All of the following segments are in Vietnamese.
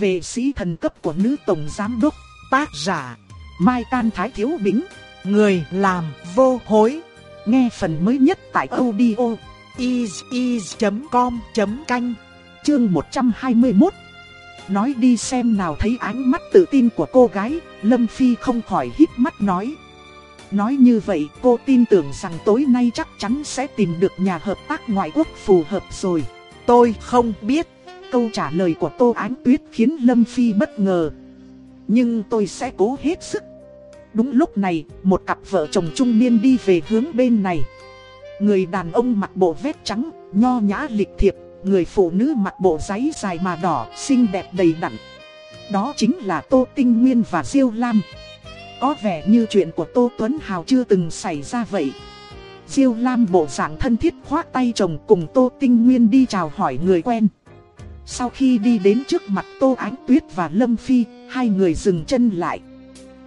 về sĩ thần cấp của nữ tổng giám đốc, tác giả, Mai Can Thái Thiếu Bính, người làm vô hối. Nghe phần mới nhất tại audio is.com.canh, chương 121. Nói đi xem nào thấy ánh mắt tự tin của cô gái, Lâm Phi không khỏi hít mắt nói. Nói như vậy cô tin tưởng rằng tối nay chắc chắn sẽ tìm được nhà hợp tác ngoại quốc phù hợp rồi. Tôi không biết. Câu trả lời của Tô Ánh Tuyết khiến Lâm Phi bất ngờ. Nhưng tôi sẽ cố hết sức. Đúng lúc này, một cặp vợ chồng trung niên đi về hướng bên này. Người đàn ông mặc bộ vest trắng, nho nhã lịch thiệp, người phụ nữ mặc bộ giấy dài mà đỏ, xinh đẹp đầy đặn. Đó chính là Tô Tinh Nguyên và Diêu Lam. Có vẻ như chuyện của Tô Tuấn Hào chưa từng xảy ra vậy. Diêu Lam bộ dạng thân thiết khoác tay chồng cùng Tô Tinh Nguyên đi chào hỏi người quen. Sau khi đi đến trước mặt Tô Ánh Tuyết và Lâm Phi, hai người dừng chân lại.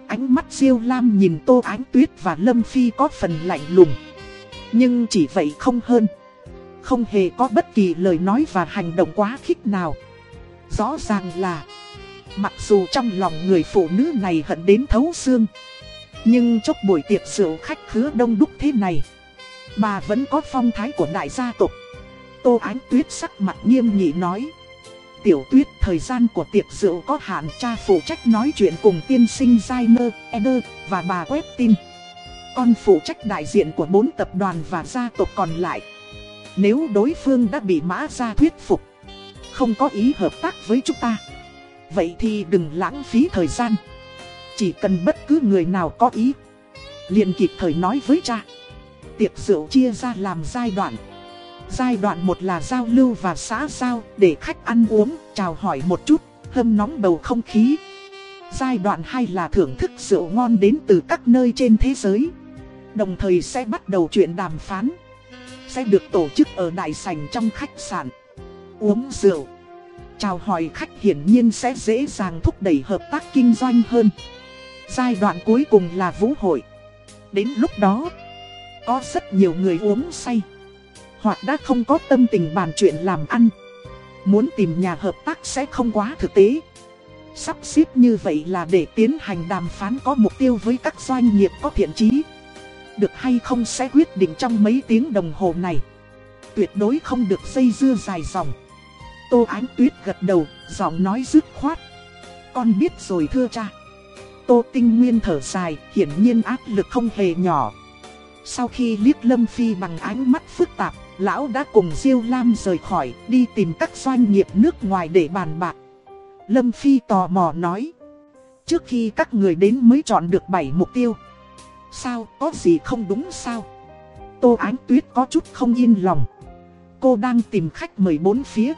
Ánh mắt Diêu Lam nhìn Tô Ánh Tuyết và Lâm Phi có phần lạnh lùng. Nhưng chỉ vậy không hơn. Không hề có bất kỳ lời nói và hành động quá khích nào. Rõ ràng là Mặc dù trong lòng người phụ nữ này hận đến thấu xương Nhưng chốc buổi tiệc rượu khách khứa đông đúc thế này Bà vẫn có phong thái của đại gia tộc Tô Ánh Tuyết sắc mặt nghiêm nghị nói Tiểu Tuyết thời gian của tiệc rượu có hạn Cha phụ trách nói chuyện cùng tiên sinh Zainer, Eder và bà quét tin Con phụ trách đại diện của bốn tập đoàn và gia tộc còn lại. Nếu đối phương đã bị mã ra thuyết phục Không có ý hợp tác với chúng ta Vậy thì đừng lãng phí thời gian. Chỉ cần bất cứ người nào có ý liền kịp thời nói với cha. Tiệc rượu chia ra làm giai đoạn. Giai đoạn một là giao lưu và xã giao để khách ăn uống, chào hỏi một chút, hâm nóng bầu không khí Giai đoạn 2 là thưởng thức rượu ngon đến từ các nơi trên thế giới Đồng thời sẽ bắt đầu chuyện đàm phán Sẽ được tổ chức ở đại sảnh trong khách sạn Uống rượu Chào hỏi khách hiển nhiên sẽ dễ dàng thúc đẩy hợp tác kinh doanh hơn. Giai đoạn cuối cùng là vũ hội. Đến lúc đó, có rất nhiều người uống say. Hoặc đã không có tâm tình bàn chuyện làm ăn. Muốn tìm nhà hợp tác sẽ không quá thực tế. Sắp xếp như vậy là để tiến hành đàm phán có mục tiêu với các doanh nghiệp có thiện chí. Được hay không sẽ quyết định trong mấy tiếng đồng hồ này. Tuyệt đối không được dây dưa dài dòng. Tô Ánh Tuyết gật đầu, giọng nói dứt khoát. Con biết rồi thưa cha. Tô Tinh Nguyên thở dài, hiển nhiên áp lực không hề nhỏ. Sau khi liếc Lâm Phi bằng ánh mắt phức tạp, lão đã cùng Diêu Lam rời khỏi, đi tìm các doanh nghiệp nước ngoài để bàn bạc. Lâm Phi tò mò nói. Trước khi các người đến mới chọn được 7 mục tiêu. Sao, có gì không đúng sao? Tô Ánh Tuyết có chút không yên lòng. Cô đang tìm khách mời bốn phía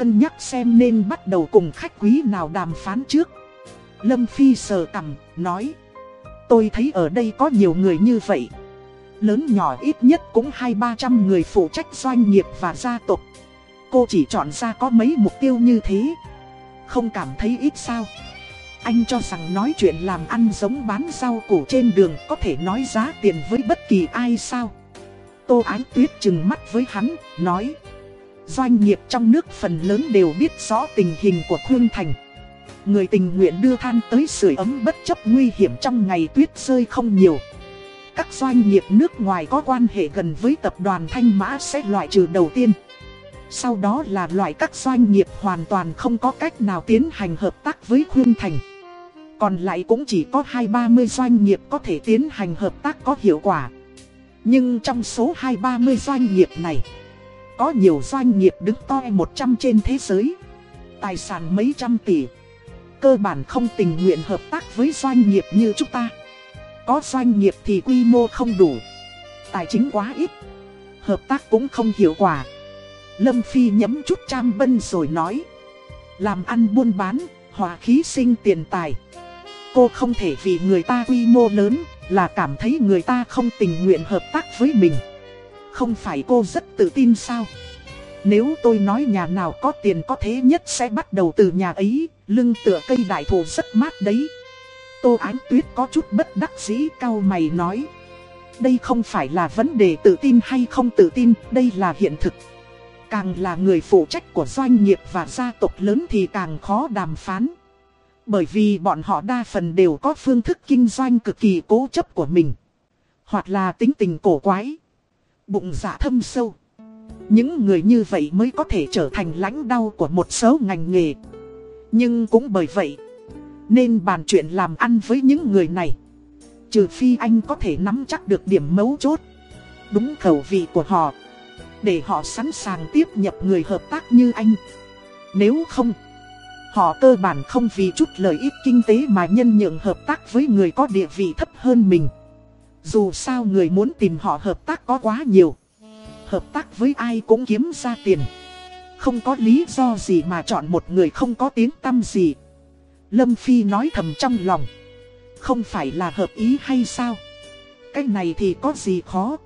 cân nhắc xem nên bắt đầu cùng khách quý nào đàm phán trước. Lâm Phi sờ cằm, nói. Tôi thấy ở đây có nhiều người như vậy. Lớn nhỏ ít nhất cũng hai ba trăm người phụ trách doanh nghiệp và gia tộc. Cô chỉ chọn ra có mấy mục tiêu như thế. Không cảm thấy ít sao. Anh cho rằng nói chuyện làm ăn giống bán rau củ trên đường có thể nói giá tiền với bất kỳ ai sao. Tô Ánh Tuyết chừng mắt với hắn, nói doanh nghiệp trong nước phần lớn đều biết rõ tình hình của Khương Thành. Người tình nguyện đưa than tới sưởi ấm bất chấp nguy hiểm trong ngày tuyết rơi không nhiều. Các doanh nghiệp nước ngoài có quan hệ gần với tập đoàn Thanh Mã sẽ loại trừ đầu tiên. Sau đó là loại các doanh nghiệp hoàn toàn không có cách nào tiến hành hợp tác với Khương Thành. Còn lại cũng chỉ có 2-30 doanh nghiệp có thể tiến hành hợp tác có hiệu quả. Nhưng trong số 2-30 doanh nghiệp này, có nhiều doanh nghiệp đứng to 100 trên thế giới. Tài sản mấy trăm tỷ. Cơ bản không tình nguyện hợp tác với doanh nghiệp như chúng ta. Có doanh nghiệp thì quy mô không đủ. Tài chính quá ít. Hợp tác cũng không hiệu quả. Lâm Phi nhấm chút trăm bân rồi nói. Làm ăn buôn bán, hòa khí sinh tiền tài. Cô không thể vì người ta quy mô lớn là cảm thấy người ta không tình nguyện hợp tác với mình. Không phải cô rất tự tin sao? Nếu tôi nói nhà nào có tiền có thế nhất sẽ bắt đầu từ nhà ấy, lưng tựa cây đại thụ rất mát đấy. Tô Ánh Tuyết có chút bất đắc dĩ cao mày nói. Đây không phải là vấn đề tự tin hay không tự tin, đây là hiện thực. Càng là người phụ trách của doanh nghiệp và gia tộc lớn thì càng khó đàm phán. Bởi vì bọn họ đa phần đều có phương thức kinh doanh cực kỳ cố chấp của mình. Hoặc là tính tình cổ quái. Bụng dạ thâm sâu. Những người như vậy mới có thể trở thành lãnh đau của một số ngành nghề. Nhưng cũng bởi vậy, nên bàn chuyện làm ăn với những người này. Trừ phi anh có thể nắm chắc được điểm mấu chốt, đúng khẩu vị của họ. Để họ sẵn sàng tiếp nhập người hợp tác như anh. Nếu không, họ cơ bản không vì chút lợi ích kinh tế mà nhân nhượng hợp tác với người có địa vị thấp hơn mình. Dù sao người muốn tìm họ hợp tác có quá nhiều hợp tác với ai cũng kiếm ra tiền. Không có lý do gì mà chọn một người không có tiếng tâm gì. Lâm Phi nói thầm trong lòng. Không phải là hợp ý hay sao? Cái này thì có gì khó.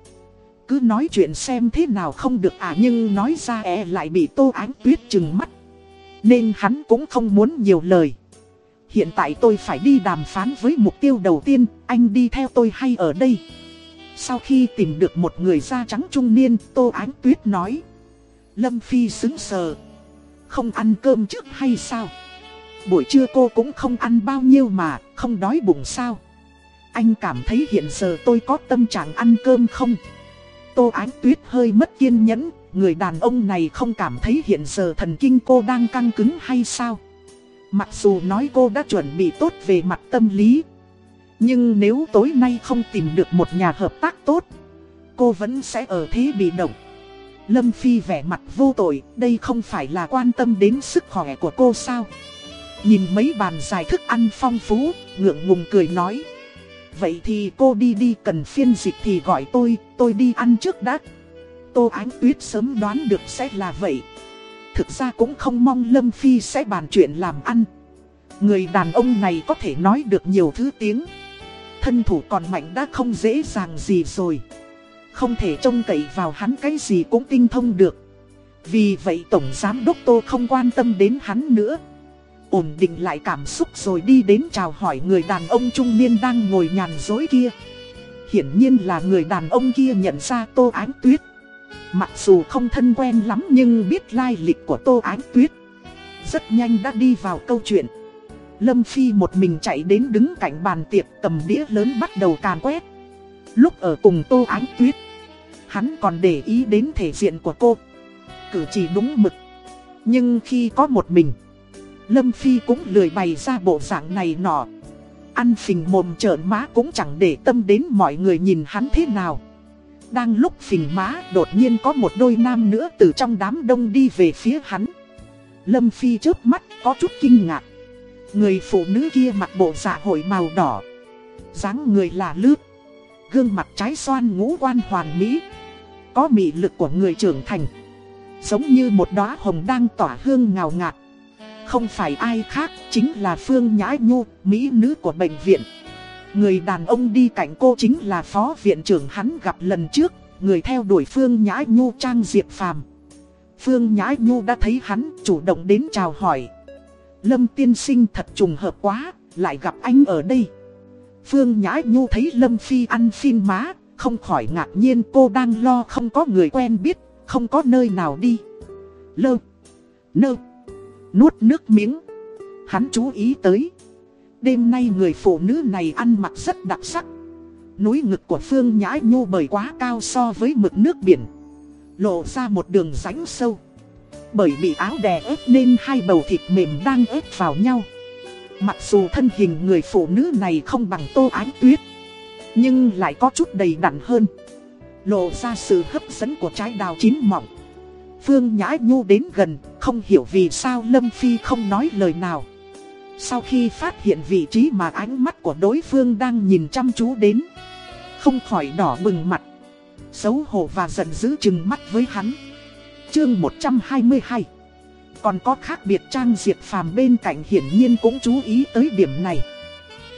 Cứ nói chuyện xem thế nào không được à nhưng nói ra e lại bị tô ánh tuyết chừng mắt. Nên hắn cũng không muốn nhiều lời. Hiện tại tôi phải đi đàm phán với mục tiêu đầu tiên, anh đi theo tôi hay ở đây? Sau khi tìm được một người da trắng trung niên, Tô Ánh Tuyết nói. Lâm Phi xứng sờ. Không ăn cơm trước hay sao? Buổi trưa cô cũng không ăn bao nhiêu mà, không đói bụng sao? Anh cảm thấy hiện giờ tôi có tâm trạng ăn cơm không? Tô Ánh Tuyết hơi mất kiên nhẫn, người đàn ông này không cảm thấy hiện giờ thần kinh cô đang căng cứng hay sao? Mặc dù nói cô đã chuẩn bị tốt về mặt tâm lý, nhưng nếu tối nay không tìm được một nhà hợp tác tốt, cô vẫn sẽ ở thế bị động. Lâm Phi vẻ mặt vô tội, đây không phải là quan tâm đến sức khỏe của cô sao? Nhìn mấy bàn giải thức ăn phong phú, ngượng ngùng cười nói. Vậy thì cô đi đi cần phiên dịch thì gọi tôi, tôi đi ăn trước đã. Tô Ánh Tuyết sớm đoán được sẽ là vậy. Thực ra cũng không mong Lâm Phi sẽ bàn chuyện làm ăn. Người đàn ông này có thể nói được nhiều thứ tiếng thân thủ còn mạnh đã không dễ dàng gì rồi. Không thể trông cậy vào hắn cái gì cũng tinh thông được. Vì vậy Tổng Giám Đốc Tô không quan tâm đến hắn nữa. Ổn định lại cảm xúc rồi đi đến chào hỏi người đàn ông trung niên đang ngồi nhàn dối kia. Hiển nhiên là người đàn ông kia nhận ra Tô Ánh Tuyết. Mặc dù không thân quen lắm nhưng biết lai lịch của Tô Ánh Tuyết. Rất nhanh đã đi vào câu chuyện. Lâm Phi một mình chạy đến đứng cạnh bàn tiệc cầm đĩa lớn bắt đầu càn quét. Lúc ở cùng Tô Ánh Tuyết, hắn còn để ý đến thể diện của cô. Cử chỉ đúng mực. Nhưng khi có một mình, Lâm Phi cũng lười bày ra bộ dạng này nọ. Ăn phình mồm trợn má cũng chẳng để tâm đến mọi người nhìn hắn thế nào. Đang lúc phình má đột nhiên có một đôi nam nữa từ trong đám đông đi về phía hắn. Lâm Phi trước mắt có chút kinh ngạc. Người phụ nữ kia mặc bộ dạ hội màu đỏ dáng người là lướt Gương mặt trái xoan ngũ quan hoàn mỹ Có mị lực của người trưởng thành Giống như một đóa hồng đang tỏa hương ngào ngạt không phải ai khác chính là Phương Nhã Nhu, mỹ nữ của bệnh viện Người đàn ông đi cạnh cô chính là phó viện trưởng hắn gặp lần trước Người theo đuổi Phương Nhã Nhu trang diệp phàm Phương Nhã Nhu đã thấy hắn chủ động đến chào hỏi Lâm tiên sinh thật trùng hợp quá, lại gặp anh ở đây. Phương Nhã Nhu thấy Lâm Phi ăn phim má, không khỏi ngạc nhiên cô đang lo không có người quen biết, không có nơi nào đi. Lơ, nơ, nuốt nước miếng. Hắn chú ý tới. Đêm nay người phụ nữ này ăn mặc rất đặc sắc. Núi ngực của Phương Nhã Nhu bởi quá cao so với mực nước biển. Lộ ra một đường rãnh sâu. Bởi bị áo đè ép nên hai bầu thịt mềm đang ép vào nhau Mặc dù thân hình người phụ nữ này không bằng tô ánh tuyết, Nhưng lại có chút đầy đặn hơn Lộ ra sự hấp dẫn của trái đào chín mọng Phương Nhã Nhu đến gần Không hiểu vì sao Lâm Phi không nói lời nào. Sau khi phát hiện vị trí mà ánh mắt của đối phương đang nhìn chăm chú đến Không khỏi đỏ bừng mặt Xấu hổ và giận dữ chừng mắt với hắn. Chương 122 Còn có khác biệt Trang Diệp Phàm bên cạnh hiển nhiên cũng chú ý tới điểm này.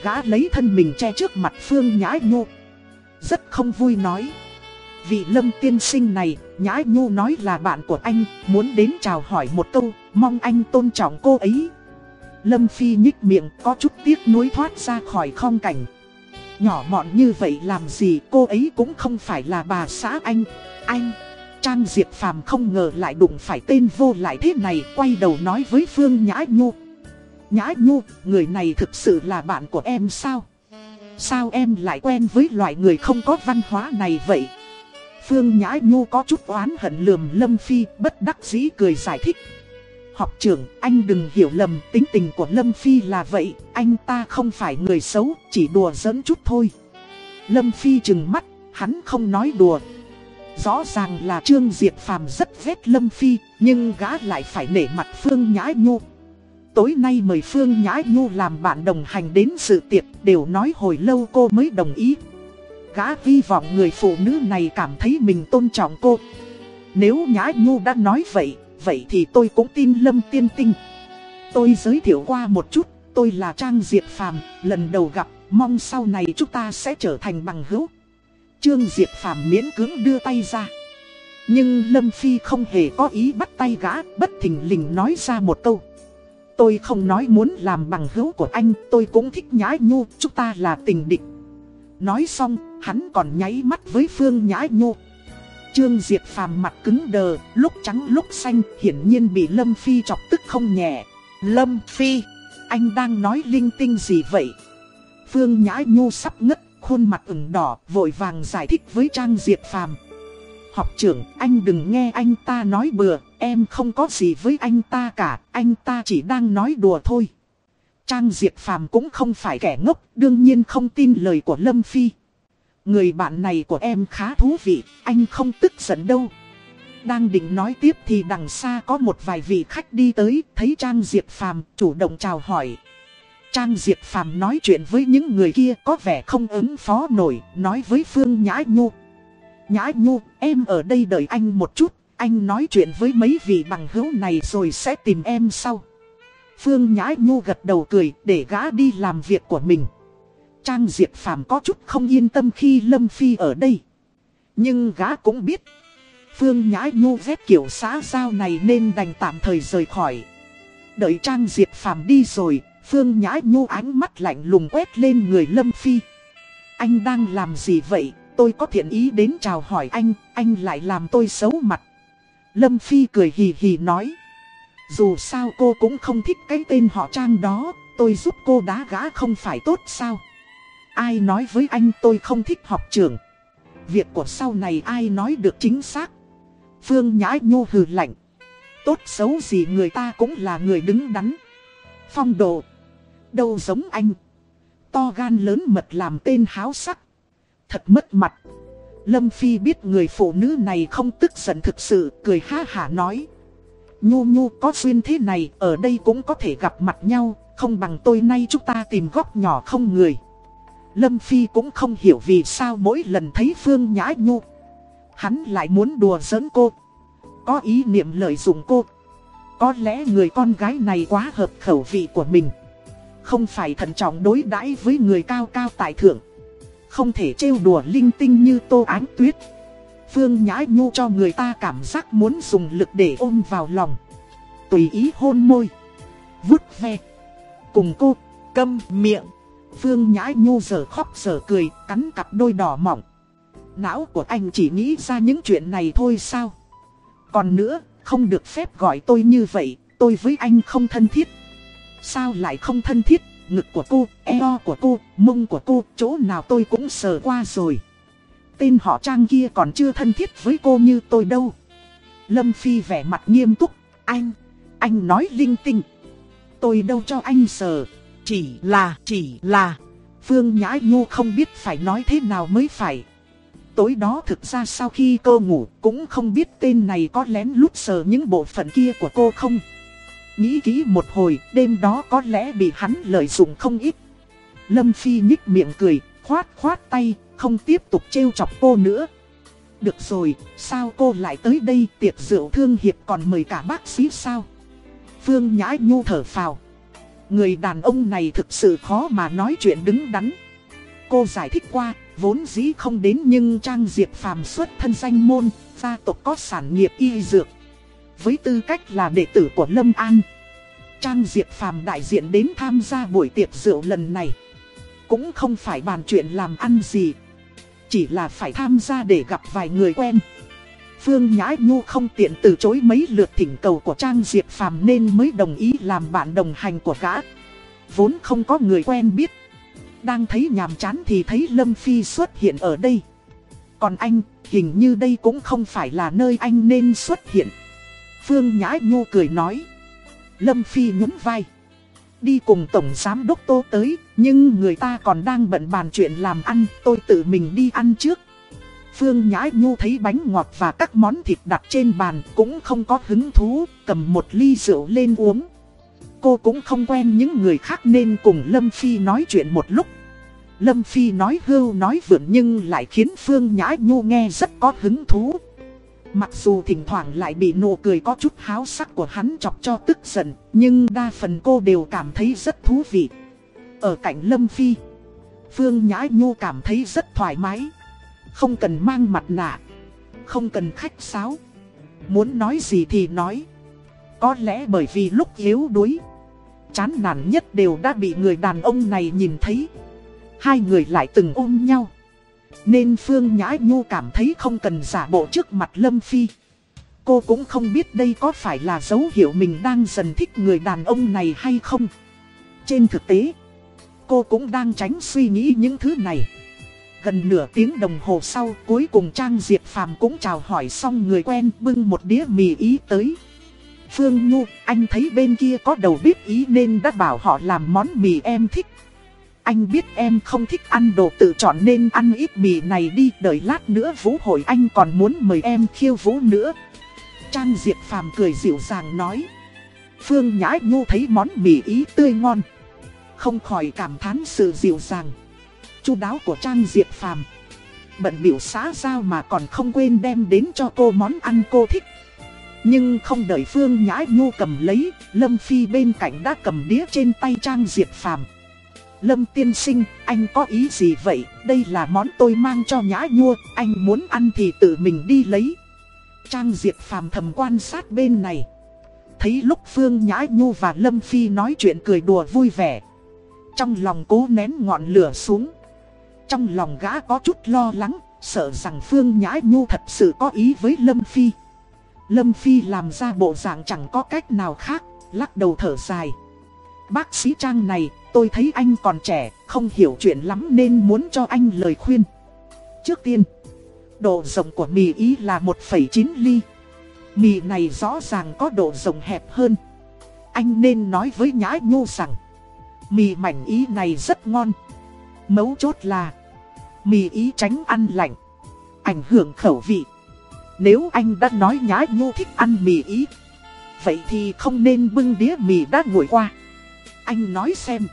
Gã lấy thân mình che trước mặt Phương Nhã Nhu, Rất không vui nói. Vị lâm tiên sinh này, Nhã Nhu nói là bạn của anh, muốn đến chào hỏi một câu, mong anh tôn trọng cô ấy. Lâm Phi nhích miệng có chút tiếc nuối thoát ra khỏi không cảnh. Nhỏ mọn như vậy làm gì cô ấy cũng không phải là bà xã anh, anh. Trang Diệp Phàm không ngờ lại đụng phải tên vô lại thế này, quay đầu nói với Phương Nhã Nhu. Nhã Nhu, người này thực sự là bạn của em sao? Sao em lại quen với loại người không có văn hóa này vậy? Phương Nhã Nhu có chút oán hận lườm Lâm Phi, bất đắc dĩ cười giải thích. Học trưởng, anh đừng hiểu lầm, tính tình của Lâm Phi là vậy, anh ta không phải người xấu, chỉ đùa giỡn chút thôi. Lâm Phi chừng mắt, hắn không nói đùa. Rõ ràng là Trương Diệp Phàm rất ghét Lâm Phi, nhưng gã lại phải nể mặt Phương Nhã Nhu. Tối nay mời Phương Nhã Nhu làm bạn đồng hành đến sự tiệc, đều nói hồi lâu cô mới đồng ý. Gã hy vọng người phụ nữ này cảm thấy mình tôn trọng cô. Nếu Nhã Nhu đã nói vậy, vậy thì tôi cũng tin Lâm Tiên Tinh. Tôi giới thiệu qua một chút, tôi là Trang Diệp Phàm, lần đầu gặp, mong sau này chúng ta sẽ trở thành bằng hữu. Trương Diệp Phàm miễn cưỡng đưa tay ra. Nhưng Lâm Phi không hề có ý bắt tay gã, bất thình lình nói ra một câu. Tôi không nói muốn làm bằng hữu của anh, tôi cũng thích nhã nhu, chúng ta là tình địch. Nói xong, hắn còn nháy mắt với Phương Nhã Nhu. Trương Diệp phàm mặt cứng đờ, lúc trắng lúc xanh, hiển nhiên bị Lâm Phi chọc tức không nhẹ. Lâm Phi, anh đang nói linh tinh gì vậy? Phương Nhã Nhu sắp ngất, khuôn mặt ửng đỏ, vội vàng giải thích với Trang Diệp phàm. Học trưởng, anh đừng nghe anh ta nói bừa, em không có gì với anh ta cả, anh ta chỉ đang nói đùa thôi. Trang Diệp Phàm cũng không phải kẻ ngốc, đương nhiên không tin lời của Lâm Phi. Người bạn này của em khá thú vị, anh không tức giận đâu. Đang định nói tiếp thì đằng xa có một vài vị khách đi tới, thấy Trang Diệp Phàm chủ động chào hỏi. Trang Diệp Phàm nói chuyện với những người kia có vẻ không ứng phó nổi, nói với Phương Nhã Nhu. Nhã Nhu, em ở đây đợi anh một chút, anh nói chuyện với mấy vị bằng hữu này rồi sẽ tìm em sau. Phương Nhã Nhu gật đầu cười để gã đi làm việc của mình. Trang Diệp Phàm có chút không yên tâm khi Lâm Phi ở đây. Nhưng gã cũng biết. Phương Nhã Nhu vét kiểu xã giao này nên đành tạm thời rời khỏi. Đợi Trang Diệp Phàm đi rồi, Phương Nhã Nhu ánh mắt lạnh lùng quét lên người Lâm Phi. Anh đang làm gì vậy? Tôi có thiện ý đến chào hỏi anh, anh lại làm tôi xấu mặt. Lâm Phi cười hì hì nói. Dù sao cô cũng không thích cái tên họ Trang đó, tôi giúp cô đá gã không phải tốt sao? Ai nói với anh tôi không thích học trường Việc của sau này ai nói được chính xác? Phương Nhã Nhô hừ lạnh. Tốt xấu gì người ta cũng là người đứng đắn. Phong độ. Đâu giống anh. To gan lớn mật làm tên háo sắc. Thật mất mặt. Lâm Phi biết người phụ nữ này không tức giận thực sự, cười ha hả nói. Nhu nhu có duyên thế này, ở đây cũng có thể gặp mặt nhau, không bằng tôi nay chúng ta tìm góc nhỏ không người. Lâm Phi cũng không hiểu vì sao mỗi lần thấy Phương Nhã Nhu, hắn lại muốn đùa giỡn cô. Có ý niệm lợi dụng cô. Có lẽ người con gái này quá hợp khẩu vị của mình. Không phải thận trọng đối đãi với người cao cao tại thượng. Không thể trêu đùa linh tinh như tô ánh tuyết. Phương Nhã Nhu cho người ta cảm giác muốn dùng lực để ôm vào lòng. Tùy ý hôn môi. vứt ve. Cùng cô, câm miệng. Phương Nhã Nhu giờ khóc giờ cười, cắn cặp đôi đỏ mỏng. Não của anh chỉ nghĩ ra những chuyện này thôi sao? Còn nữa, không được phép gọi tôi như vậy, tôi với anh không thân thiết. Sao lại không thân thiết? Ngực của cô, eo của cô, mông của cô, chỗ nào tôi cũng sờ qua rồi. Tên họ Trang kia còn chưa thân thiết với cô như tôi đâu. Lâm Phi vẻ mặt nghiêm túc. Anh, anh nói linh tinh. Tôi đâu cho anh sờ. Chỉ là, chỉ là. Phương Nhã Nhu không biết phải nói thế nào mới phải. Tối đó thực ra sau khi cô ngủ cũng không biết tên này có lén lút sờ những bộ phận kia của cô không. Nghĩ kỹ một hồi, đêm đó có lẽ bị hắn lợi dụng không ít. Lâm Phi nhích miệng cười, khoát khoát tay, không tiếp tục trêu chọc cô nữa. Được rồi, sao cô lại tới đây tiệc rượu thương hiệp còn mời cả bác sĩ sao? Phương Nhã Nhu thở phào. Người đàn ông này thực sự khó mà nói chuyện đứng đắn. Cô giải thích qua, vốn dĩ không đến nhưng Trang Diệp phàm xuất thân danh môn, gia tộc có sản nghiệp y dược. Với tư cách là đệ tử của Lâm An, Trang Diệp phàm đại diện đến tham gia buổi tiệc rượu lần này. Cũng không phải bàn chuyện làm ăn gì. Chỉ là phải tham gia để gặp vài người quen Phương Nhã Nhu không tiện từ chối mấy lượt thỉnh cầu của Trang Diệp Phàm nên mới đồng ý làm bạn đồng hành của gã. Vốn không có người quen biết. Đang thấy nhàm chán thì thấy Lâm Phi xuất hiện ở đây. Còn anh, hình như đây cũng không phải là nơi anh nên xuất hiện. Phương Nhã Nhu cười nói. Lâm Phi nhún vai. Đi cùng Tổng Giám Đốc Tô tới, nhưng người ta còn đang bận bàn chuyện làm ăn, tôi tự mình đi ăn trước. Phương Nhã Nhu thấy bánh ngọt và các món thịt đặt trên bàn cũng không có hứng thú, cầm một ly rượu lên uống. Cô cũng không quen những người khác nên cùng Lâm Phi nói chuyện một lúc. Lâm Phi nói hưu nói vượn nhưng lại khiến Phương Nhã Nhu nghe rất có hứng thú. Mặc dù thỉnh thoảng lại bị nụ cười có chút háo sắc của hắn chọc cho tức giận, nhưng đa phần cô đều cảm thấy rất thú vị. Ở cạnh Lâm Phi, Phương Nhã Nhu cảm thấy rất thoải mái. Không cần mang mặt nạ, không cần khách sáo. Muốn nói gì thì nói. Có lẽ bởi vì lúc yếu đuối, chán nản nhất đều đã bị người đàn ông này nhìn thấy. Hai người lại từng ôm nhau. Nên Phương Nhã Nhu cảm thấy không cần giả bộ trước mặt Lâm Phi. Cô cũng không biết đây có phải là dấu hiệu mình đang dần thích người đàn ông này hay không. Trên thực tế, cô cũng đang tránh suy nghĩ những thứ này. Gần nửa tiếng đồng hồ sau cuối cùng Trang Diệp Phàm cũng chào hỏi xong người quen bưng một đĩa mì ý tới. Phương Nhu, anh thấy bên kia có đầu bếp ý nên đã bảo họ làm món mì em thích. Anh biết em không thích ăn đồ tự chọn nên ăn ít mì này đi đợi lát nữa vũ hội anh còn muốn mời em khiêu vũ nữa. Trang Diệp Phàm cười dịu dàng nói. Phương Nhã Nhu thấy món mì ý tươi ngon. Không khỏi cảm thán sự dịu dàng chu đáo của Trang Diệp Phàm Bận biểu xã giao mà còn không quên đem đến cho cô món ăn cô thích. Nhưng không đợi Phương Nhã Nhu cầm lấy, Lâm Phi bên cạnh đã cầm đĩa trên tay Trang Diệp Phàm Lâm tiên sinh, anh có ý gì vậy? Đây là món tôi mang cho nhã nhua, anh muốn ăn thì tự mình đi lấy. Trang Diệp phàm thầm quan sát bên này. Thấy lúc Phương Nhã Nhu và Lâm Phi nói chuyện cười đùa vui vẻ. Trong lòng cố nén ngọn lửa xuống. Trong lòng gã có chút lo lắng, sợ rằng Phương Nhã Nhu thật sự có ý với Lâm Phi. Lâm Phi làm ra bộ dạng chẳng có cách nào khác, lắc đầu thở dài. Bác sĩ Trang này, tôi thấy anh còn trẻ, không hiểu chuyện lắm nên muốn cho anh lời khuyên. Trước tiên, độ rộng của mì ý là 1,9 ly. Mì này rõ ràng có độ rộng hẹp hơn. Anh nên nói với Nhã Nhu rằng, mì mảnh ý này rất ngon. Mấu chốt là, mì ý tránh ăn lạnh, ảnh hưởng khẩu vị. Nếu anh đã nói Nhã Nhu thích ăn mì ý, vậy thì không nên bưng đĩa mì đã nguội qua. Anh nói xem.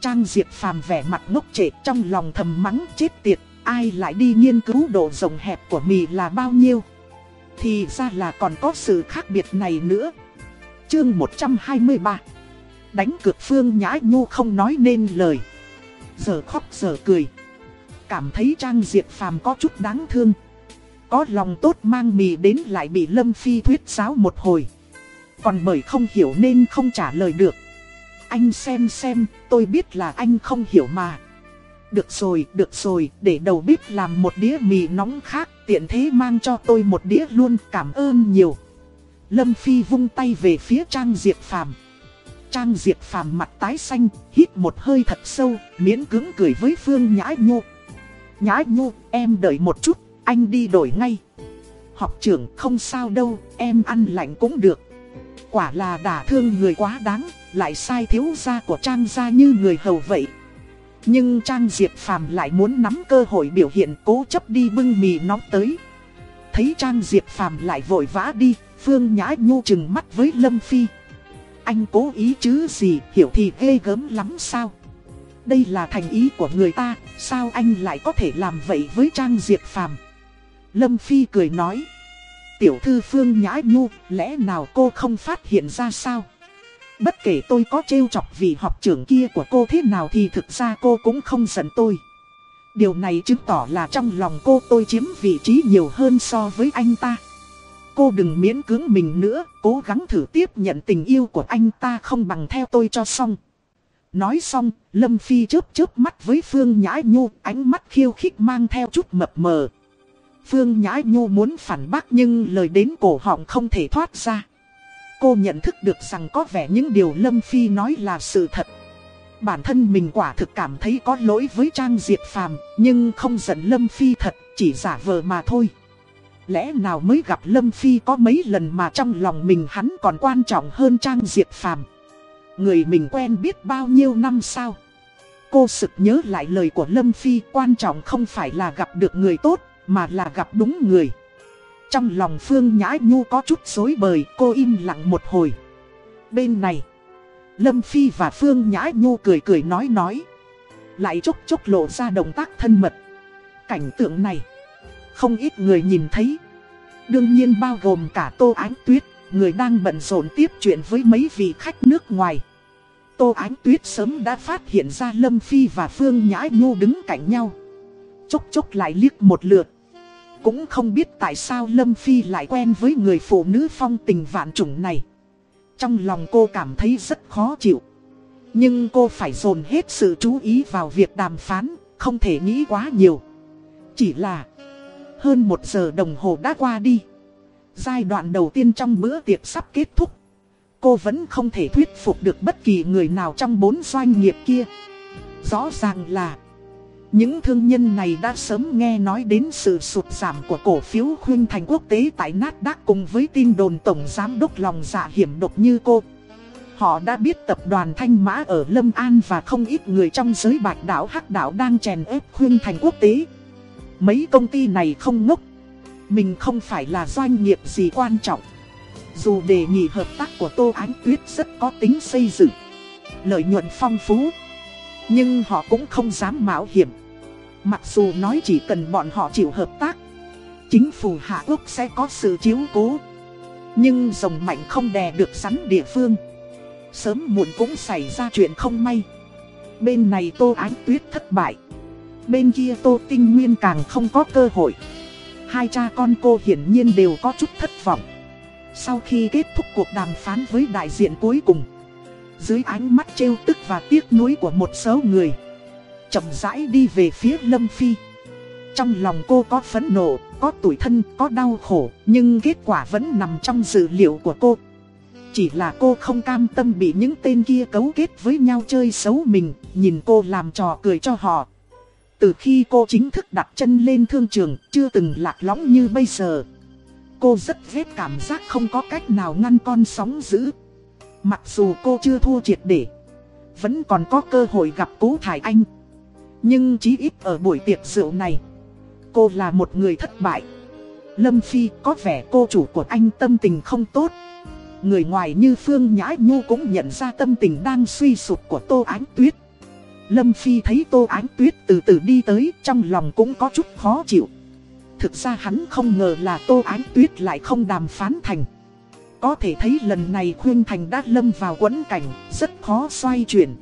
Trang Diệp Phàm vẻ mặt ngốc trệ trong lòng thầm mắng chết tiệt, ai lại đi nghiên cứu độ rộng hẹp của mì là bao nhiêu. Thì ra là còn có sự khác biệt này nữa. Chương 123 Đánh cược Phương Nhã Nhu không nói nên lời. Giờ khóc giờ cười. Cảm thấy Trang Diệp Phàm có chút đáng thương. Có lòng tốt mang mì đến lại bị Lâm Phi thuyết giáo một hồi. Còn bởi không hiểu nên không trả lời được anh xem xem, tôi biết là anh không hiểu mà. Được rồi, được rồi, để đầu bếp làm một đĩa mì nóng khác, tiện thế mang cho tôi một đĩa luôn, cảm ơn nhiều. Lâm Phi vung tay về phía Trang Diệp Phàm. Trang Diệp Phàm mặt tái xanh, hít một hơi thật sâu, miễn cứng cười với Phương Nhã Nhu. Nhã Nhu, em đợi một chút, anh đi đổi ngay. Học trưởng không sao đâu, em ăn lạnh cũng được. Quả là đả thương người quá đáng, lại sai thiếu gia của Trang gia như người hầu vậy. Nhưng Trang Diệp Phàm lại muốn nắm cơ hội biểu hiện cố chấp đi bưng mì nóng tới. Thấy Trang Diệp Phàm lại vội vã đi, Phương Nhã Nhu chừng mắt với Lâm Phi. Anh cố ý chứ gì, hiểu thì ghê gớm lắm sao? Đây là thành ý của người ta, sao anh lại có thể làm vậy với Trang Diệp Phàm? Lâm Phi cười nói. Tiểu thư Phương Nhã Nhu, lẽ nào cô không phát hiện ra sao? Bất kể tôi có trêu chọc vị học trưởng kia của cô thế nào thì thực ra cô cũng không giận tôi. Điều này chứng tỏ là trong lòng cô tôi chiếm vị trí nhiều hơn so với anh ta. Cô đừng miễn cưỡng mình nữa, cố gắng thử tiếp nhận tình yêu của anh ta không bằng theo tôi cho xong. Nói xong, Lâm Phi chớp chớp mắt với Phương Nhã Nhu, ánh mắt khiêu khích mang theo chút mập mờ. Phương Nhã Nhu muốn phản bác nhưng lời đến cổ họng không thể thoát ra. Cô nhận thức được rằng có vẻ những điều Lâm Phi nói là sự thật. Bản thân mình quả thực cảm thấy có lỗi với Trang Diệp Phàm nhưng không giận Lâm Phi thật, chỉ giả vờ mà thôi. Lẽ nào mới gặp Lâm Phi có mấy lần mà trong lòng mình hắn còn quan trọng hơn Trang Diệp Phàm Người mình quen biết bao nhiêu năm sao? Cô sực nhớ lại lời của Lâm Phi quan trọng không phải là gặp được người tốt, mà là gặp đúng người. Trong lòng Phương Nhã Nhu có chút dối bời, cô im lặng một hồi. Bên này, Lâm Phi và Phương Nhã Nhu cười cười nói nói. Lại chốc chốc lộ ra động tác thân mật. Cảnh tượng này, không ít người nhìn thấy. Đương nhiên bao gồm cả Tô Ánh Tuyết, người đang bận rộn tiếp chuyện với mấy vị khách nước ngoài. Tô Ánh Tuyết sớm đã phát hiện ra Lâm Phi và Phương Nhã Nhu đứng cạnh nhau. Chốc chốc lại liếc một lượt. Cũng không biết tại sao Lâm Phi lại quen với người phụ nữ phong tình vạn trùng này. Trong lòng cô cảm thấy rất khó chịu. Nhưng cô phải dồn hết sự chú ý vào việc đàm phán, không thể nghĩ quá nhiều. Chỉ là hơn một giờ đồng hồ đã qua đi. Giai đoạn đầu tiên trong bữa tiệc sắp kết thúc. Cô vẫn không thể thuyết phục được bất kỳ người nào trong bốn doanh nghiệp kia. Rõ ràng là, những thương nhân này đã sớm nghe nói đến sự sụt giảm của cổ phiếu khuyên thành quốc tế tại Nasdaq cùng với tin đồn tổng giám đốc lòng dạ hiểm độc như cô. Họ đã biết tập đoàn Thanh Mã ở Lâm An và không ít người trong giới bạch đảo hắc đảo đang chèn ép khuyên thành quốc tế. Mấy công ty này không ngốc. Mình không phải là doanh nghiệp gì quan trọng. Dù đề nghị hợp tác của Tô Ánh Tuyết rất có tính xây dựng, lợi nhuận phong phú. Nhưng họ cũng không dám mạo hiểm. Mặc dù nói chỉ cần bọn họ chịu hợp tác, chính phủ Hạ Quốc sẽ có sự chiếu cố. Nhưng rồng mạnh không đè được sắn địa phương. Sớm muộn cũng xảy ra chuyện không may. Bên này Tô Ánh Tuyết thất bại. Bên kia Tô Tinh Nguyên càng không có cơ hội. Hai cha con cô hiển nhiên đều có chút thất vọng. Sau khi kết thúc cuộc đàm phán với đại diện cuối cùng Dưới ánh mắt trêu tức và tiếc nuối của một số người chậm rãi đi về phía Lâm Phi Trong lòng cô có phẫn nộ, có tủi thân, có đau khổ Nhưng kết quả vẫn nằm trong dữ liệu của cô Chỉ là cô không cam tâm bị những tên kia cấu kết với nhau chơi xấu mình Nhìn cô làm trò cười cho họ từ khi cô chính thức đặt chân lên thương trường Chưa từng lạc lõng như bây giờ Cô rất ghét cảm giác không có cách nào ngăn con sóng dữ. Mặc dù cô chưa thua triệt để, vẫn còn có cơ hội gặp cố Thải Anh. Nhưng chí ít ở buổi tiệc rượu này, cô là một người thất bại. Lâm Phi có vẻ cô chủ của anh tâm tình không tốt. Người ngoài như Phương Nhã Nhu cũng nhận ra tâm tình đang suy sụp của Tô Ánh Tuyết. Lâm Phi thấy Tô Ánh Tuyết từ từ đi tới trong lòng cũng có chút khó chịu. Thực ra hắn không ngờ là Tô Ánh Tuyết lại không đàm phán thành. Có thể thấy lần này Khuyên Thành đã lâm vào quẫn cảnh, rất khó xoay chuyển.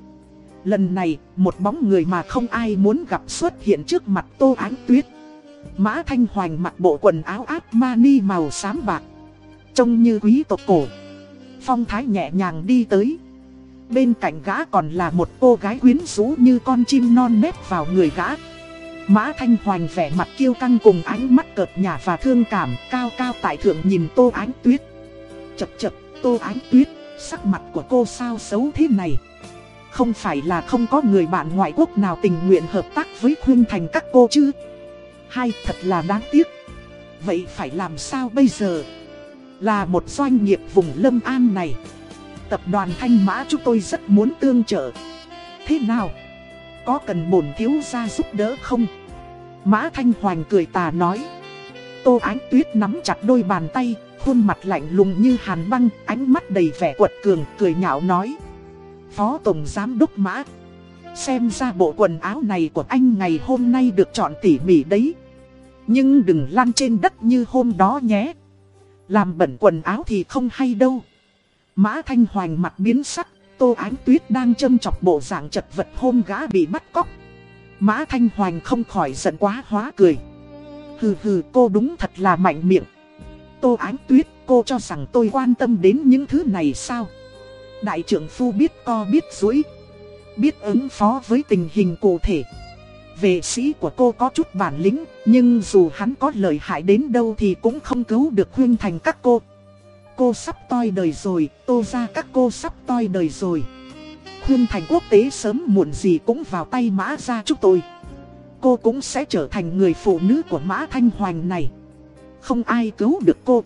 Lần này, một bóng người mà không ai muốn gặp xuất hiện trước mặt Tô Ánh Tuyết. Mã Thanh Hoành mặc bộ quần áo áp mani màu xám bạc. Trông như quý tộc cổ. Phong thái nhẹ nhàng đi tới. Bên cạnh gã còn là một cô gái quyến rũ như con chim non nếp vào người gã. Mã Thanh Hoành vẻ mặt kiêu căng cùng ánh mắt cợt nhả và thương cảm cao cao tại thượng nhìn Tô Ánh Tuyết. Chập chập, Tô Ánh Tuyết, sắc mặt của cô sao xấu thế này? Không phải là không có người bạn ngoại quốc nào tình nguyện hợp tác với Khuyên Thành các cô chứ? Hay thật là đáng tiếc. Vậy phải làm sao bây giờ? Là một doanh nghiệp vùng Lâm An này. Tập đoàn Thanh Mã chúng tôi rất muốn tương trợ. Thế nào? Có cần bổn thiếu gia giúp đỡ không? Mã Thanh Hoành cười tà nói. Tô Ánh Tuyết nắm chặt đôi bàn tay, khuôn mặt lạnh lùng như hàn băng, ánh mắt đầy vẻ quật cường, cười nhạo nói. Phó Tổng Giám Đốc Mã, xem ra bộ quần áo này của anh ngày hôm nay được chọn tỉ mỉ đấy. Nhưng đừng lăn trên đất như hôm đó nhé. Làm bẩn quần áo thì không hay đâu. Mã Thanh Hoành mặt biến sắc, Tô Ánh Tuyết đang châm chọc bộ dạng chật vật hôm gã bị bắt cóc. Mã Thanh Hoành không khỏi giận quá hóa cười. Hừ hừ cô đúng thật là mạnh miệng. Tô Ánh Tuyết cô cho rằng tôi quan tâm đến những thứ này sao? Đại trưởng phu biết co biết dối. Biết ứng phó với tình hình cụ thể. Vệ sĩ của cô có chút bản lĩnh, nhưng dù hắn có lợi hại đến đâu thì cũng không cứu được huyên Thành các cô. Cô sắp toi đời rồi, tô ra các cô sắp toi đời rồi. Khuyên Thành quốc tế sớm muộn gì cũng vào tay mã ra chúc tôi. Cô cũng sẽ trở thành người phụ nữ của mã Thanh Hoành này. Không ai cứu được cô.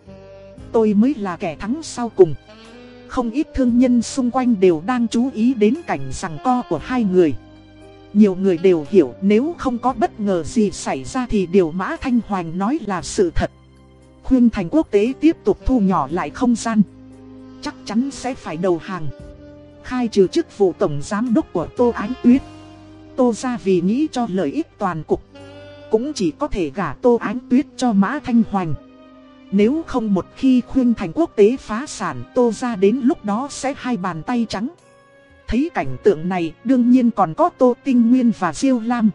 Tôi mới là kẻ thắng sau cùng. Không ít thương nhân xung quanh đều đang chú ý đến cảnh rằng co của hai người. Nhiều người đều hiểu nếu không có bất ngờ gì xảy ra thì điều Mã Thanh Hoành nói là sự thật. Khuyên thành quốc tế tiếp tục thu nhỏ lại không gian. Chắc chắn sẽ phải đầu hàng. Khai trừ chức vụ tổng giám đốc của Tô Ánh Tuyết. Tô ra vì nghĩ cho lợi ích toàn cục. Cũng chỉ có thể gả Tô Ánh Tuyết cho Mã Thanh Hoành. Nếu không một khi khuyên thành quốc tế phá sản, Tô ra đến lúc đó sẽ hai bàn tay trắng. Thấy cảnh tượng này, đương nhiên còn có Tô Tinh Nguyên và Diêu Lam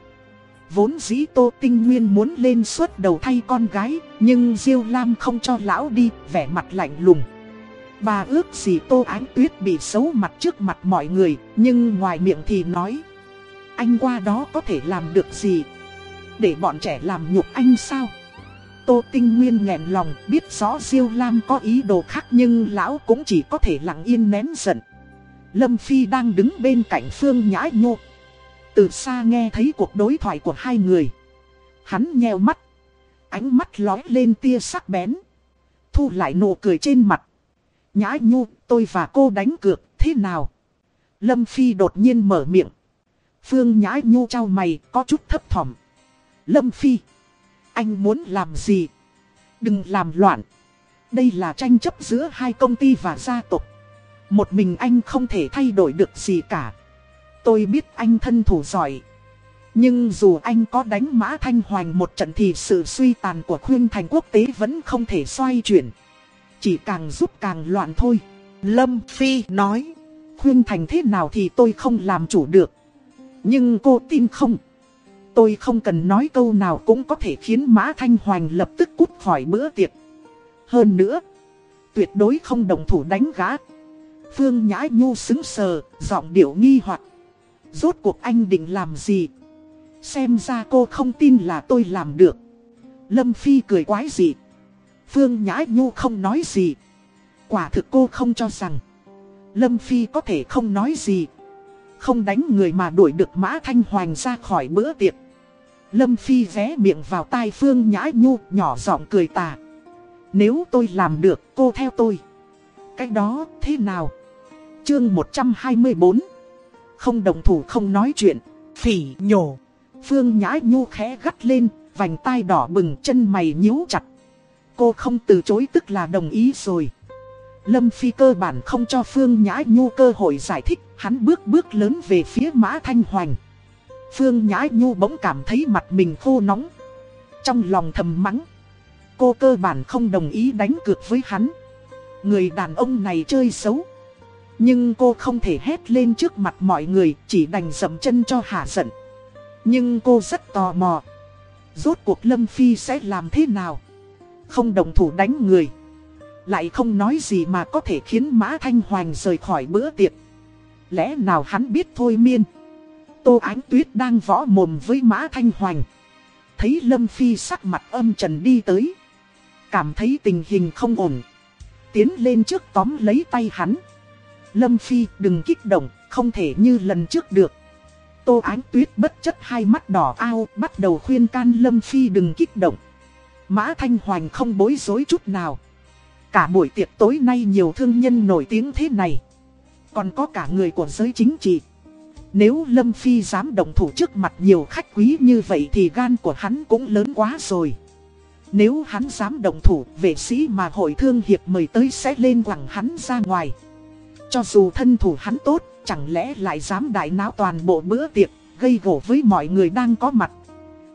Vốn dĩ Tô Tinh Nguyên muốn lên suốt đầu thay con gái, Nhưng Diêu Lam không cho lão đi, vẻ mặt lạnh lùng. Bà ước gì Tô Ánh Tuyết bị xấu mặt trước mặt mọi người, Nhưng ngoài miệng thì nói, Anh qua đó có thể làm được gì? Để bọn trẻ làm nhục anh sao? Tô Tinh Nguyên nghẹn lòng, biết rõ Diêu Lam có ý đồ khác Nhưng lão cũng chỉ có thể lặng yên nén giận. Lâm Phi đang đứng bên cạnh Phương Nhã Nhô. Từ xa nghe thấy cuộc đối thoại của hai người. Hắn nheo mắt. Ánh mắt lói lên tia sắc bén. Thu lại nụ cười trên mặt. Nhã Nhu, tôi và cô đánh cược, thế nào? Lâm Phi đột nhiên mở miệng. Phương Nhã Nhu trao mày, có chút thấp thỏm. Lâm Phi, anh muốn làm gì? Đừng làm loạn. Đây là tranh chấp giữa hai công ty và gia tộc. Một mình anh không thể thay đổi được gì cả. Tôi biết anh thân thủ giỏi. Nhưng dù anh có đánh mã thanh hoành một trận thì sự suy tàn của khuyên thành quốc tế vẫn không thể xoay chuyển. Chỉ càng giúp càng loạn thôi. Lâm Phi nói, khuyên thành thế nào thì tôi không làm chủ được. Nhưng cô tin không? Tôi không cần nói câu nào cũng có thể khiến Mã Thanh Hoành lập tức cút khỏi bữa tiệc. Hơn nữa, tuyệt đối không đồng thủ đánh gã. Phương Nhã Nhu xứng sờ, giọng điệu nghi hoặc Rốt cuộc anh định làm gì? Xem ra cô không tin là tôi làm được. Lâm Phi cười quái gì? Phương Nhã Nhu không nói gì. Quả thực cô không cho rằng. Lâm Phi có thể không nói gì. Không đánh người mà đuổi được Mã Thanh Hoành ra khỏi bữa tiệc. Lâm Phi vé miệng vào tai Phương Nhã Nhu, nhỏ giọng cười tà. Nếu tôi làm được, cô theo tôi. Cách đó thế nào? Chương 124 không đồng thủ không nói chuyện Phỉ nhổ. Phương Nhã Nhu khẽ gắt lên, Vành tai đỏ bừng, chân mày nhíu chặt. Cô không từ chối tức là đồng ý rồi. Lâm Phi cơ bản không cho Phương Nhã Nhu cơ hội giải thích, Hắn bước bước lớn về phía Mã Thanh Hoành. Phương Nhã Nhu bỗng cảm thấy mặt mình khô nóng. Trong lòng thầm mắng, Cô cơ bản không đồng ý đánh cược với hắn. Người đàn ông này chơi xấu nhưng cô không thể hét lên trước mặt mọi người, chỉ đành dậm chân cho hạ giận. Nhưng cô rất tò mò. Rốt cuộc Lâm Phi sẽ làm thế nào? Không đồng thủ đánh người. Lại không nói gì mà có thể khiến Mã Thanh Hoành rời khỏi bữa tiệc. Lẽ nào hắn biết thôi miên? Tô Ánh Tuyết đang võ mồm với Mã Thanh Hoành. Thấy Lâm Phi sắc mặt âm trần đi tới. Cảm thấy tình hình không ổn. Tiến lên trước tóm lấy tay hắn. Lâm Phi đừng kích động, không thể như lần trước được. Tô Ánh Tuyết bất chấp hai mắt đỏ ao, bắt đầu khuyên can Lâm Phi đừng kích động. Mã Thanh Hoành không bối rối chút nào. Cả buổi tiệc tối nay nhiều thương nhân nổi tiếng thế này. Còn có cả người của giới chính trị. Nếu Lâm Phi dám đồng thủ trước mặt nhiều khách quý như vậy thì gan của hắn cũng lớn quá rồi. Nếu hắn dám đồng thủ, vệ sĩ mà hội thương hiệp mời tới sẽ lên quẳng hắn ra ngoài. Cho dù thân thủ hắn tốt, chẳng lẽ lại dám đại náo toàn bộ bữa tiệc, gây gổ với mọi người đang có mặt.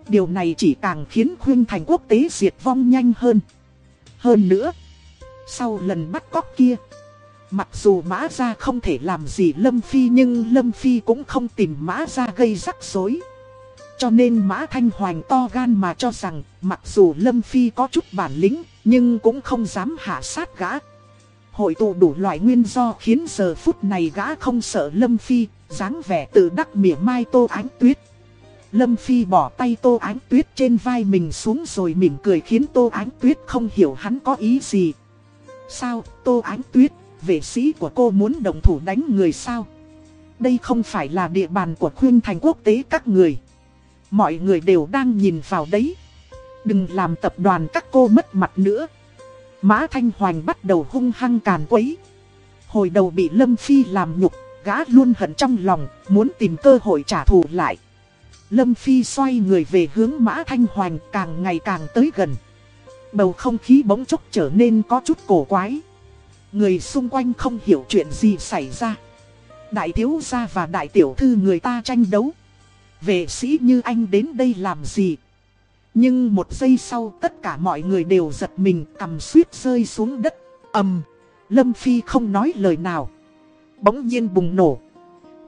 Điều này chỉ càng khiến khuyên thành quốc tế diệt vong nhanh hơn. Hơn nữa, sau lần bắt cóc kia, mặc dù Mã Gia không thể làm gì Lâm Phi nhưng Lâm Phi cũng không tìm Mã Gia gây rắc rối. Cho nên Mã Thanh Hoành to gan mà cho rằng mặc dù Lâm Phi có chút bản lĩnh nhưng cũng không dám hạ sát gã. Hội tụ đủ loại nguyên do khiến giờ phút này gã không sợ Lâm Phi, dáng vẻ tự đắc mỉa mai tô ánh tuyết. Lâm Phi bỏ tay Tô Ánh Tuyết trên vai mình xuống rồi mỉm cười khiến Tô Ánh Tuyết không hiểu hắn có ý gì. Sao, Tô Ánh Tuyết, vệ sĩ của cô muốn đồng thủ đánh người sao? Đây không phải là địa bàn của khuyên thành quốc tế các người. Mọi người đều đang nhìn vào đấy. Đừng làm tập đoàn các cô mất mặt nữa. Mã Thanh Hoành bắt đầu hung hăng càn quấy. Hồi đầu bị Lâm Phi làm nhục, gã luôn hận trong lòng, muốn tìm cơ hội trả thù lại. Lâm Phi xoay người về hướng Mã Thanh Hoành càng ngày càng tới gần. Bầu không khí bỗng chốc trở nên có chút cổ quái. Người xung quanh không hiểu chuyện gì xảy ra. Đại thiếu gia và đại tiểu thư người ta tranh đấu. Vệ sĩ như anh đến đây làm gì? Nhưng một giây sau tất cả mọi người đều giật mình cầm suýt rơi xuống đất. ầm, Lâm Phi không nói lời nào. Bỗng nhiên bùng nổ.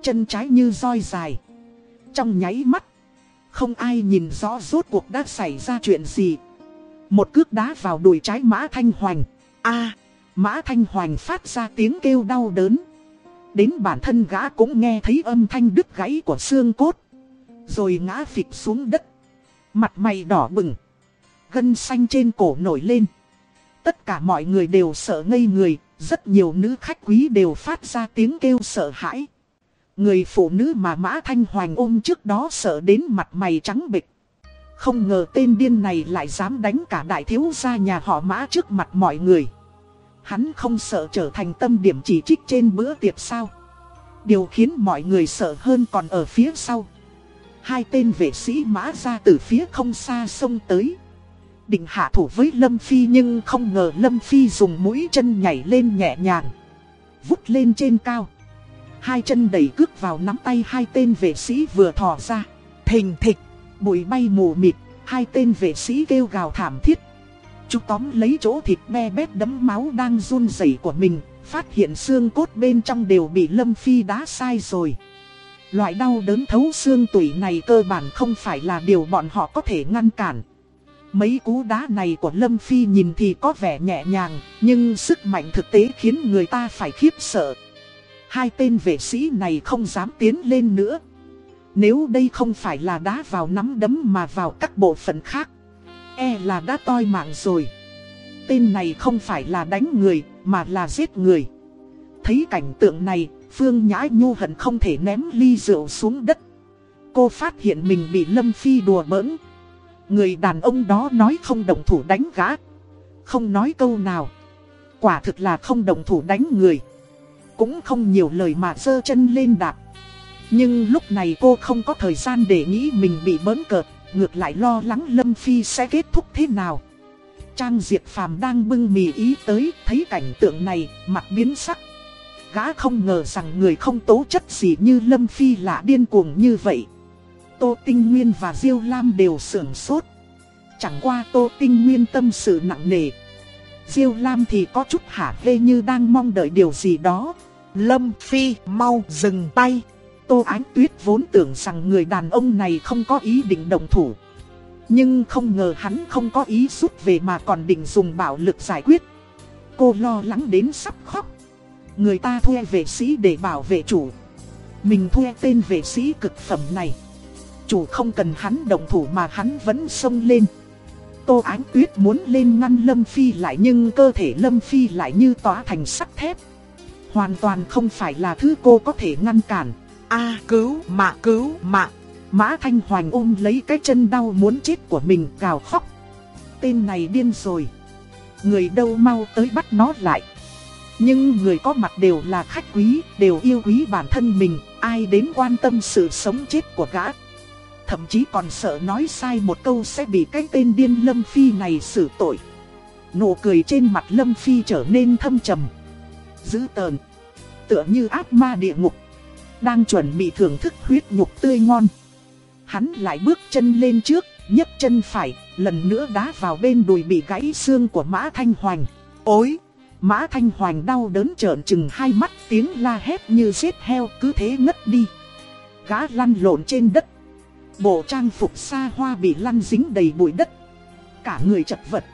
Chân trái như roi dài. Trong nháy mắt. Không ai nhìn rõ rốt cuộc đã xảy ra chuyện gì. Một cước đá vào đùi trái Mã Thanh Hoành. a, Mã Thanh Hoành phát ra tiếng kêu đau đớn. Đến bản thân gã cũng nghe thấy âm thanh đứt gãy của xương cốt. Rồi ngã phịch xuống đất. Mặt mày đỏ bừng. Gân xanh trên cổ nổi lên. Tất cả mọi người đều sợ ngây người. Rất nhiều nữ khách quý đều phát ra tiếng kêu sợ hãi. Người phụ nữ mà Mã Thanh Hoành ôm trước đó sợ đến mặt mày trắng bịch. Không ngờ tên điên này lại dám đánh cả đại thiếu gia nhà họ Mã trước mặt mọi người. Hắn không sợ trở thành tâm điểm chỉ trích trên bữa tiệc sao. Điều khiến mọi người sợ hơn còn ở phía sau. Hai tên vệ sĩ mã ra từ phía không xa sông tới. Định hạ thủ với Lâm Phi nhưng không ngờ Lâm Phi dùng mũi chân nhảy lên nhẹ nhàng. Vút lên trên cao. Hai chân đẩy cước vào nắm tay hai tên vệ sĩ vừa thò ra. Thình thịch, bụi bay mù mịt, hai tên vệ sĩ kêu gào thảm thiết. Chú tóm lấy chỗ thịt me bét đấm máu đang run rẩy của mình, phát hiện xương cốt bên trong đều bị Lâm Phi đá sai rồi. Loại đau đớn thấu xương tủy này cơ bản không phải là điều bọn họ có thể ngăn cản. Mấy cú đá này của Lâm Phi nhìn thì có vẻ nhẹ nhàng, nhưng sức mạnh thực tế khiến người ta phải khiếp sợ. Hai tên vệ sĩ này không dám tiến lên nữa. Nếu đây không phải là đá vào nắm đấm mà vào các bộ phận khác, e là đã toi mạng rồi. Tên này không phải là đánh người, mà là giết người. Thấy cảnh tượng này, Phương Nhã Nhu hận không thể ném ly rượu xuống đất. Cô phát hiện mình bị Lâm Phi đùa bỡn. Người đàn ông đó nói không đồng thủ đánh gã. Không nói câu nào. Quả thực là không đồng thủ đánh người. Cũng không nhiều lời mà dơ chân lên đạp. Nhưng lúc này cô không có thời gian để nghĩ mình bị bỡn cợt. Ngược lại lo lắng Lâm Phi sẽ kết thúc thế nào. Trang Diệp Phàm đang bưng mì ý tới, thấy cảnh tượng này, mặt biến sắc. Gã không ngờ rằng người không tố chất gì như Lâm Phi là điên cuồng như vậy. Tô Tinh Nguyên và Diêu Lam đều sưởng sốt. Chẳng qua Tô Tinh Nguyên tâm sự nặng nề. Diêu Lam thì có chút hả hê như đang mong đợi điều gì đó. Lâm Phi, mau dừng tay. Tô Ánh Tuyết vốn tưởng rằng người đàn ông này không có ý định đồng thủ. Nhưng không ngờ hắn không có ý rút về mà còn định dùng bạo lực giải quyết. Cô lo lắng đến sắp khóc. Người ta thuê vệ sĩ để bảo vệ chủ. Mình thuê tên vệ sĩ cực phẩm này. Chủ không cần hắn đồng thủ mà hắn vẫn xông lên. Tô Ánh Tuyết muốn lên ngăn Lâm Phi lại nhưng cơ thể Lâm Phi lại như tỏa thành sắt thép. Hoàn toàn không phải là thứ cô có thể ngăn cản. A cứu mạng cứu mạng. Mã Thanh Hoành ôm lấy cái chân đau muốn chết của mình gào khóc. Tên này điên rồi. Người đâu mau tới bắt nó lại. Nhưng người có mặt đều là khách quý, đều yêu quý bản thân mình, ai đến quan tâm sự sống chết của gã. Thậm chí còn sợ nói sai một câu sẽ bị cái tên điên Lâm Phi này xử tội. Nụ cười trên mặt Lâm Phi trở nên thâm trầm. Dữ tờn. Tựa như ác ma địa ngục. Đang chuẩn bị thưởng thức huyết nhục tươi ngon. Hắn lại bước chân lên trước, nhấc chân phải, lần nữa đá vào bên đùi bị gãy xương của Mã Thanh Hoành. Ôi! Mã Thanh Hoành đau đớn trợn trừng hai mắt tiếng la hét như giết heo cứ thế ngất đi. Gã lăn lộn trên đất. Bộ trang phục xa hoa bị lăn dính đầy bụi đất. Cả người chật vật.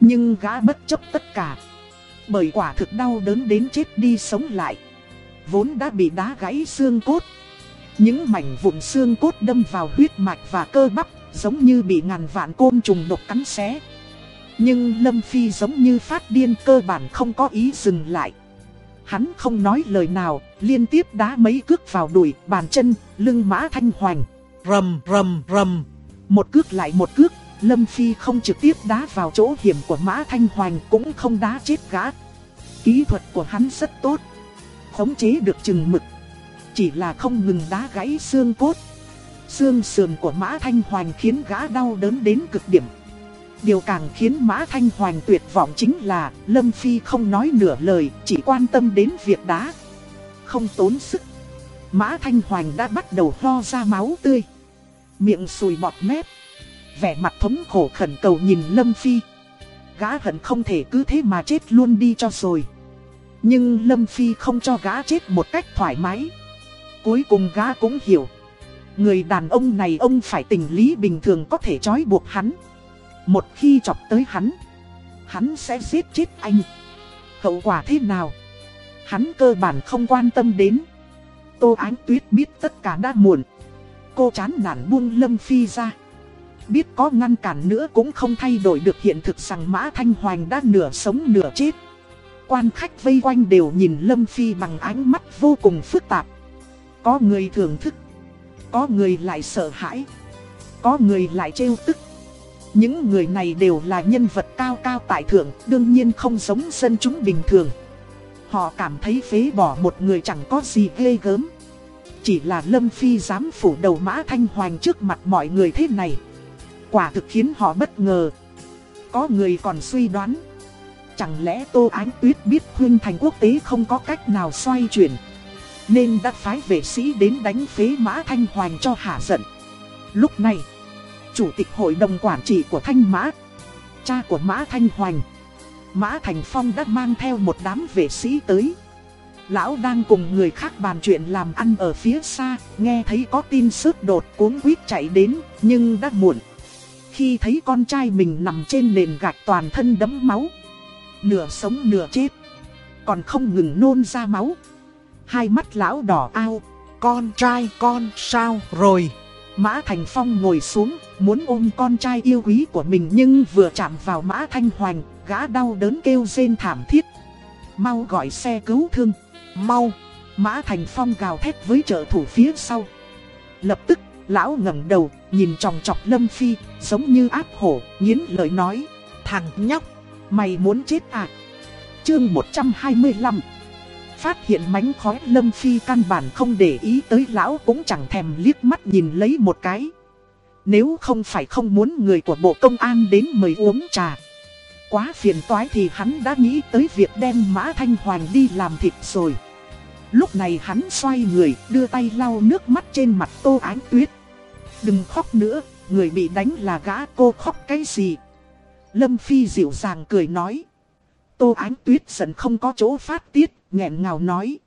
Nhưng gã bất chấp tất cả. Bởi quả thực đau đớn đến chết đi sống lại. Vốn đã bị đá gãy xương cốt. Những mảnh vụn xương cốt đâm vào huyết mạch và cơ bắp, giống như bị ngàn vạn côn trùng độc cắn xé. Nhưng Lâm Phi giống như phát điên cơ bản không có ý dừng lại. Hắn không nói lời nào, liên tiếp đá mấy cước vào đùi, bàn chân, lưng mã thanh hoành. Rầm rầm rầm. Một cước lại một cước, Lâm Phi không trực tiếp đá vào chỗ hiểm của mã thanh hoành cũng không đá chết gã. Kỹ thuật của hắn rất tốt. Khống chế được chừng mực. Chỉ là không ngừng đá gãy xương cốt. Xương sườn của mã thanh hoành khiến gã đau đớn đến cực điểm. Điều càng khiến Mã Thanh Hoành tuyệt vọng chính là Lâm Phi không nói nửa lời, chỉ quan tâm đến việc đá. Không tốn sức. Mã Thanh Hoành đã bắt đầu ho ra máu tươi. Miệng sùi bọt mép. Vẻ mặt thống khổ khẩn cầu nhìn Lâm Phi. Gã hận không thể cứ thế mà chết luôn đi cho rồi. Nhưng Lâm Phi không cho gã chết một cách thoải mái. Cuối cùng gã cũng hiểu. Người đàn ông này ông phải tình lý bình thường có thể trói buộc hắn. Một khi chọc tới hắn, hắn sẽ giết chết anh. Hậu quả thế nào? Hắn cơ bản không quan tâm đến. Tô Ánh Tuyết biết tất cả đã muộn. Cô chán nản buông Lâm Phi ra. Biết có ngăn cản nữa cũng không thay đổi được hiện thực rằng Mã Thanh Hoành đã nửa sống nửa chết. Quan khách vây quanh đều nhìn Lâm Phi bằng ánh mắt vô cùng phức tạp. Có người thưởng thức. Có người lại sợ hãi. Có người lại trêu tức. Những người này đều là nhân vật cao cao tại thượng, đương nhiên không giống dân chúng bình thường. Họ cảm thấy phế bỏ một người chẳng có gì ghê gớm. Chỉ là Lâm Phi dám phủ đầu Mã Thanh Hoành trước mặt mọi người thế này. Quả thực khiến họ bất ngờ. Có người còn suy đoán. Chẳng lẽ Tô Ánh Tuyết biết Huyên Thành quốc tế không có cách nào xoay chuyển. Nên đã phái vệ sĩ đến đánh phế Mã Thanh Hoành cho hạ giận. Lúc này chủ tịch hội đồng quản trị của Thanh Mã, cha của Mã Thanh Hoành. Mã Thành Phong đã mang theo một đám vệ sĩ tới. Lão đang cùng người khác bàn chuyện làm ăn ở phía xa, nghe thấy có tin sức đột cuốn quýt chạy đến, nhưng đã muộn. Khi thấy con trai mình nằm trên nền gạch toàn thân đấm máu, nửa sống nửa chết, còn không ngừng nôn ra máu. Hai mắt lão đỏ ao, con trai con sao rồi? Mã Thành Phong ngồi xuống, muốn ôm con trai yêu quý của mình nhưng vừa chạm vào Mã Thanh Hoành, gã đau đớn kêu rên thảm thiết. Mau gọi xe cứu thương, mau. Mã Thành Phong gào thét với trợ thủ phía sau. Lập tức, lão ngẩng đầu, nhìn tròng trọc Lâm Phi, giống như áp hổ, nghiến lời nói. Thằng nhóc, mày muốn chết à? Chương 125 Phát hiện mánh khói Lâm Phi căn bản không để ý tới lão cũng chẳng thèm liếc mắt nhìn lấy một cái. Nếu không phải không muốn người của Bộ Công an đến mời uống trà. Quá phiền toái thì hắn đã nghĩ tới việc đem Mã Thanh Hoàng đi làm thịt rồi. Lúc này hắn xoay người, đưa tay lau nước mắt trên mặt Tô Ánh Tuyết. Đừng khóc nữa, người bị đánh là gã cô khóc cái gì. Lâm Phi dịu dàng cười nói. Tô Ánh Tuyết giận không có chỗ phát tiết, nghẹn ngào nói.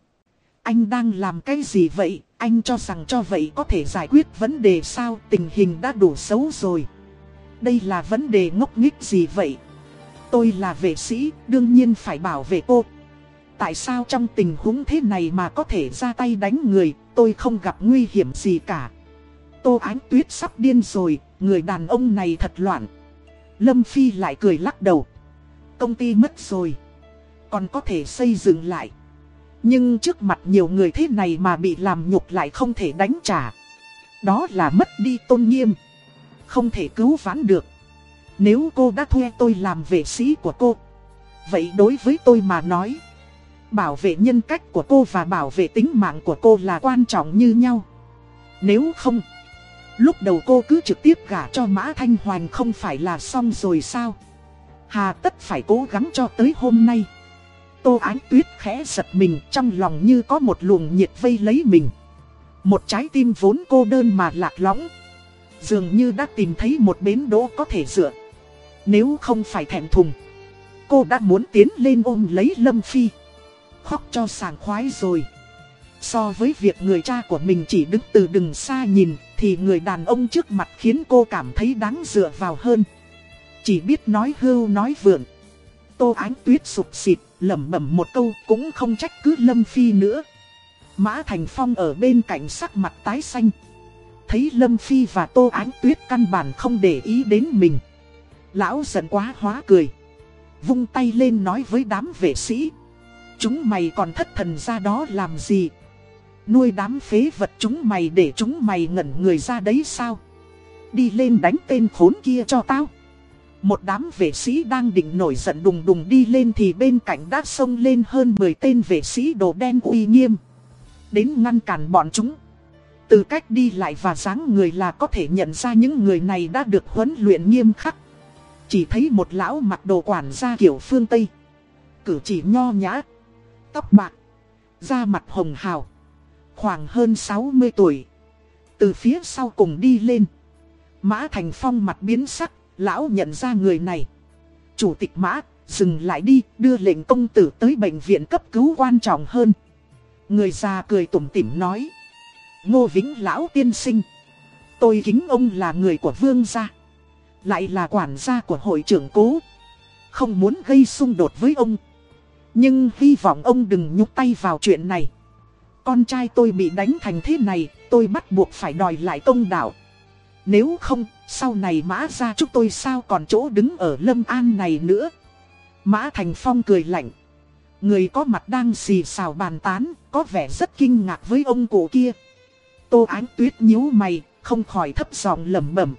Anh đang làm cái gì vậy, anh cho rằng cho vậy có thể giải quyết vấn đề sao, tình hình đã đủ xấu rồi. Đây là vấn đề ngốc nghích gì vậy? Tôi là vệ sĩ, đương nhiên phải bảo vệ cô. Tại sao trong tình huống thế này mà có thể ra tay đánh người, tôi không gặp nguy hiểm gì cả. Tô Ánh Tuyết sắp điên rồi, người đàn ông này thật loạn. Lâm Phi lại cười lắc đầu. Công ty mất rồi còn có thể xây dựng lại. Nhưng trước mặt nhiều người thế này mà bị làm nhục lại không thể đánh trả. Đó là mất đi tôn nghiêm. Không thể cứu vãn được. Nếu cô đã thuê tôi làm vệ sĩ của cô. Vậy đối với tôi mà nói. Bảo vệ nhân cách của cô và bảo vệ tính mạng của cô là quan trọng như nhau. Nếu không. Lúc đầu cô cứ trực tiếp gả cho Mã Thanh Hoành không phải là xong rồi sao? Hà tất phải cố gắng cho tới hôm nay. Tô Ánh Tuyết khẽ giật mình, trong lòng như có một luồng nhiệt vây lấy mình. Một trái tim vốn cô đơn mà lạc lõng. Dường như đã tìm thấy một bến đỗ có thể dựa. Nếu không phải thẹn thùng. Cô đã muốn tiến lên ôm lấy Lâm Phi. Khóc cho sàng khoái rồi. So với việc người cha của mình chỉ đứng từ đừng xa nhìn, Thì người đàn ông trước mặt khiến cô cảm thấy đáng dựa vào hơn Chỉ biết nói hưu nói vượn Tô ánh tuyết sụp xịt lẩm bẩm một câu cũng không trách cứ Lâm Phi nữa. Mã Thành Phong ở bên cạnh sắc mặt tái xanh. Thấy Lâm Phi và Tô Ánh Tuyết căn bản không để ý đến mình. Lão giận quá hóa cười. Vung tay lên nói với đám vệ sĩ. Chúng mày còn thất thần ra đó làm gì? Nuôi đám phế vật chúng mày để chúng mày ngẩn người ra đấy sao? Đi lên đánh tên khốn kia cho tao. Một đám vệ sĩ đang định nổi giận đùng đùng đi lên thì bên cạnh đã xông lên hơn 10 tên vệ sĩ đồ đen uy nghiêm. Đến ngăn cản bọn chúng. Từ cách đi lại và dáng người là có thể nhận ra những người này đã được huấn luyện nghiêm khắc. Chỉ thấy một lão mặc đồ quản gia kiểu phương Tây. Cử chỉ nho nhã. Tóc bạc. Da mặt hồng hào. Khoảng hơn 60 tuổi. Từ phía sau cùng đi lên. Mã Thành Phong mặt biến sắc. Lão nhận ra người này. Chủ tịch Mã, dừng lại đi, đưa lệnh công tử tới bệnh viện cấp cứu quan trọng hơn. Người già cười tủm tỉm nói. Ngô Vĩnh Lão tiên sinh. Tôi kính ông là người của vương gia. Lại là quản gia của hội trưởng cố. Không muốn gây xung đột với ông. Nhưng hy vọng ông đừng nhúc tay vào chuyện này. Con trai tôi bị đánh thành thế này, tôi bắt buộc phải đòi lại công đạo. Nếu không, sau này mã ra chúng tôi sao còn chỗ đứng ở Lâm An này nữa. Mã Thành Phong cười lạnh. Người có mặt đang xì xào bàn tán, có vẻ rất kinh ngạc với ông cụ kia. Tô Ánh Tuyết nhíu mày, không khỏi thấp giọng lẩm bẩm.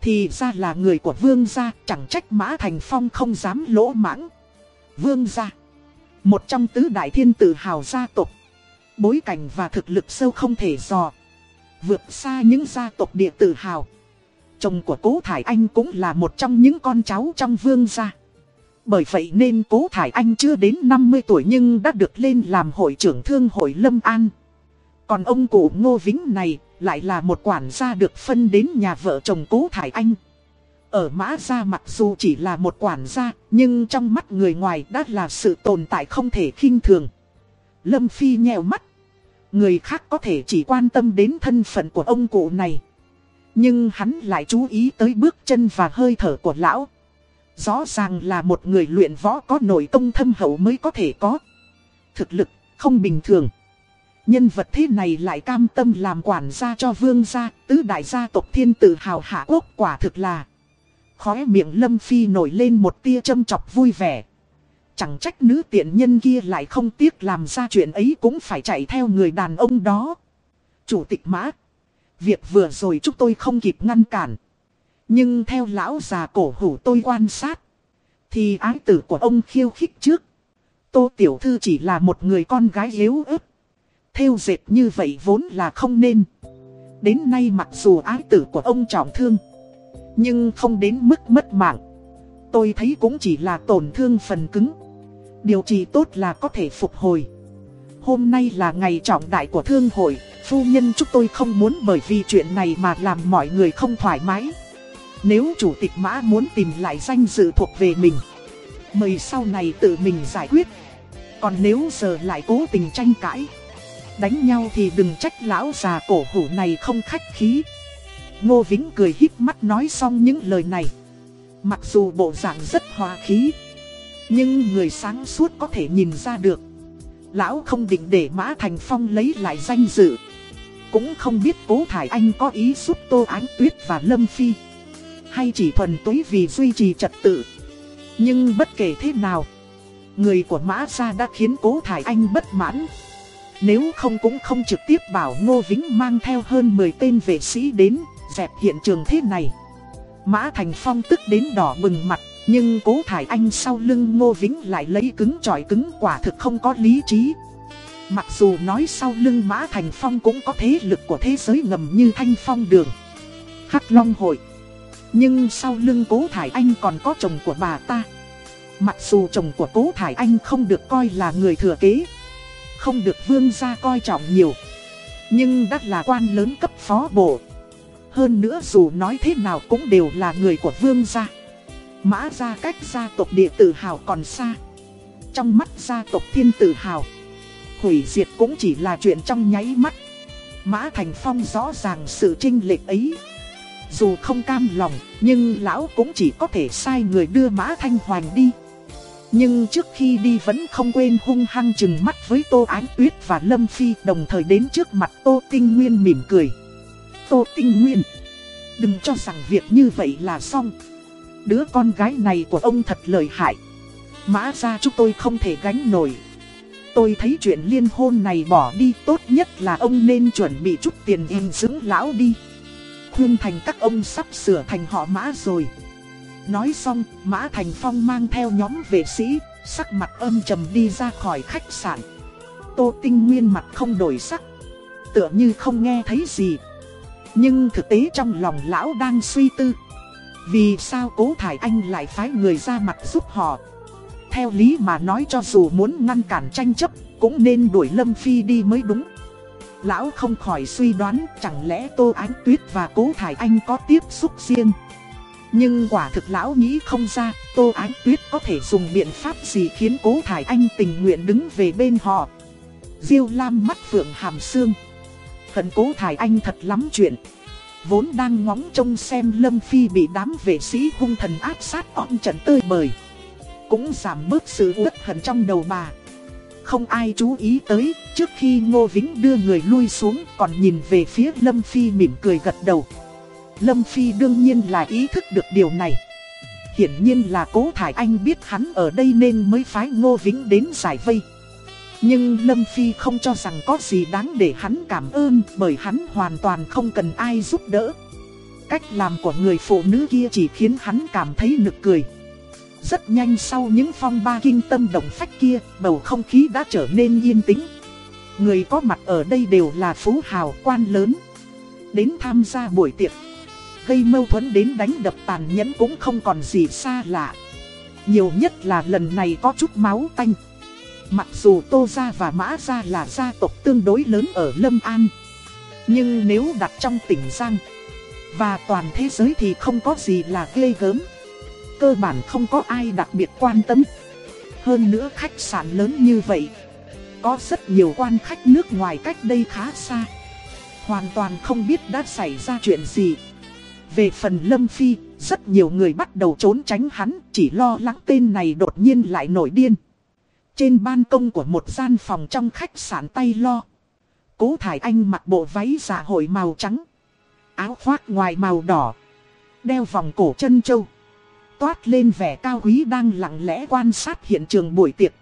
Thì ra là người của vương gia, chẳng trách Mã Thành Phong không dám lỗ mãng. Vương gia, một trong tứ đại thiên tử hào gia tộc. Bối cảnh và thực lực sâu không thể dò. Vượt xa những gia tộc địa tử hào. Chồng của Cố Thải Anh cũng là một trong những con cháu trong vương gia. Bởi vậy nên Cố Thải Anh chưa đến 50 tuổi nhưng đã được lên làm hội trưởng thương hội Lâm An. Còn ông cụ Ngô Vĩnh này lại là một quản gia được phân đến nhà vợ chồng Cố Thải Anh. Ở Mã Gia mặc dù chỉ là một quản gia, nhưng trong mắt người ngoài đã là sự tồn tại không thể khinh thường. Lâm Phi nhèo mắt. Người khác có thể chỉ quan tâm đến thân phận của ông cụ này. Nhưng hắn lại chú ý tới bước chân và hơi thở của lão. Rõ ràng là một người luyện võ có nội công thâm hậu mới có thể có. Thực lực không bình thường. Nhân vật thế này lại cam tâm làm quản gia cho vương gia, tứ đại gia tộc thiên tử hào hạ quốc quả thực là. Khóe miệng Lâm Phi nổi lên một tia châm chọc vui vẻ. Chẳng trách nữ tiện nhân kia lại không tiếc làm ra chuyện ấy cũng phải chạy theo người đàn ông đó. Chủ tịch mã. Việc vừa rồi chúng tôi không kịp ngăn cản. Nhưng theo lão già cổ hủ tôi quan sát. Thì ái tử của ông khiêu khích trước. Tô Tiểu Thư chỉ là một người con gái yếu ớt. Theo dệt như vậy vốn là không nên. Đến nay mặc dù ái tử của ông trọng thương. Nhưng không đến mức mất mạng. Tôi thấy cũng chỉ là tổn thương phần cứng. Điều trị tốt là có thể phục hồi. Hôm nay là ngày trọng đại của thương hội. Phu nhân chúng tôi không muốn bởi vì chuyện này mà làm mọi người không thoải mái. Nếu chủ tịch mã muốn tìm lại danh dự thuộc về mình. Mời sau này tự mình giải quyết. Còn nếu giờ lại cố tình tranh cãi, Đánh nhau thì đừng trách lão già cổ hủ này không khách khí Ngô Vĩnh cười híp mắt nói xong những lời này Mặc dù bộ dạng rất hòa khí, Nhưng người sáng suốt có thể nhìn ra được Lão không định để Mã Thành Phong lấy lại danh dự. Cũng không biết Cố Thải Anh có ý giúp Tô Ánh Tuyết và Lâm Phi Hay chỉ thuần túy vì duy trì trật tự. Nhưng bất kể thế nào Người của Mã Gia đã khiến Cố Thải Anh bất mãn. Nếu không cũng không trực tiếp bảo Ngô Vĩnh mang theo hơn 10 tên vệ sĩ đến, dẹp hiện trường thế này. Mã Thành Phong tức đến đỏ bừng mặt, nhưng cố thải anh sau lưng Ngô Vĩnh lại lấy cứng trọi cứng quả thực không có lý trí. Mặc dù nói sau lưng Mã Thành Phong cũng có thế lực của thế giới ngầm như Thanh Phong Đường, Hắc Long Hội. Nhưng sau lưng cố thải anh còn có chồng của bà ta. Mặc dù chồng của cố thải anh không được coi là người thừa kế không được vương gia coi trọng nhiều. Nhưng đã là quan lớn cấp phó bộ. Hơn nữa dù nói thế nào cũng đều là người của vương gia. Mã gia cách gia tộc địa tử hào còn xa. Trong mắt gia tộc thiên tử hào, hủy diệt cũng chỉ là chuyện trong nháy mắt. Mã Thành Phong rõ ràng sự trinh lệch ấy. Dù không cam lòng, nhưng lão cũng chỉ có thể sai người đưa Mã Thanh Hoàng đi. Nhưng trước khi đi vẫn không quên hung hăng chừng mắt với Tô Ánh Tuyết và Lâm Phi đồng thời đến trước mặt Tô Tinh Nguyên mỉm cười. Tô Tinh Nguyên, đừng cho rằng việc như vậy là xong. Đứa con gái này của ông thật lợi hại. Mã ra chúng tôi không thể gánh nổi. Tôi thấy chuyện liên hôn này bỏ đi tốt nhất là ông nên chuẩn bị chút tiền in dưỡng lão đi. Khuyên thành các ông sắp sửa thành họ mã rồi. Nói xong, Mã Thành Phong mang theo nhóm vệ sĩ, sắc mặt âm trầm đi ra khỏi khách sạn. Tô Tinh Nguyên mặt không đổi sắc, tựa như không nghe thấy gì. Nhưng thực tế trong lòng lão đang suy tư. Vì sao cố thải anh lại phái người ra mặt giúp họ? Theo lý mà nói cho dù muốn ngăn cản tranh chấp, cũng nên đuổi Lâm Phi đi mới đúng. Lão không khỏi suy đoán chẳng lẽ Tô Ánh Tuyết và Cố Thải Anh có tiếp xúc riêng. Nhưng quả thực lão nghĩ không ra, Tô Ánh Tuyết có thể dùng biện pháp gì khiến Cố Thải Anh tình nguyện đứng về bên họ. Diêu Lam mắt phượng hàm xương. Hận Cố Thải Anh thật lắm chuyện. Vốn đang ngóng trông xem Lâm Phi bị đám vệ sĩ hung thần áp sát on trận tơi bời. Cũng giảm bớt sự uất hận trong đầu bà. Không ai chú ý tới, trước khi Ngô Vĩnh đưa người lui xuống còn nhìn về phía Lâm Phi mỉm cười gật đầu. Lâm Phi đương nhiên là ý thức được điều này. Hiển nhiên là cố thải anh biết hắn ở đây nên mới phái Ngô Vĩnh đến giải vây. Nhưng Lâm Phi không cho rằng có gì đáng để hắn cảm ơn bởi hắn hoàn toàn không cần ai giúp đỡ. Cách làm của người phụ nữ kia chỉ khiến hắn cảm thấy nực cười. Rất nhanh sau những phong ba kinh tâm động phách kia, bầu không khí đã trở nên yên tĩnh. Người có mặt ở đây đều là phú hào quan lớn. Đến tham gia buổi tiệc gây mâu thuẫn đến đánh đập tàn nhẫn cũng không còn gì xa lạ. Nhiều nhất là lần này có chút máu tanh. Mặc dù Tô Gia và Mã Gia là gia tộc tương đối lớn ở Lâm An. Nhưng nếu đặt trong tỉnh Giang và toàn thế giới thì không có gì là ghê gớm. Cơ bản không có ai đặc biệt quan tâm. Hơn nữa khách sạn lớn như vậy. Có rất nhiều quan khách nước ngoài cách đây khá xa. Hoàn toàn không biết đã xảy ra chuyện gì. Về phần Lâm Phi, rất nhiều người bắt đầu trốn tránh hắn, chỉ lo lắng tên này đột nhiên lại nổi điên. Trên ban công của một gian phòng trong khách sạn tay lo. Cố Thải Anh mặc bộ váy dạ hội màu trắng. Áo khoác ngoài màu đỏ. Đeo vòng cổ chân châu. Toát lên vẻ cao quý đang lặng lẽ quan sát hiện trường buổi tiệc.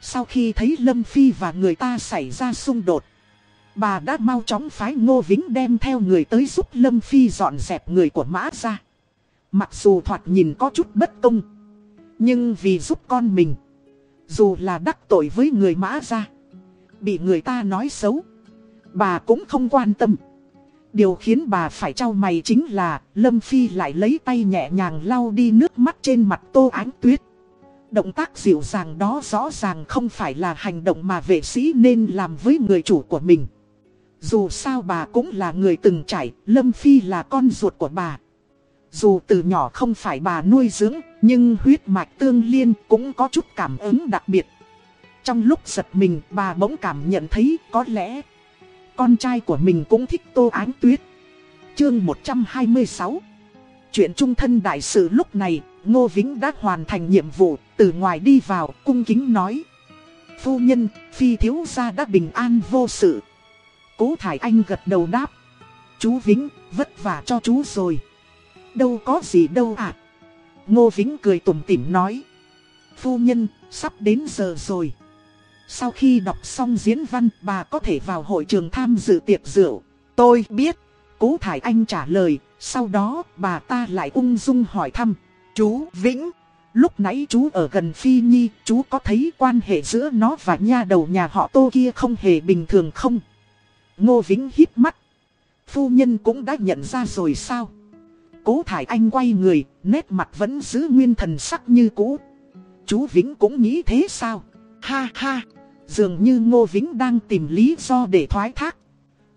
Sau khi thấy Lâm Phi và người ta xảy ra xung đột. Bà đã mau chóng phái Ngô Vĩnh đem theo người tới giúp Lâm Phi dọn dẹp người của Mã ra. Mặc dù thoạt nhìn có chút bất công. Nhưng vì giúp con mình. Dù là đắc tội với người Mã ra. Bị người ta nói xấu. Bà cũng không quan tâm. Điều khiến bà phải trao mày chính là Lâm Phi lại lấy tay nhẹ nhàng lau đi nước mắt trên mặt tô ánh tuyết. Động tác dịu dàng đó rõ ràng không phải là hành động mà vệ sĩ nên làm với người chủ của mình. Dù sao bà cũng là người từng trải, Lâm Phi là con ruột của bà. Dù từ nhỏ không phải bà nuôi dưỡng, nhưng huyết mạch tương liên cũng có chút cảm ứng đặc biệt. Trong lúc giật mình, bà bỗng cảm nhận thấy có lẽ con trai của mình cũng thích Tô Ánh Tuyết. Chương 126 Chuyện trung thân đại sự lúc này, Ngô Vĩnh đã hoàn thành nhiệm vụ, từ ngoài đi vào, cung kính nói. Phu nhân, phi thiếu gia đã bình an vô sự. Cố Thải Anh gật đầu đáp. Chú Vĩnh, vất vả cho chú rồi. Đâu có gì đâu ạ. À. Ngô Vĩnh cười tủm tỉm nói. Phu nhân, sắp đến giờ rồi. Sau khi đọc xong diễn văn, bà có thể vào hội trường tham dự tiệc rượu. Tôi biết. Cố Thải Anh trả lời, sau đó bà ta lại ung dung hỏi thăm. Chú Vĩnh, lúc nãy chú ở gần Phi Nhi, chú có thấy quan hệ giữa nó và nha đầu nhà họ tô kia không hề bình thường không? Ngô Vĩnh hít mắt. Phu nhân cũng đã nhận ra rồi sao? Cố Thải Anh quay người, nét mặt vẫn giữ nguyên thần sắc như cũ. Chú Vĩnh cũng nghĩ thế sao? Ha ha, dường như Ngô Vĩnh đang tìm lý do để thoái thác.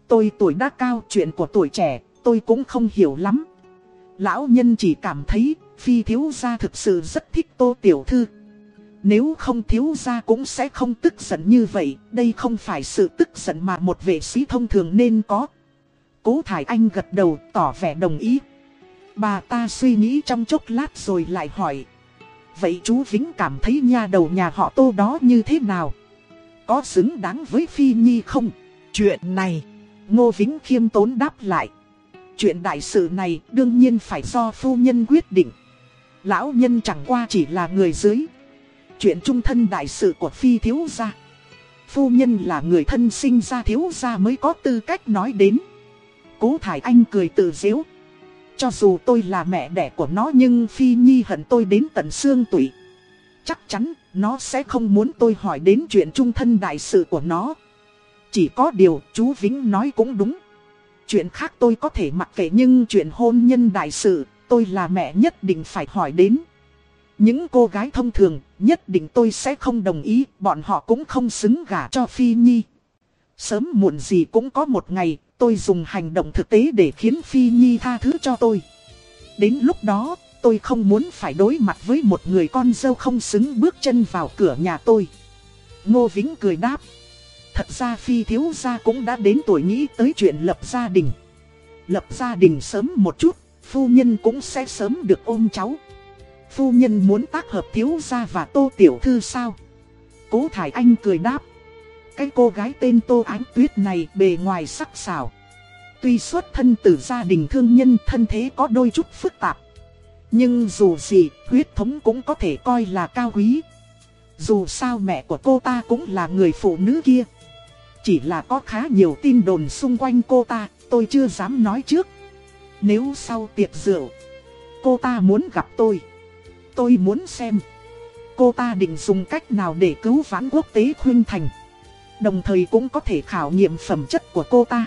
Tôi tuổi đã cao chuyện của tuổi trẻ, tôi cũng không hiểu lắm. Lão nhân chỉ cảm thấy, phi thiếu gia thực sự rất thích tô tiểu thư. Nếu không thiếu gia cũng sẽ không tức giận như vậy, đây không phải sự tức giận mà một vệ sĩ thông thường nên có. Cố Thải Anh gật đầu tỏ vẻ đồng ý. Bà ta suy nghĩ trong chốc lát rồi lại hỏi. Vậy chú Vĩnh cảm thấy nha đầu nhà họ tô đó như thế nào? Có xứng đáng với Phi Nhi không? Chuyện này, Ngô Vĩnh khiêm tốn đáp lại. Chuyện đại sự này đương nhiên phải do phu nhân quyết định. Lão nhân chẳng qua chỉ là người dưới. Chuyện trung thân đại sự của Phi thiếu gia. Phu nhân là người thân sinh ra thiếu gia mới có tư cách nói đến. Cố Thải Anh cười tự dễu. Cho dù tôi là mẹ đẻ của nó nhưng Phi Nhi hận tôi đến tận xương tủy. Chắc chắn nó sẽ không muốn tôi hỏi đến chuyện trung thân đại sự của nó. Chỉ có điều chú Vĩnh nói cũng đúng. Chuyện khác tôi có thể mặc kệ nhưng chuyện hôn nhân đại sự tôi là mẹ nhất định phải hỏi đến. Những cô gái thông thường nhất định tôi sẽ không đồng ý, bọn họ cũng không xứng gả cho Phi Nhi. Sớm muộn gì cũng có một ngày tôi dùng hành động thực tế để khiến Phi Nhi tha thứ cho tôi. Đến lúc đó, tôi không muốn phải đối mặt với một người con dâu không xứng bước chân vào cửa nhà tôi. Ngô Vĩnh cười đáp. Thật ra Phi thiếu gia cũng đã đến tuổi nghĩ tới chuyện lập gia đình. Lập gia đình sớm một chút, phu nhân cũng sẽ sớm được ôm cháu. Phu nhân muốn tác hợp thiếu gia và tô tiểu thư sao? Cố Thải Anh cười đáp. Cái cô gái tên Tô Ánh Tuyết này bề ngoài sắc sảo. Tuy xuất thân từ gia đình thương nhân thân thế có đôi chút phức tạp. Nhưng dù gì, huyết thống cũng có thể coi là cao quý. Dù sao mẹ của cô ta cũng là người phụ nữ kia. Chỉ là có khá nhiều tin đồn xung quanh cô ta, tôi chưa dám nói trước. Nếu sau tiệc rượu, cô ta muốn gặp tôi. Tôi muốn xem, cô ta định dùng cách nào để cứu vãn quốc tế khuyên thành. Đồng thời cũng có thể khảo nghiệm phẩm chất của cô ta.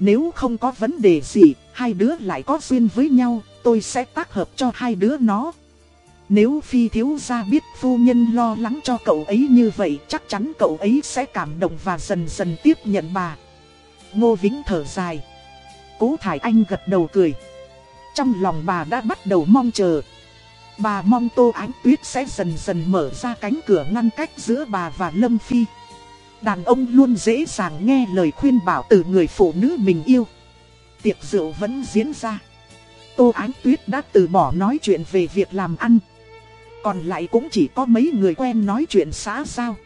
Nếu không có vấn đề gì, Hai đứa lại có duyên với nhau, Tôi sẽ tác hợp cho hai đứa nó. Nếu phi thiếu gia biết phu nhân lo lắng cho cậu ấy như vậy, Chắc chắn cậu ấy sẽ cảm động và dần dần tiếp nhận bà. Ngô Vĩnh thở dài. Cố Thải Anh gật đầu cười. Trong lòng bà đã bắt đầu mong chờ. Bà mong Tô Ánh Tuyết sẽ dần dần mở ra cánh cửa ngăn cách giữa bà và Lâm Phi. Đàn ông luôn dễ dàng nghe lời khuyên bảo từ người phụ nữ mình yêu. Tiệc rượu vẫn diễn ra. Tô Ánh Tuyết đã từ bỏ nói chuyện về việc làm ăn. Còn lại cũng chỉ có mấy người quen nói chuyện xã giao.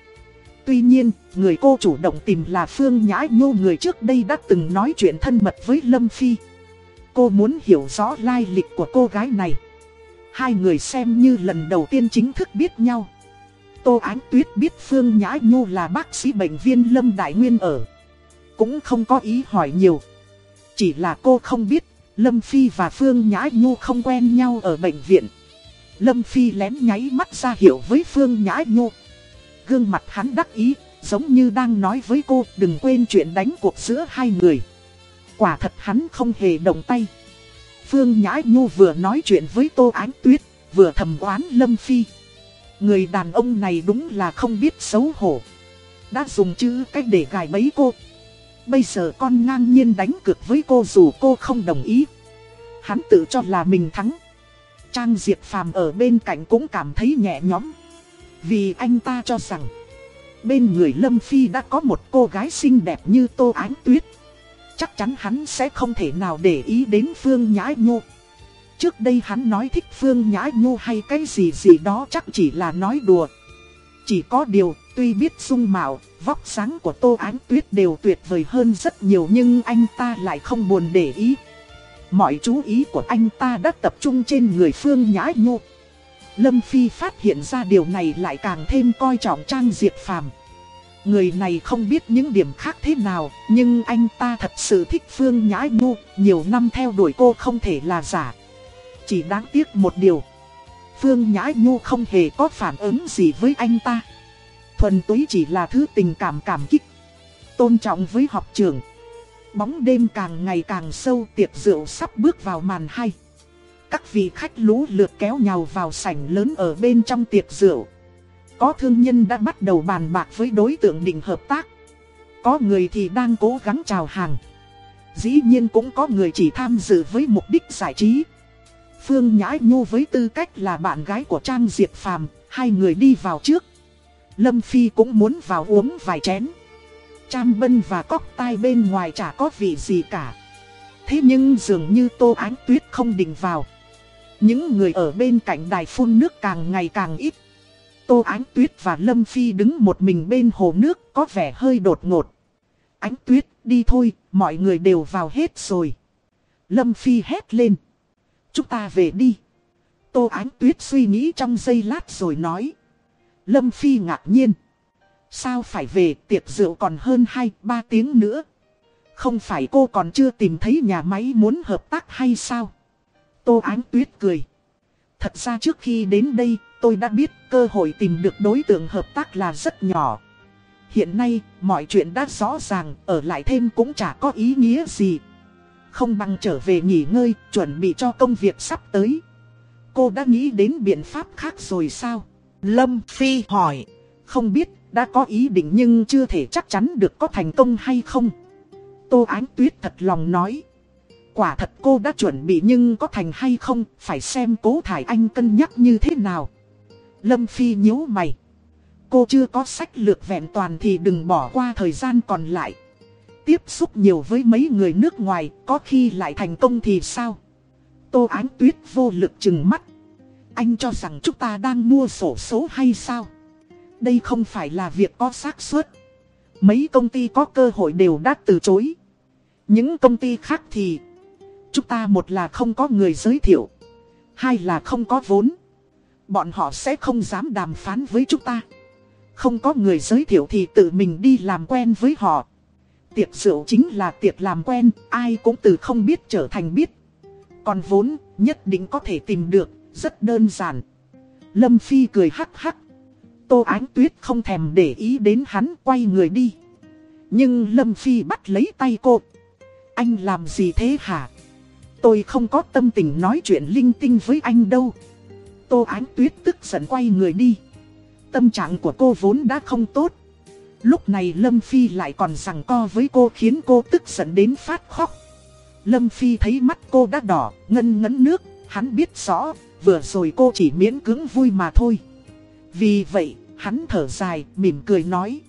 Tuy nhiên, người cô chủ động tìm là Phương Nhã Nhô người trước đây đã từng nói chuyện thân mật với Lâm Phi. Cô muốn hiểu rõ lai lịch của cô gái này. Hai người xem như lần đầu tiên chính thức biết nhau. Tô Ánh Tuyết biết Phương Nhã Nhu là bác sĩ bệnh viên Lâm Đại Nguyên ở. Cũng không có ý hỏi nhiều. Chỉ là cô không biết, Lâm Phi và Phương Nhã Nhu không quen nhau ở bệnh viện. Lâm Phi lén nháy mắt ra hiểu với Phương Nhã Nhu. Gương mặt hắn đắc ý, giống như đang nói với cô đừng quên chuyện đánh cuộc giữa hai người. Quả thật hắn không hề động tay. Phương Nhã Nhu vừa nói chuyện với Tô Ánh Tuyết, vừa thầm oán Lâm Phi. Người đàn ông này đúng là không biết xấu hổ. Đã dùng chữ cách để gài bẫy cô. Bây giờ con ngang nhiên đánh cược với cô dù cô không đồng ý. Hắn tự cho là mình thắng. Trang Diệp Phàm ở bên cạnh cũng cảm thấy nhẹ nhõm. Vì anh ta cho rằng, bên người Lâm Phi đã có một cô gái xinh đẹp như Tô Ánh Tuyết. Chắc chắn hắn sẽ không thể nào để ý đến Phương Nhã Nhô. Trước đây hắn nói thích Phương Nhã Nhu hay cái gì gì đó chắc chỉ là nói đùa. Chỉ có điều, tuy biết dung mạo, vóc sáng của Tô Ánh Tuyết đều tuyệt vời hơn rất nhiều nhưng anh ta lại không buồn để ý. Mọi chú ý của anh ta đã tập trung trên người Phương Nhã Nhu. Lâm Phi phát hiện ra điều này lại càng thêm coi trọng Trang Diệp Phàm. Người này không biết những điểm khác thế nào, nhưng anh ta thật sự thích Phương Nhã Nhu, nhiều năm theo đuổi cô không thể là giả. Chỉ đáng tiếc một điều. Phương Nhã Nhu không hề có phản ứng gì với anh ta. Thuần túy chỉ là thứ tình cảm cảm kích. Tôn trọng với học trường. Bóng đêm càng ngày càng sâu, tiệc rượu sắp bước vào màn hay. Các vị khách lũ lượt kéo nhau vào sảnh lớn ở bên trong tiệc rượu. Có thương nhân đã bắt đầu bàn bạc với đối tượng định hợp tác. Có người thì đang cố gắng chào hàng. Dĩ nhiên cũng có người chỉ tham dự với mục đích giải trí. Phương Nhã Nhu với tư cách là bạn gái của Trang Diệp Phàm, hai người đi vào trước. Lâm Phi cũng muốn vào uống vài chén. Cham bân và cóc tai bên ngoài chả có vị gì cả. Thế nhưng dường như Tô Ánh Tuyết không định vào. Những người ở bên cạnh đài phun nước càng ngày càng ít. Tô Ánh Tuyết và Lâm Phi đứng một mình bên hồ nước có vẻ hơi đột ngột. Ánh Tuyết, đi thôi, mọi người đều vào hết rồi. Lâm Phi hét lên. Chúng ta về đi. Tô Ánh Tuyết suy nghĩ trong giây lát rồi nói. Lâm Phi ngạc nhiên. Sao phải về tiệc rượu còn hơn 2-3 tiếng nữa. Không phải cô còn chưa tìm thấy nhà máy muốn hợp tác hay sao? Tô Ánh Tuyết cười. Thật ra trước khi đến đây, tôi đã biết cơ hội tìm được đối tượng hợp tác là rất nhỏ. Hiện nay, mọi chuyện đã rõ ràng, ở lại thêm cũng chả có ý nghĩa gì. Không bằng trở về nghỉ ngơi, chuẩn bị cho công việc sắp tới. Cô đã nghĩ đến biện pháp khác rồi sao? Lâm Phi hỏi. Không biết, đã có ý định nhưng chưa thể chắc chắn được có thành công hay không. Tô Ánh Tuyết thật lòng nói. Quả thật cô đã chuẩn bị nhưng có thành hay không, phải xem cố thải anh cân nhắc như thế nào. Lâm Phi nhíu mày. Cô chưa có sách lược vẹn toàn thì đừng bỏ qua thời gian còn lại. Tiếp xúc nhiều với mấy người nước ngoài, có khi lại thành công thì sao? Tô Ánh Tuyết vô lực chừng mắt. Anh cho rằng chúng ta đang mua sổ số hay sao? Đây không phải là việc có xác suất. Mấy công ty có cơ hội đều đã từ chối. Những công ty khác thì... Chúng ta một là không có người giới thiệu. Hai là không có vốn. Bọn họ sẽ không dám đàm phán với chúng ta. Không có người giới thiệu thì tự mình đi làm quen với họ. Tiệc rượu chính là tiệc làm quen, ai cũng từ không biết trở thành biết. Còn vốn, nhất định có thể tìm được, rất đơn giản. Lâm Phi cười hắc hắc. Tô Ánh Tuyết không thèm để ý đến hắn quay người đi. Nhưng Lâm Phi bắt lấy tay cô. Anh làm gì thế hả? Tôi không có tâm tình nói chuyện linh tinh với anh đâu. Tô Ánh Tuyết tức giận quay người đi. Tâm trạng của cô vốn đã không tốt. Lúc này Lâm Phi lại còn rằng co với cô khiến cô tức giận đến phát khóc. Lâm Phi thấy mắt cô đã đỏ, ngân ngấn nước, hắn biết rõ, vừa rồi cô chỉ miễn cứng vui mà thôi. Vì vậy, hắn thở dài, mỉm cười nói.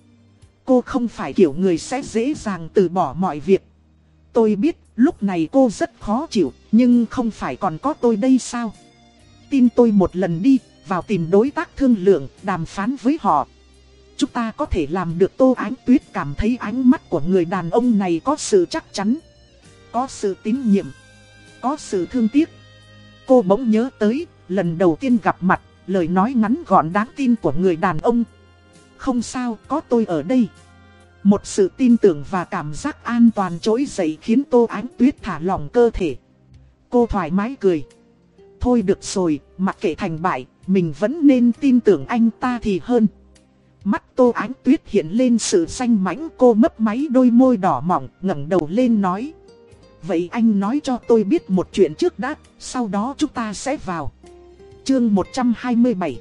Cô không phải kiểu người sẽ dễ dàng từ bỏ mọi việc. Tôi biết, lúc này cô rất khó chịu, nhưng không phải còn có tôi đây sao? Tin tôi một lần đi, vào tìm đối tác thương lượng, đàm phán với họ. Chúng ta có thể làm được Tô Ánh Tuyết cảm thấy ánh mắt của người đàn ông này có sự chắc chắn, có sự tín nhiệm, có sự thương tiếc. Cô bỗng nhớ tới, lần đầu tiên gặp mặt, lời nói ngắn gọn đáng tin của người đàn ông. Không sao, có tôi ở đây. Một sự tin tưởng và cảm giác an toàn trỗi dậy khiến Tô Ánh Tuyết thả lỏng cơ thể. Cô thoải mái cười. Thôi được rồi, mặc kệ thành bại, mình vẫn nên tin tưởng anh ta thì hơn. Mắt Tô Ánh Tuyết hiện lên sự xanh mãnh cô mấp máy đôi môi đỏ mỏng ngẩng đầu lên nói. Vậy anh nói cho tôi biết một chuyện trước đã, sau đó chúng ta sẽ vào. Chương 127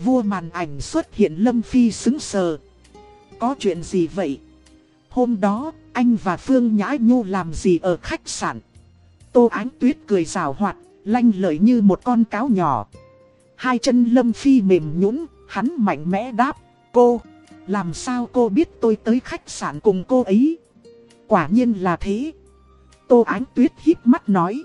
Vua màn ảnh xuất hiện Lâm Phi xứng sờ. Có chuyện gì vậy? Hôm đó, anh và Phương Nhã Nhu làm gì ở khách sạn? Tô Ánh Tuyết cười rào hoạt, lanh lợi như một con cáo nhỏ. Hai chân Lâm Phi mềm nhũn, hắn mạnh mẽ đáp. Cô, làm sao cô biết tôi tới khách sạn cùng cô ấy? Quả nhiên là thế. Tô Ánh Tuyết híp mắt nói.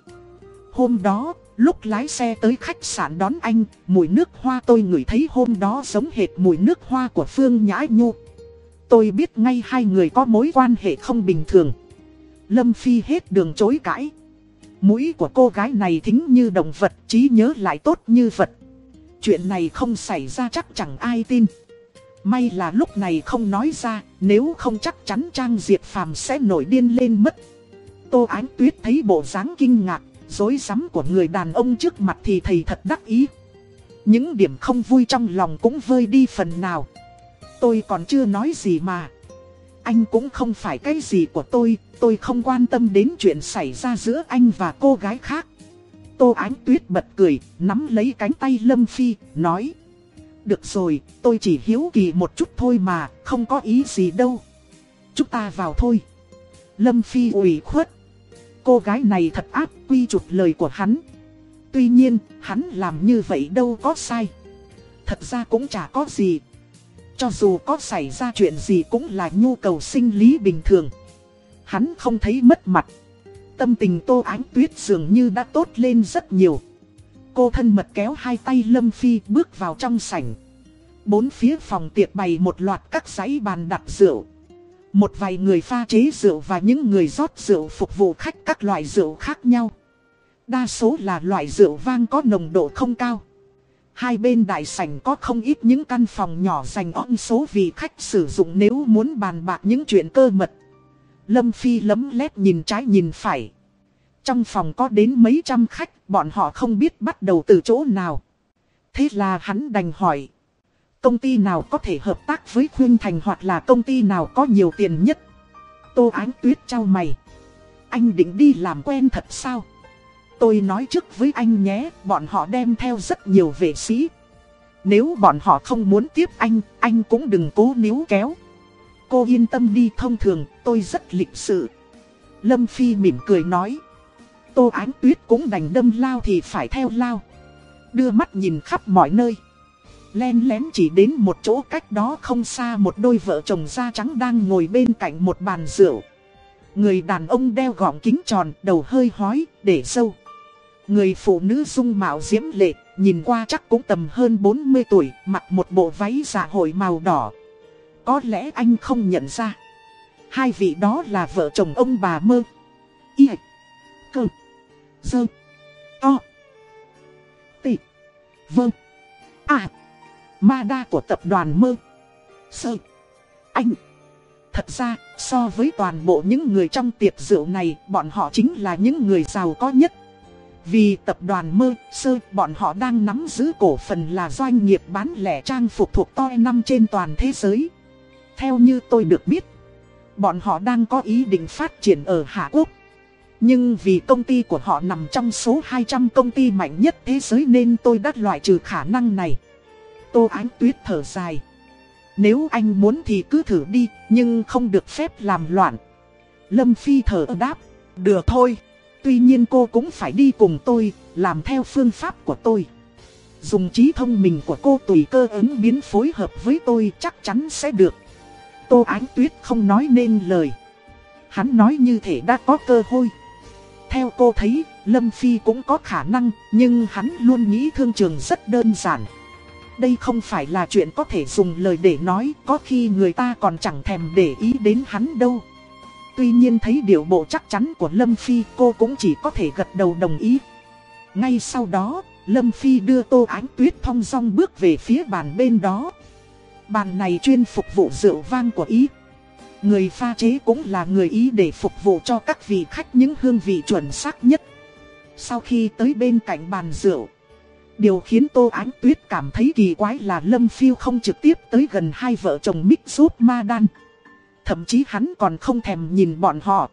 Hôm đó, lúc lái xe tới khách sạn đón anh, mùi nước hoa tôi ngửi thấy hôm đó giống hệt mùi nước hoa của Phương Nhã Nhu. Tôi biết ngay hai người có mối quan hệ không bình thường. Lâm Phi hết đường chối cãi. Mũi của cô gái này thính như động vật, trí nhớ lại tốt như vật. Chuyện này không xảy ra chắc chẳng ai tin. May là lúc này không nói ra, nếu không chắc chắn Trang Diệp Phàm sẽ nổi điên lên mất. Tô Ánh Tuyết thấy bộ dáng kinh ngạc, dối rắm của người đàn ông trước mặt thì thầy thật đắc ý. Những điểm không vui trong lòng cũng vơi đi phần nào. Tôi còn chưa nói gì mà. Anh cũng không phải cái gì của tôi, tôi không quan tâm đến chuyện xảy ra giữa anh và cô gái khác. Tô Ánh Tuyết bật cười, nắm lấy cánh tay Lâm Phi, nói. Được rồi, tôi chỉ hiếu kỳ một chút thôi mà, không có ý gì đâu. Chúng ta vào thôi. Lâm Phi ủy khuất. Cô gái này thật ác quy chụp lời của hắn. Tuy nhiên, hắn làm như vậy đâu có sai. Thật ra cũng chả có gì. Cho dù có xảy ra chuyện gì cũng là nhu cầu sinh lý bình thường. Hắn không thấy mất mặt. Tâm tình Tô Ánh Tuyết dường như đã tốt lên rất nhiều cô thân mật kéo hai tay Lâm Phi bước vào trong sảnh. Bốn phía phòng tiệc bày một loạt các dãy bàn đặt rượu. Một vài người pha chế rượu và những người rót rượu phục vụ khách các loại rượu khác nhau. Đa số là loại rượu vang có nồng độ không cao. Hai bên đại sảnh có không ít những căn phòng nhỏ dành ong số vì khách sử dụng nếu muốn bàn bạc những chuyện cơ mật. Lâm Phi lấm lét nhìn trái nhìn phải. Trong phòng có đến mấy trăm khách, bọn họ không biết bắt đầu từ chỗ nào. Thế là hắn đành hỏi. Công ty nào có thể hợp tác với Khuyên Thành hoặc là công ty nào có nhiều tiền nhất? Tô Ánh Tuyết trao mày. Anh định đi làm quen thật sao? Tôi nói trước với anh nhé, bọn họ đem theo rất nhiều vệ sĩ. Nếu bọn họ không muốn tiếp anh, anh cũng đừng cố níu kéo. Cô yên tâm đi thông thường, tôi rất lịch sự. Lâm Phi mỉm cười nói. Tô Ánh Tuyết cũng đành đâm lao thì phải theo lao. Đưa mắt nhìn khắp mọi nơi. Len lén chỉ đến một chỗ cách đó không xa một đôi vợ chồng da trắng đang ngồi bên cạnh một bàn rượu. Người đàn ông đeo gọng kính tròn, đầu hơi hói, để sâu. Người phụ nữ dung mạo diễm lệ, nhìn qua chắc cũng tầm hơn 40 tuổi, mặc một bộ váy dạ hội màu đỏ. Có lẽ anh không nhận ra. Hai vị đó là vợ chồng ông bà mơ. Y. Cơ. Dơ. To. Tị. Vâng. À. Ma đa của tập đoàn mơ. Sơ. Anh. Thật ra, so với toàn bộ những người trong tiệc rượu này, bọn họ chính là những người giàu có nhất. Vì tập đoàn mơ, sơ, bọn họ đang nắm giữ cổ phần là doanh nghiệp bán lẻ trang phục thuộc toi năm trên toàn thế giới. Theo như tôi được biết, bọn họ đang có ý định phát triển ở Hạ Quốc. Nhưng vì công ty của họ nằm trong số 200 công ty mạnh nhất thế giới nên tôi đã loại trừ khả năng này. Tô Ánh Tuyết thở dài. Nếu anh muốn thì cứ thử đi, nhưng không được phép làm loạn. Lâm Phi thở đáp, được thôi. Tuy nhiên cô cũng phải đi cùng tôi, làm theo phương pháp của tôi. Dùng trí thông minh của cô tùy cơ ứng biến phối hợp với tôi chắc chắn sẽ được. Tô Ánh Tuyết không nói nên lời. Hắn nói như thể đã có cơ hội. Theo cô thấy, Lâm Phi cũng có khả năng, nhưng hắn luôn nghĩ thương trường rất đơn giản. Đây không phải là chuyện có thể dùng lời để nói, có khi người ta còn chẳng thèm để ý đến hắn đâu. Tuy nhiên thấy điều bộ chắc chắn của Lâm Phi cô cũng chỉ có thể gật đầu đồng ý. Ngay sau đó, Lâm Phi đưa tô ánh tuyết thong dong bước về phía bàn bên đó. Bàn này chuyên phục vụ rượu vang của Ý. Người pha chế cũng là người Ý để phục vụ cho các vị khách những hương vị chuẩn xác nhất. Sau khi tới bên cạnh bàn rượu, điều khiến Tô Ánh Tuyết cảm thấy kỳ quái là Lâm Phiêu không trực tiếp tới gần hai vợ chồng Mích Giúp Ma Đan. Thậm chí hắn còn không thèm nhìn bọn họ,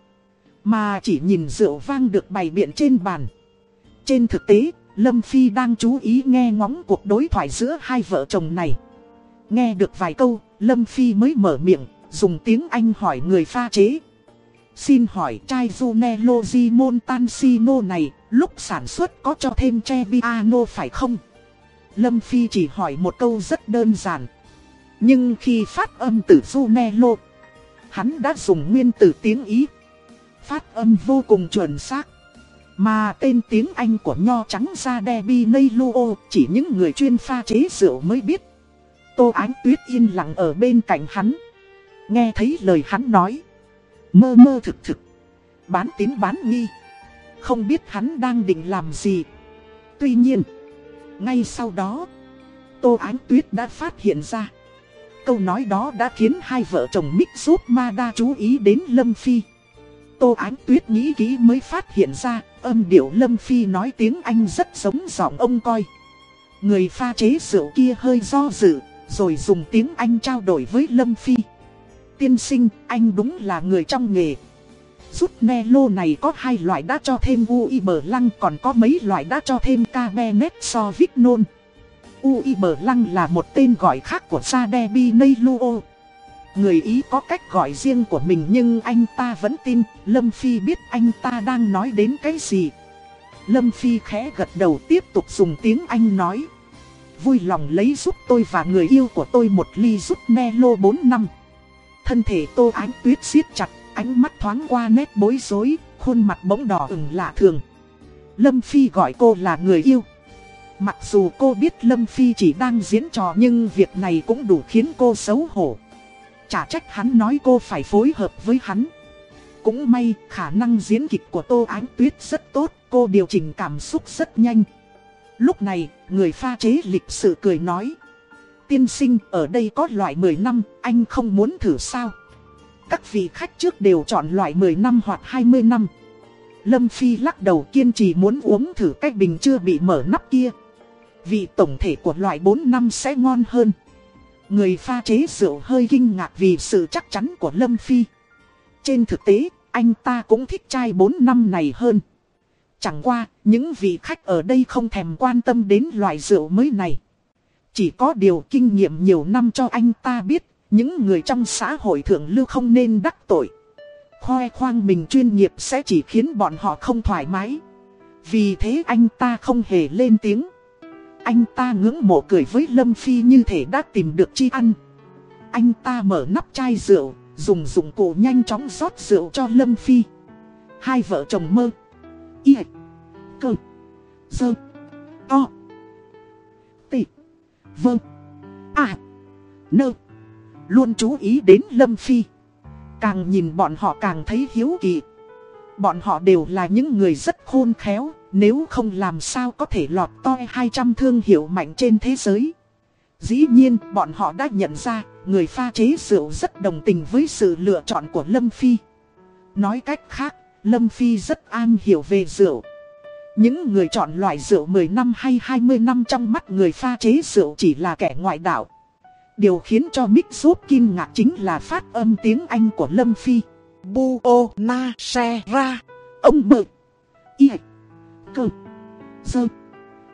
mà chỉ nhìn rượu vang được bày biện trên bàn. Trên thực tế, Lâm Phi đang chú ý nghe ngóng cuộc đối thoại giữa hai vợ chồng này. Nghe được vài câu, Lâm Phi mới mở miệng, dùng tiếng Anh hỏi người pha chế. Xin hỏi chai Junello Di này, lúc sản xuất có cho thêm Trebbiano phải không? Lâm Phi chỉ hỏi một câu rất đơn giản. Nhưng khi phát âm từ Junello, hắn đã dùng nguyên từ tiếng Ý. Phát âm vô cùng chuẩn xác. Mà tên tiếng Anh của nho trắng ra Debbie Neyluo chỉ những người chuyên pha chế rượu mới biết. Tô Ánh Tuyết yên lặng ở bên cạnh hắn. Nghe thấy lời hắn nói. Mơ mơ thực thực. Bán tín bán nghi. Không biết hắn đang định làm gì. Tuy nhiên. Ngay sau đó. Tô Ánh Tuyết đã phát hiện ra. Câu nói đó đã khiến hai vợ chồng Mích giúp Mada chú ý đến Lâm Phi. Tô Ánh Tuyết nghĩ kỹ mới phát hiện ra âm điệu Lâm Phi nói tiếng Anh rất giống giọng ông coi. Người pha chế rượu kia hơi do dự, rồi dùng tiếng Anh trao đổi với Lâm Phi. Tiên sinh, anh đúng là người trong nghề. Rút ne lô này có hai loại đã cho thêm UI bờ lăng còn có mấy loại đã cho thêm Cabernet so Vignon. UI bờ lăng là một tên gọi khác của Sadebi Neyluo. Người Ý có cách gọi riêng của mình nhưng anh ta vẫn tin Lâm Phi biết anh ta đang nói đến cái gì. Lâm Phi khẽ gật đầu tiếp tục dùng tiếng Anh nói vui lòng lấy giúp tôi và người yêu của tôi một ly rút ne lô 4 năm. Thân thể tô ánh tuyết siết chặt, ánh mắt thoáng qua nét bối rối, khuôn mặt bỗng đỏ ửng lạ thường. Lâm Phi gọi cô là người yêu. Mặc dù cô biết Lâm Phi chỉ đang diễn trò nhưng việc này cũng đủ khiến cô xấu hổ. Chả trách hắn nói cô phải phối hợp với hắn. Cũng may khả năng diễn kịch của Tô Ánh Tuyết rất tốt, cô điều chỉnh cảm xúc rất nhanh. Lúc này, người pha chế lịch sự cười nói. Tiên sinh, ở đây có loại 10 năm, anh không muốn thử sao? Các vị khách trước đều chọn loại 10 năm hoặc 20 năm. Lâm Phi lắc đầu kiên trì muốn uống thử cái bình chưa bị mở nắp kia. Vì tổng thể của loại 4 năm sẽ ngon hơn. Người pha chế rượu hơi kinh ngạc vì sự chắc chắn của Lâm Phi. Trên thực tế, anh ta cũng thích chai 4 năm này hơn. Chẳng qua, những vị khách ở đây không thèm quan tâm đến loại rượu mới này. Chỉ có điều kinh nghiệm nhiều năm cho anh ta biết, những người trong xã hội thượng lưu không nên đắc tội. Khoe khoang mình chuyên nghiệp sẽ chỉ khiến bọn họ không thoải mái. Vì thế anh ta không hề lên tiếng. Anh ta ngưỡng mộ cười với Lâm Phi như thể đã tìm được chi ăn. Anh ta mở nắp chai rượu, dùng dụng cụ nhanh chóng rót rượu cho Lâm Phi. Hai vợ chồng mơ. Y. Cơ. Dơ. To. Tị. Vâng. À. Nơ. Luôn chú ý đến Lâm Phi. Càng nhìn bọn họ càng thấy hiếu kỳ. Bọn họ đều là những người rất khôn khéo, nếu không làm sao có thể lọt toi 200 thương hiệu mạnh trên thế giới. Dĩ nhiên, bọn họ đã nhận ra, người pha chế rượu rất đồng tình với sự lựa chọn của Lâm Phi. Nói cách khác, Lâm Phi rất an hiểu về rượu. Những người chọn loại rượu 10 năm hay 20 năm trong mắt người pha chế rượu chỉ là kẻ ngoại đạo. Điều khiến cho Mick Giúp kinh ngạc chính là phát âm tiếng Anh của Lâm Phi. Bu ô na xe ra. Ông mực. Y. Cơ. Dơ.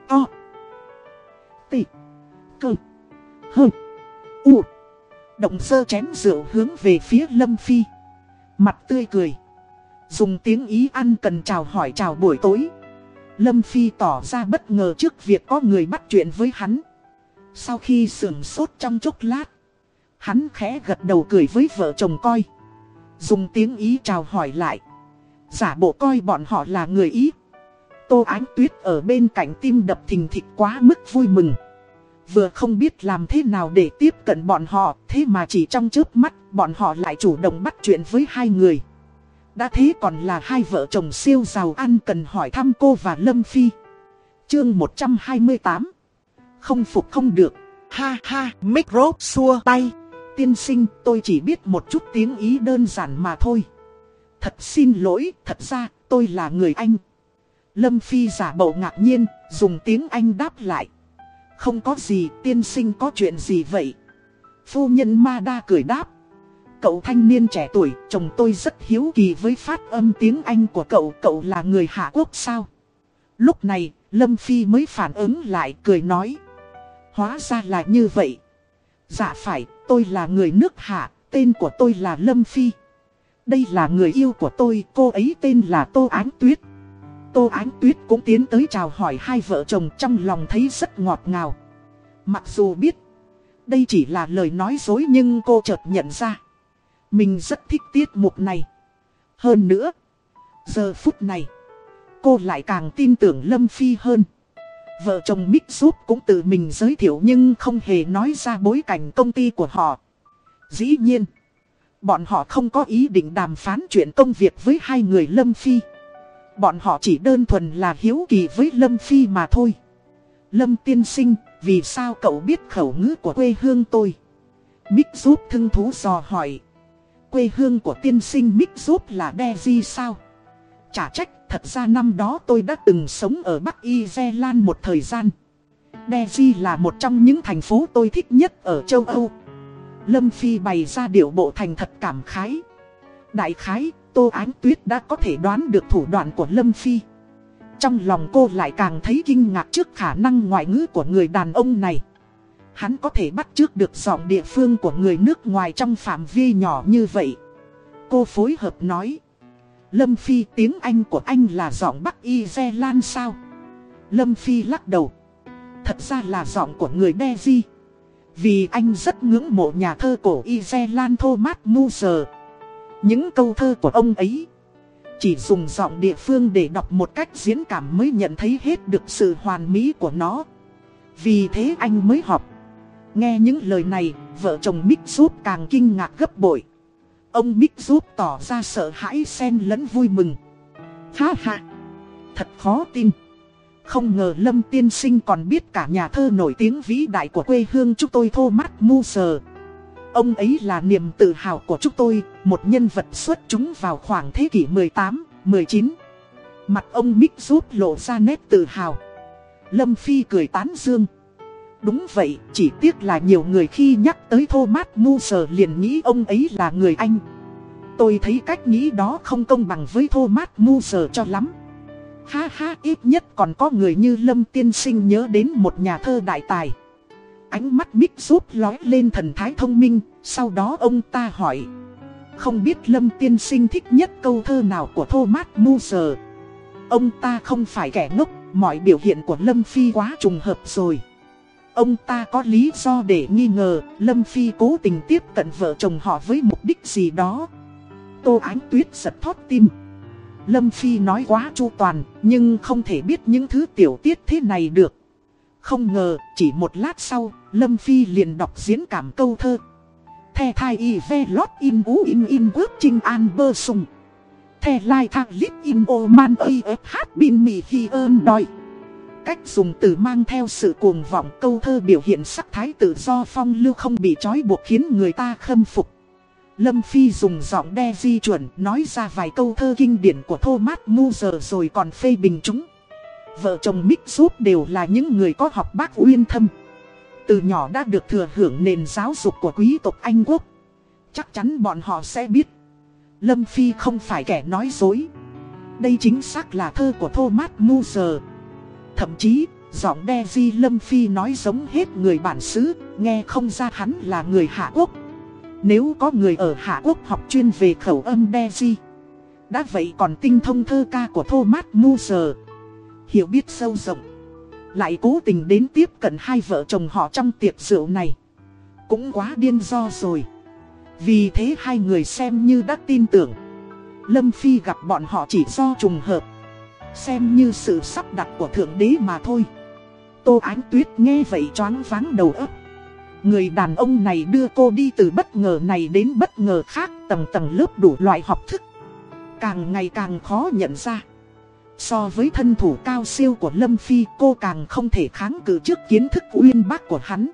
To. Tị. Cơ. Hơ. U. Động sơ chén rượu hướng về phía Lâm Phi. Mặt tươi cười. Dùng tiếng Ý ăn cần chào hỏi chào buổi tối. Lâm Phi tỏ ra bất ngờ trước việc có người bắt chuyện với hắn. Sau khi sườn sốt trong chốc lát, hắn khẽ gật đầu cười với vợ chồng coi. Dùng tiếng Ý chào hỏi lại. Giả bộ coi bọn họ là người Ý. Tô Ánh Tuyết ở bên cạnh tim đập thình thịch quá mức vui mừng. Vừa không biết làm thế nào để tiếp cận bọn họ, thế mà chỉ trong chớp mắt, bọn họ lại chủ động bắt chuyện với hai người. Đã thế còn là hai vợ chồng siêu giàu ăn cần hỏi thăm cô và Lâm Phi. Chương 128 Không phục không được. Ha ha, micro xua tay. Tiên sinh, tôi chỉ biết một chút tiếng Ý đơn giản mà thôi. Thật xin lỗi, thật ra, tôi là người Anh. Lâm Phi giả bộ ngạc nhiên, dùng tiếng Anh đáp lại. Không có gì, tiên sinh có chuyện gì vậy? Phu nhân Ma Đa cười đáp. Cậu thanh niên trẻ tuổi, chồng tôi rất hiếu kỳ với phát âm tiếng Anh của cậu, cậu là người Hạ Quốc sao? Lúc này, Lâm Phi mới phản ứng lại cười nói. Hóa ra là như vậy. Dạ phải, tôi là người nước Hạ, tên của tôi là Lâm Phi. Đây là người yêu của tôi, cô ấy tên là Tô Ánh Tuyết. Tô Ánh Tuyết cũng tiến tới chào hỏi hai vợ chồng trong lòng thấy rất ngọt ngào. Mặc dù biết, đây chỉ là lời nói dối nhưng cô chợt nhận ra. Mình rất thích tiết mục này. Hơn nữa, giờ phút này, cô lại càng tin tưởng Lâm Phi hơn. Vợ chồng Mick giúp cũng tự mình giới thiệu nhưng không hề nói ra bối cảnh công ty của họ. Dĩ nhiên, bọn họ không có ý định đàm phán chuyện công việc với hai người Lâm Phi. Bọn họ chỉ đơn thuần là hiếu kỳ với Lâm Phi mà thôi. Lâm tiên sinh, vì sao cậu biết khẩu ngữ của quê hương tôi? Mick giúp thưng thú dò hỏi. Quê hương của tiên sinh Mick giúp là Deji sao? Chả trách, thật ra năm đó tôi đã từng sống ở Bắc Ireland một thời gian. Deji là một trong những thành phố tôi thích nhất ở châu Âu. Lâm Phi bày ra điệu bộ thành thật cảm khái. Đại khái, Tô Ánh Tuyết đã có thể đoán được thủ đoạn của Lâm Phi. Trong lòng cô lại càng thấy kinh ngạc trước khả năng ngoại ngữ của người đàn ông này. Hắn có thể bắt trước được giọng địa phương của người nước ngoài trong phạm vi nhỏ như vậy. Cô phối hợp nói. Lâm Phi, tiếng Anh của anh là giọng Bắc Y Lan sao? Lâm Phi lắc đầu. Thật ra là giọng của người Deji. Vì anh rất ngưỡng mộ nhà thơ cổ Y Lan Thomas Muser. Những câu thơ của ông ấy chỉ dùng giọng địa phương để đọc một cách diễn cảm mới nhận thấy hết được sự hoàn mỹ của nó. Vì thế anh mới học Nghe những lời này, vợ chồng Mick giúp càng kinh ngạc gấp bội. Ông Mick giúp tỏ ra sợ hãi xen lẫn vui mừng. Ha ha, thật khó tin. Không ngờ Lâm Tiên Sinh còn biết cả nhà thơ nổi tiếng vĩ đại của quê hương chúng tôi Thomas Muser. Ông ấy là niềm tự hào của chúng tôi, một nhân vật xuất chúng vào khoảng thế kỷ 18, 19. Mặt ông Mick giúp lộ ra nét tự hào. Lâm Phi cười tán dương. Đúng vậy, chỉ tiếc là nhiều người khi nhắc tới Thomas Muser liền nghĩ ông ấy là người Anh. Tôi thấy cách nghĩ đó không công bằng với Thomas Muser cho lắm. Ha ha ít nhất còn có người như Lâm Tiên Sinh nhớ đến một nhà thơ đại tài. Ánh mắt Mick giúp lói lên thần thái thông minh, sau đó ông ta hỏi. Không biết Lâm Tiên Sinh thích nhất câu thơ nào của Thomas Muser. Ông ta không phải kẻ ngốc, mọi biểu hiện của Lâm Phi quá trùng hợp rồi. Ông ta có lý do để nghi ngờ Lâm Phi cố tình tiếp cận vợ chồng họ với mục đích gì đó. Tô Ánh Tuyết giật thót tim. Lâm Phi nói quá chu toàn, nhưng không thể biết những thứ tiểu tiết thế này được. Không ngờ, chỉ một lát sau, Lâm Phi liền đọc diễn cảm câu thơ. The thai y ve lót in ú in in quốc trinh an bơ sùng. The lai thang lít in ô man ơi ếp hát bin mì khi ơn đòi. Cách dùng từ mang theo sự cuồng vọng câu thơ biểu hiện sắc thái tự do phong lưu không bị trói buộc khiến người ta khâm phục. Lâm Phi dùng giọng đe di chuẩn, nói ra vài câu thơ kinh điển của Thomas Muser rồi còn phê bình chúng. Vợ chồng Mick giúp đều là những người có học bác uyên thâm. Từ nhỏ đã được thừa hưởng nền giáo dục của quý tộc Anh Quốc. Chắc chắn bọn họ sẽ biết. Lâm Phi không phải kẻ nói dối. Đây chính xác là thơ của Thomas Muser. Thậm chí, giọng đe di Lâm Phi nói giống hết người bản xứ, nghe không ra hắn là người Hạ Quốc. Nếu có người ở Hạ Quốc học chuyên về khẩu âm đe di. Đã vậy còn tinh thông thơ ca của Thomas Muser. Hiểu biết sâu rộng. Lại cố tình đến tiếp cận hai vợ chồng họ trong tiệc rượu này. Cũng quá điên do rồi. Vì thế hai người xem như đã tin tưởng. Lâm Phi gặp bọn họ chỉ do trùng hợp. Xem như sự sắp đặt của Thượng Đế mà thôi. Tô Ánh Tuyết nghe vậy choáng váng đầu óc. Người đàn ông này đưa cô đi từ bất ngờ này đến bất ngờ khác tầng tầng lớp đủ loại học thức. Càng ngày càng khó nhận ra. So với thân thủ cao siêu của Lâm Phi cô càng không thể kháng cự trước kiến thức uyên bác của hắn.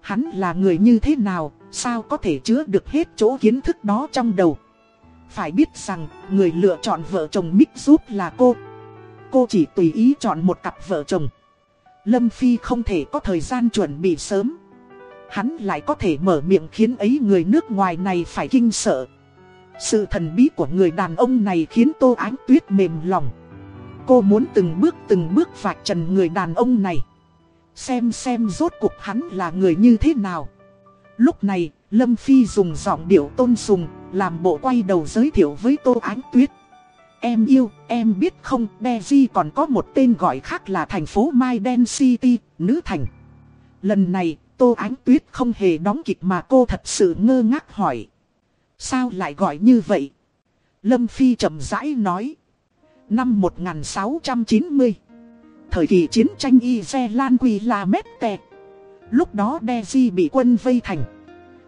Hắn là người như thế nào, sao có thể chứa được hết chỗ kiến thức đó trong đầu. Phải biết rằng, người lựa chọn vợ chồng Mick giúp là cô. Cô chỉ tùy ý chọn một cặp vợ chồng. Lâm Phi không thể có thời gian chuẩn bị sớm. Hắn lại có thể mở miệng khiến ấy người nước ngoài này phải kinh sợ. Sự thần bí của người đàn ông này khiến Tô Ánh Tuyết mềm lòng. Cô muốn từng bước từng bước vạch trần người đàn ông này. Xem xem rốt cuộc hắn là người như thế nào. Lúc này, Lâm Phi dùng giọng điệu tôn sùng, làm bộ quay đầu giới thiệu với Tô Ánh Tuyết. Em yêu, em biết không, Beji còn có một tên gọi khác là thành phố Maiden City, nữ thành. Lần này, Tô Ánh Tuyết không hề đóng kịch mà cô thật sự ngơ ngác hỏi. Sao lại gọi như vậy? Lâm Phi chậm rãi nói. Năm 1690 Thời kỳ chiến tranh Ireland Quy La Mette Lúc đó Deji bị quân vây thành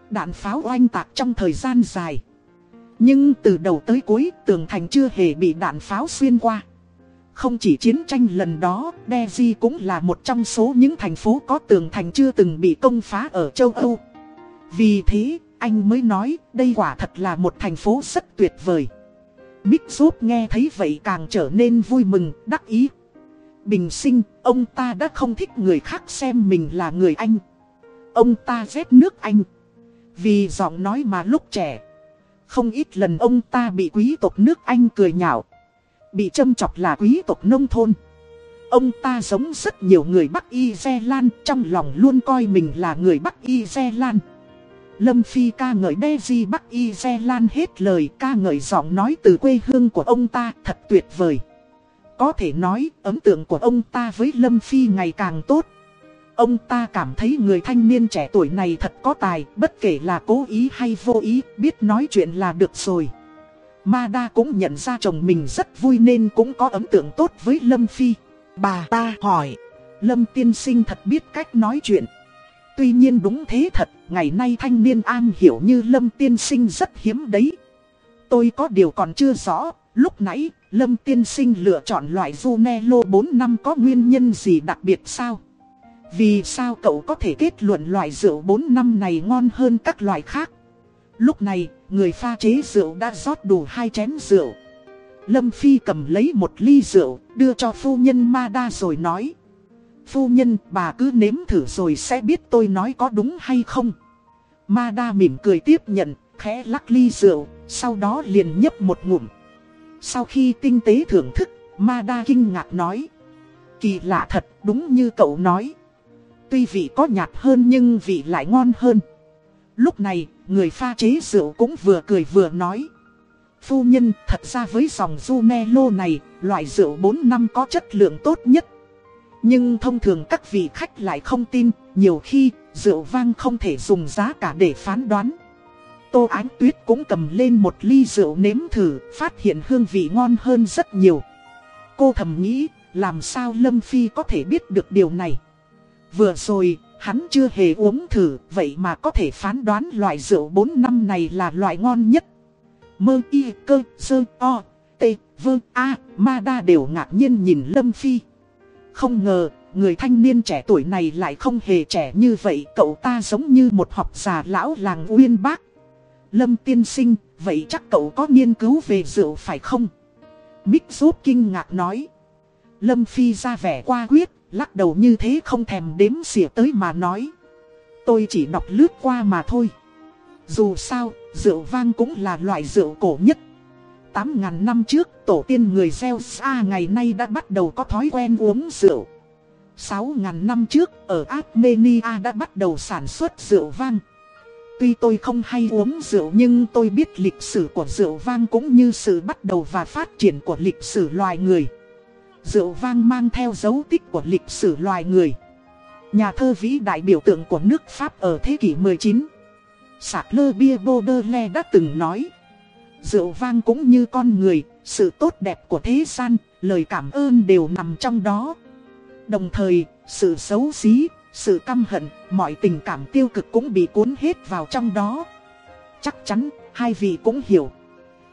Đạn pháo oanh tạc trong thời gian dài nhưng từ đầu tới cuối tường thành chưa hề bị đạn pháo xuyên qua Không chỉ chiến tranh lần đó Deji cũng là một trong số những thành phố có tường thành chưa từng bị công phá ở châu Âu Vì thế anh mới nói đây quả thật là một thành phố rất tuyệt vời Big Giúp nghe thấy vậy càng trở nên vui mừng, đắc ý. Bình sinh, ông ta đã không thích người khác xem mình là người Anh. Ông ta ghét nước Anh. Vì giọng nói mà lúc trẻ. Không ít lần ông ta bị quý tộc nước Anh cười nhạo. Bị châm chọc là quý tộc nông thôn. Ông ta giống rất nhiều người Bắc Y Lan trong lòng luôn coi mình là người Bắc Y Lan. Lâm Phi ca ngợi Daisy Bắc Y Xe Lan hết lời, ca ngợi giọng nói từ quê hương của ông ta thật tuyệt vời. Có thể nói, ấn tượng của ông ta với Lâm Phi ngày càng tốt. Ông ta cảm thấy người thanh niên trẻ tuổi này thật có tài, bất kể là cố ý hay vô ý, biết nói chuyện là được rồi. Mada cũng nhận ra chồng mình rất vui nên cũng có ấn tượng tốt với Lâm Phi. Bà ta hỏi, Lâm tiên sinh thật biết cách nói chuyện. Tuy nhiên đúng thế thật, ngày nay thanh niên an hiểu như Lâm tiên sinh rất hiếm đấy. Tôi có điều còn chưa rõ, lúc nãy Lâm tiên sinh lựa chọn loại Junelo 4 năm có nguyên nhân gì đặc biệt sao? Vì sao cậu có thể kết luận loại rượu 4 năm này ngon hơn các loại khác? Lúc này, người pha chế rượu đã rót đủ hai chén rượu. Lâm Phi cầm lấy một ly rượu, đưa cho phu nhân Mada rồi nói. Phu nhân, bà cứ nếm thử rồi sẽ biết tôi nói có đúng hay không. Mada mỉm cười tiếp nhận, khẽ lắc ly rượu, sau đó liền nhấp một ngụm. Sau khi tinh tế thưởng thức, Mada kinh ngạc nói. Kỳ lạ thật, đúng như cậu nói. Tuy vị có nhạt hơn nhưng vị lại ngon hơn. Lúc này, người pha chế rượu cũng vừa cười vừa nói. Phu nhân, thật ra với dòng du ne lô này, loại rượu 4 năm có chất lượng tốt nhất. Nhưng thông thường các vị khách lại không tin, nhiều khi, rượu vang không thể dùng giá cả để phán đoán. Tô Ánh Tuyết cũng cầm lên một ly rượu nếm thử, phát hiện hương vị ngon hơn rất nhiều. Cô thầm nghĩ, làm sao Lâm Phi có thể biết được điều này? Vừa rồi, hắn chưa hề uống thử, vậy mà có thể phán đoán loại rượu 4 năm này là loại ngon nhất. Mơ y cơ sơ o, tê vơ a, ma đa đều ngạc nhiên nhìn Lâm Phi. Không ngờ, người thanh niên trẻ tuổi này lại không hề trẻ như vậy, cậu ta giống như một học già lão làng uyên bác. Lâm tiên sinh, vậy chắc cậu có nghiên cứu về rượu phải không? Mích rốt kinh ngạc nói. Lâm Phi ra vẻ qua quyết, lắc đầu như thế không thèm đếm xỉa tới mà nói. Tôi chỉ đọc lướt qua mà thôi. Dù sao, rượu vang cũng là loại rượu cổ nhất. 8.000 năm trước, tổ tiên người gieo xa ngày nay đã bắt đầu có thói quen uống rượu. 6.000 năm trước, ở Armenia đã bắt đầu sản xuất rượu vang. Tuy tôi không hay uống rượu nhưng tôi biết lịch sử của rượu vang cũng như sự bắt đầu và phát triển của lịch sử loài người. Rượu vang mang theo dấu tích của lịch sử loài người. Nhà thơ vĩ đại biểu tượng của nước Pháp ở thế kỷ 19. Sạc lơ bia Baudelaire đã từng nói. Rượu vang cũng như con người, sự tốt đẹp của thế gian, lời cảm ơn đều nằm trong đó. Đồng thời, sự xấu xí, sự căm hận, mọi tình cảm tiêu cực cũng bị cuốn hết vào trong đó. Chắc chắn, hai vị cũng hiểu.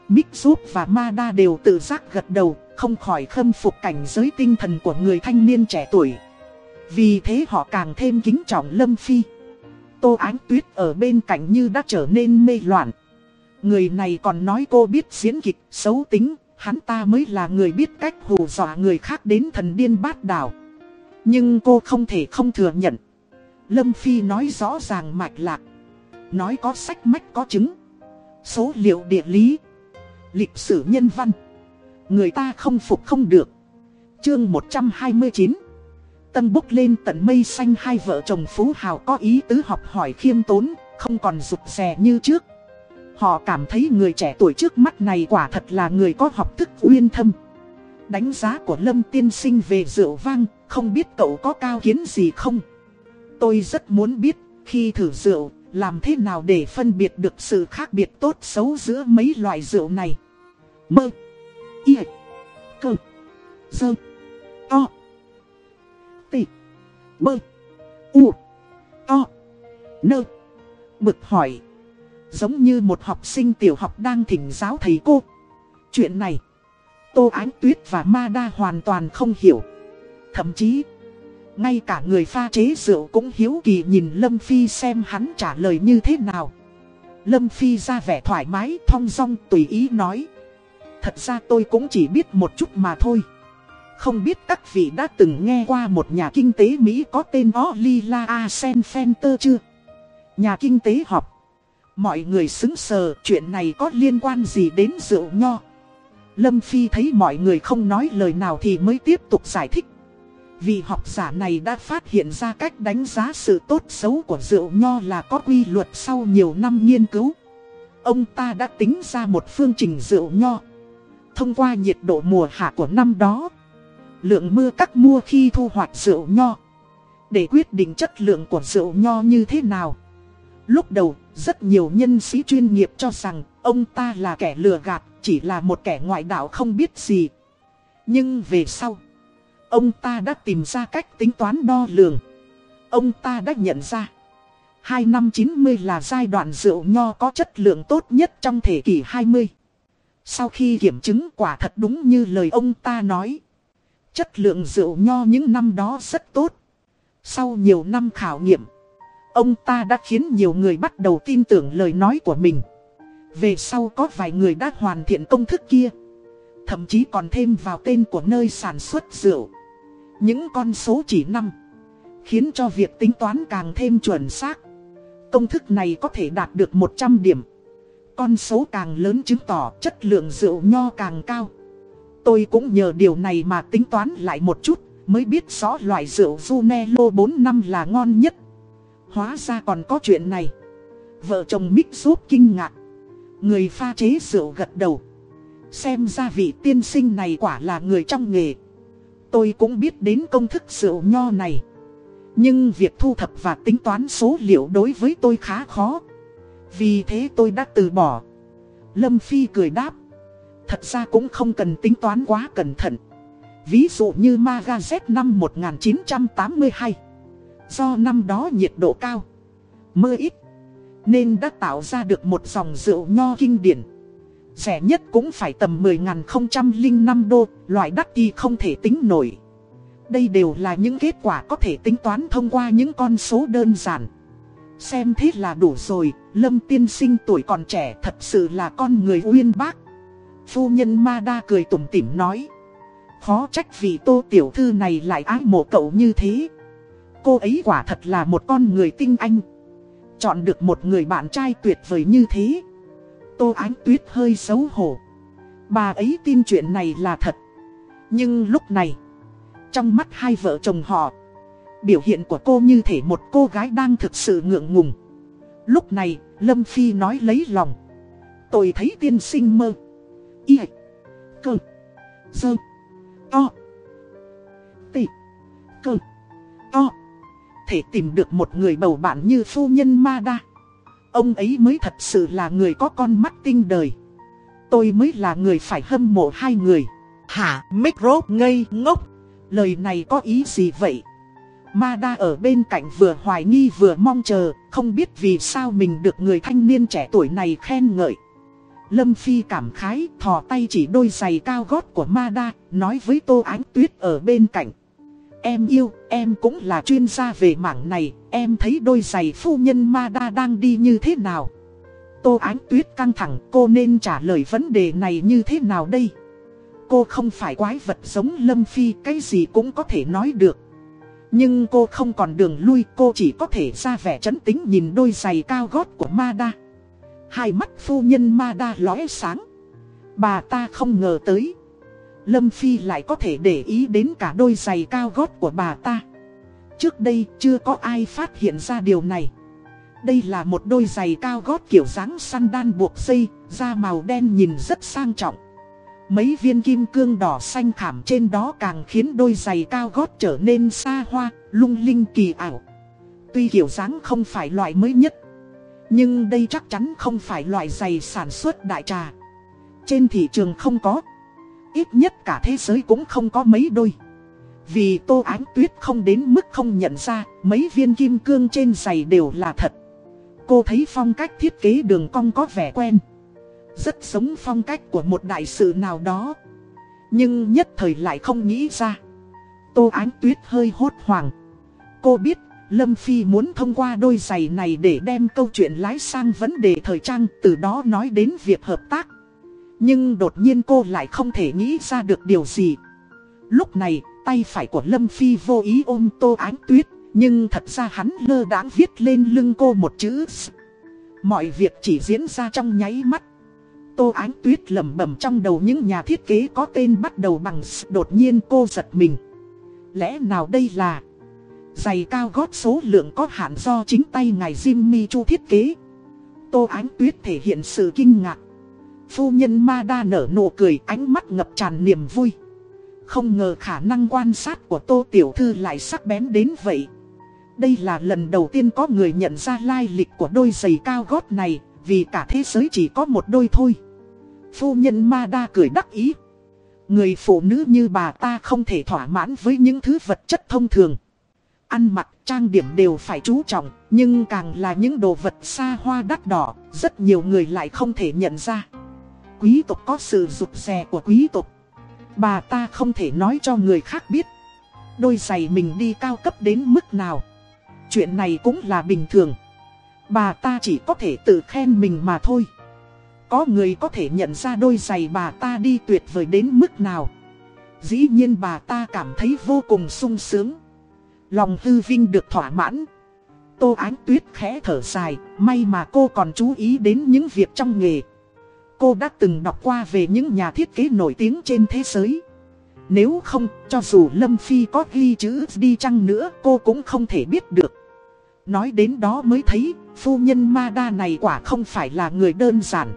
Mick Giúp và Mada đều tự giác gật đầu, không khỏi khâm phục cảnh giới tinh thần của người thanh niên trẻ tuổi. Vì thế họ càng thêm kính trọng Lâm Phi. Tô Ánh Tuyết ở bên cạnh như đã trở nên mê loạn. Người này còn nói cô biết diễn kịch, xấu tính, hắn ta mới là người biết cách hù dọa người khác đến thần điên bát đảo. Nhưng cô không thể không thừa nhận. Lâm Phi nói rõ ràng mạch lạc. Nói có sách mách có chứng. Số liệu địa lý. Lịch sử nhân văn. Người ta không phục không được. Chương 129 Tân bốc lên tận mây xanh hai vợ chồng Phú Hào có ý tứ học hỏi khiêm tốn, không còn rụt rè như trước. Họ cảm thấy người trẻ tuổi trước mắt này quả thật là người có học thức uyên thâm. Đánh giá của Lâm Tiên Sinh về rượu vang, không biết cậu có cao kiến gì không? Tôi rất muốn biết, khi thử rượu, làm thế nào để phân biệt được sự khác biệt tốt xấu giữa mấy loại rượu này? Mơ, y, cơ, Sơ to, tị, bơ, u, to, nơ. Bực hỏi, giống như một học sinh tiểu học đang thỉnh giáo thầy cô. Chuyện này, Tô Ánh Tuyết và Ma Đa hoàn toàn không hiểu. Thậm chí, ngay cả người pha chế rượu cũng hiếu kỳ nhìn Lâm Phi xem hắn trả lời như thế nào. Lâm Phi ra vẻ thoải mái, thong dong, tùy ý nói. Thật ra tôi cũng chỉ biết một chút mà thôi. Không biết các vị đã từng nghe qua một nhà kinh tế Mỹ có tên Olila Asenfenter chưa? Nhà kinh tế học. Mọi người xứng sờ, chuyện này có liên quan gì đến rượu nho. Lâm Phi thấy mọi người không nói lời nào thì mới tiếp tục giải thích. Vì học giả này đã phát hiện ra cách đánh giá sự tốt xấu của rượu nho là có quy luật sau nhiều năm nghiên cứu. Ông ta đã tính ra một phương trình rượu nho. Thông qua nhiệt độ mùa hạ của năm đó, lượng mưa các mua khi thu hoạch rượu nho, để quyết định chất lượng của rượu nho như thế nào. Lúc đầu, rất nhiều nhân sĩ chuyên nghiệp cho rằng ông ta là kẻ lừa gạt, chỉ là một kẻ ngoại đạo không biết gì. Nhưng về sau Ông ta đã tìm ra cách tính toán đo lường. Ông ta đã nhận ra. Hai năm 90 là giai đoạn rượu nho có chất lượng tốt nhất trong thế kỷ 20. Sau khi kiểm chứng quả thật đúng như lời ông ta nói. Chất lượng rượu nho những năm đó rất tốt. Sau nhiều năm khảo nghiệm, ông ta đã khiến nhiều người bắt đầu tin tưởng lời nói của mình. Về sau có vài người đã hoàn thiện công thức kia. Thậm chí còn thêm vào tên của nơi sản xuất rượu. Những con số chỉ năm Khiến cho việc tính toán càng thêm chuẩn xác. Công thức này có thể đạt được 100 điểm. Con số càng lớn chứng tỏ chất lượng rượu nho càng cao. Tôi cũng nhờ điều này mà tính toán lại một chút, mới biết rõ loại rượu Junello 4 năm là ngon nhất. Hóa ra còn có chuyện này. Vợ chồng Mick giúp kinh ngạc. Người pha chế rượu gật đầu. Xem ra vị tiên sinh này quả là người trong nghề. Tôi cũng biết đến công thức rượu nho này. Nhưng việc thu thập và tính toán số liệu đối với tôi khá khó. Vì thế tôi đã từ bỏ. Lâm Phi cười đáp. Thật ra cũng không cần tính toán quá cẩn thận. Ví dụ như Magazet năm 1982. Do năm đó nhiệt độ cao, mưa ít, nên đã tạo ra được một dòng rượu nho kinh điển. Rẻ nhất cũng phải tầm 10.005 đô, loại đắt thì không thể tính nổi. Đây đều là những kết quả có thể tính toán thông qua những con số đơn giản. Xem thế là đủ rồi, Lâm tiên sinh tuổi còn trẻ thật sự là con người uyên bác. Phu nhân Ma Đa cười tủm tỉm nói. Khó trách vì tô tiểu thư này lại ái mộ cậu như thế. Cô ấy quả thật là một con người tinh anh. Chọn được một người bạn trai tuyệt vời như thế. Tô Ánh Tuyết hơi xấu hổ. Bà ấy tin chuyện này là thật. Nhưng lúc này, trong mắt hai vợ chồng họ, biểu hiện của cô như thể một cô gái đang thực sự ngượng ngùng. Lúc này, Lâm Phi nói lấy lòng. Tôi thấy tiên sinh mơ. Y. Cơ. Dơ. To. Tị. Cơ. To. Thể tìm được một người bầu bạn như phu nhân Ma Đa. Ông ấy mới thật sự là người có con mắt tinh đời. Tôi mới là người phải hâm mộ hai người. Hả, micro ngây ngốc. Lời này có ý gì vậy? Ma Đa ở bên cạnh vừa hoài nghi vừa mong chờ, không biết vì sao mình được người thanh niên trẻ tuổi này khen ngợi. Lâm Phi cảm khái, thò tay chỉ đôi giày cao gót của Ma Đa, nói với Tô Ánh Tuyết ở bên cạnh. Em yêu, em cũng là chuyên gia về mảng này, em thấy đôi giày phu nhân Ma Đa đang đi như thế nào? Tô Ánh Tuyết căng thẳng, cô nên trả lời vấn đề này như thế nào đây? Cô không phải quái vật giống Lâm Phi, cái gì cũng có thể nói được. Nhưng cô không còn đường lui, cô chỉ có thể ra vẻ chấn tính nhìn đôi giày cao gót của Mada Hai mắt phu nhân Mada lóe sáng. Bà ta không ngờ tới. Lâm Phi lại có thể để ý đến cả đôi giày cao gót của bà ta. Trước đây chưa có ai phát hiện ra điều này. Đây là một đôi giày cao gót kiểu dáng săn đan buộc dây, da màu đen nhìn rất sang trọng. Mấy viên kim cương đỏ xanh khảm trên đó càng khiến đôi giày cao gót trở nên xa hoa, lung linh kỳ ảo. Tuy kiểu dáng không phải loại mới nhất, nhưng đây chắc chắn không phải loại giày sản xuất đại trà. Trên thị trường không có. Ít nhất cả thế giới cũng không có mấy đôi. Vì tô ánh tuyết không đến mức không nhận ra mấy viên kim cương trên giày đều là thật. Cô thấy phong cách thiết kế đường cong có vẻ quen. Rất giống phong cách của một đại sự nào đó. Nhưng nhất thời lại không nghĩ ra. Tô ánh tuyết hơi hốt hoảng. Cô biết Lâm Phi muốn thông qua đôi giày này để đem câu chuyện lái sang vấn đề thời trang, từ đó nói đến việc hợp tác. Nhưng đột nhiên cô lại không thể nghĩ ra được điều gì. Lúc này, tay phải của Lâm Phi vô ý ôm tô ánh tuyết, nhưng thật ra hắn lơ đãng viết lên lưng cô một chữ S. Mọi việc chỉ diễn ra trong nháy mắt. Tô ánh tuyết lẩm bẩm trong đầu những nhà thiết kế có tên bắt đầu bằng S. Đột nhiên cô giật mình. Lẽ nào đây là... Giày cao gót số lượng có hạn do chính tay ngài Jimmy Chu thiết kế. Tô Ánh Tuyết thể hiện sự kinh ngạc. Phu nhân ma đa nở nụ cười ánh mắt ngập tràn niềm vui. Không ngờ khả năng quan sát của Tô Tiểu Thư lại sắc bén đến vậy. Đây là lần đầu tiên có người nhận ra lai lịch của đôi giày cao gót này, vì cả thế giới chỉ có một đôi thôi. Phu nhân ma đa cười đắc ý. Người phụ nữ như bà ta không thể thỏa mãn với những thứ vật chất thông thường. Ăn mặc, trang điểm đều phải chú trọng, nhưng càng là những đồ vật xa hoa đắt đỏ, rất nhiều người lại không thể nhận ra. Quý tộc có sự rụt rè của quý tộc. Bà ta không thể nói cho người khác biết. Đôi giày mình đi cao cấp đến mức nào. Chuyện này cũng là bình thường. Bà ta chỉ có thể tự khen mình mà thôi. Có người có thể nhận ra đôi giày bà ta đi tuyệt vời đến mức nào. Dĩ nhiên bà ta cảm thấy vô cùng sung sướng. Lòng hư vinh được thỏa mãn. Tô Ánh Tuyết khẽ thở dài, may mà cô còn chú ý đến những việc trong nghề. Cô đã từng đọc qua về những nhà thiết kế nổi tiếng trên thế giới. Nếu không, cho dù Lâm Phi có ghi chữ đi chăng nữa, cô cũng không thể biết được. Nói đến đó mới thấy, phu nhân Mada này quả không phải là người đơn giản.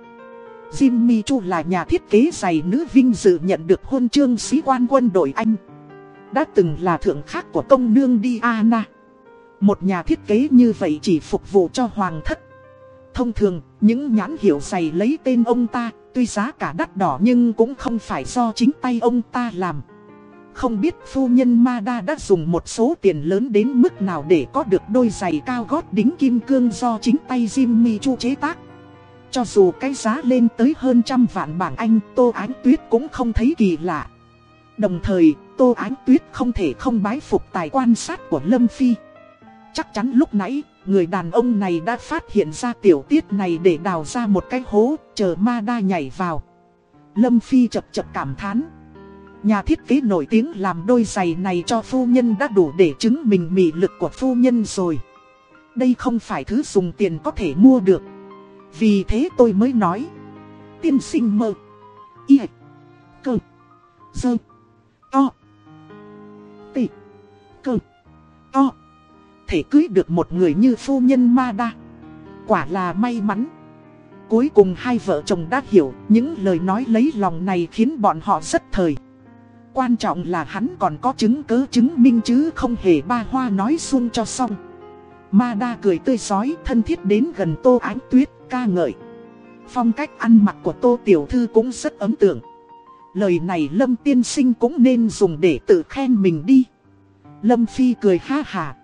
Jimmy Chu là nhà thiết kế giày nữ vinh dự nhận được huân chương sĩ quan quân đội Anh. Đã từng là thượng khác của công nương Diana. Một nhà thiết kế như vậy chỉ phục vụ cho hoàng thất. Thông thường, những nhãn hiệu giày lấy tên ông ta, tuy giá cả đắt đỏ nhưng cũng không phải do chính tay ông ta làm. Không biết phu nhân Mada đã dùng một số tiền lớn đến mức nào để có được đôi giày cao gót đính kim cương do chính tay Jimmy Chu chế tác. Cho dù cái giá lên tới hơn trăm vạn bảng Anh, Tô Ánh Tuyết cũng không thấy kỳ lạ. Đồng thời, Tô Ánh Tuyết không thể không bái phục tài quan sát của Lâm Phi. Chắc chắn lúc nãy, người đàn ông này đã phát hiện ra tiểu tiết này để đào ra một cái hố, chờ ma đa nhảy vào. Lâm Phi chập chập cảm thán. Nhà thiết kế nổi tiếng làm đôi giày này cho phu nhân đã đủ để chứng minh mị lực của phu nhân rồi. Đây không phải thứ dùng tiền có thể mua được. Vì thế tôi mới nói. Tiên sinh mơ. Y. Cơ. Dơ. To. Tị. Cơ. To. Thể cưới được một người như phu nhân ma đa. Quả là may mắn. Cuối cùng hai vợ chồng đã hiểu những lời nói lấy lòng này khiến bọn họ rất thời. Quan trọng là hắn còn có chứng cứ chứng minh chứ không hề ba hoa nói xuông cho xong. Ma đa cười tươi sói thân thiết đến gần tô ánh tuyết ca ngợi. Phong cách ăn mặc của tô tiểu thư cũng rất ấm tượng. Lời này Lâm tiên sinh cũng nên dùng để tự khen mình đi. Lâm Phi cười ha hà.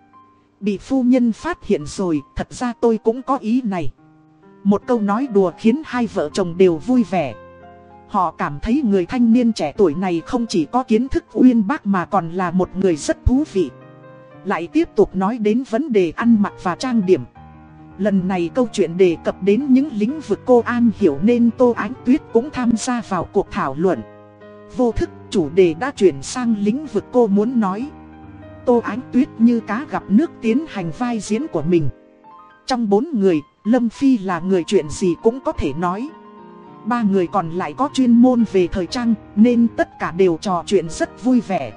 Bị phu nhân phát hiện rồi, thật ra tôi cũng có ý này. Một câu nói đùa khiến hai vợ chồng đều vui vẻ. Họ cảm thấy người thanh niên trẻ tuổi này không chỉ có kiến thức uyên bác mà còn là một người rất thú vị. Lại tiếp tục nói đến vấn đề ăn mặc và trang điểm. Lần này câu chuyện đề cập đến những lĩnh vực cô An hiểu nên Tô Ánh Tuyết cũng tham gia vào cuộc thảo luận. Vô thức chủ đề đã chuyển sang lĩnh vực cô muốn nói. Tô Ánh Tuyết như cá gặp nước tiến hành vai diễn của mình. Trong bốn người, Lâm Phi là người chuyện gì cũng có thể nói. Ba người còn lại có chuyên môn về thời trang nên tất cả đều trò chuyện rất vui vẻ.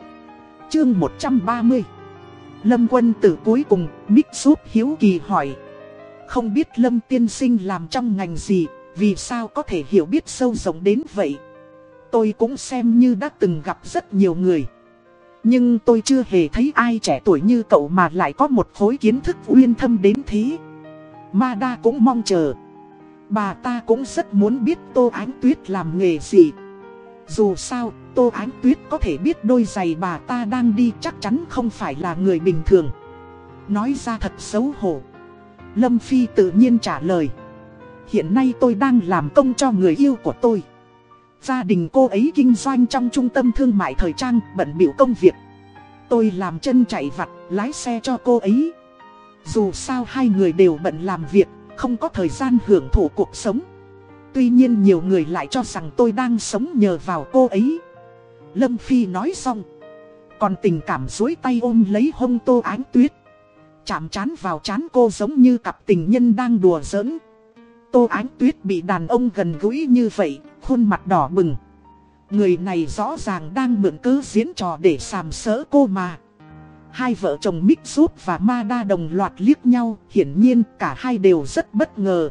Chương 130 Lâm quân tử cuối cùng, Mix giúp Hiếu Kỳ hỏi. Không biết Lâm tiên sinh làm trong ngành gì, vì sao có thể hiểu biết sâu rộng đến vậy. Tôi cũng xem như đã từng gặp rất nhiều người. Nhưng tôi chưa hề thấy ai trẻ tuổi như cậu mà lại có một khối kiến thức uyên thâm đến thế. Mada cũng mong chờ. Bà ta cũng rất muốn biết Tô Ánh Tuyết làm nghề gì. Dù sao, Tô Ánh Tuyết có thể biết đôi giày bà ta đang đi chắc chắn không phải là người bình thường. Nói ra thật xấu hổ. Lâm Phi tự nhiên trả lời. Hiện nay tôi đang làm công cho người yêu của tôi. Gia đình cô ấy kinh doanh trong trung tâm thương mại thời trang, bận biểu công việc. Tôi làm chân chạy vặt, lái xe cho cô ấy. Dù sao hai người đều bận làm việc, không có thời gian hưởng thụ cuộc sống. Tuy nhiên nhiều người lại cho rằng tôi đang sống nhờ vào cô ấy. Lâm Phi nói xong. Còn tình cảm dối tay ôm lấy hông tô ánh tuyết. Chạm chán vào chán cô giống như cặp tình nhân đang đùa giỡn. Tô ánh tuyết bị đàn ông gần gũi như vậy, khuôn mặt đỏ bừng. Người này rõ ràng đang mượn cớ diễn trò để sàm sỡ cô mà. Hai vợ chồng Mix Rút và Ma Đa đồng loạt liếc nhau, hiển nhiên cả hai đều rất bất ngờ.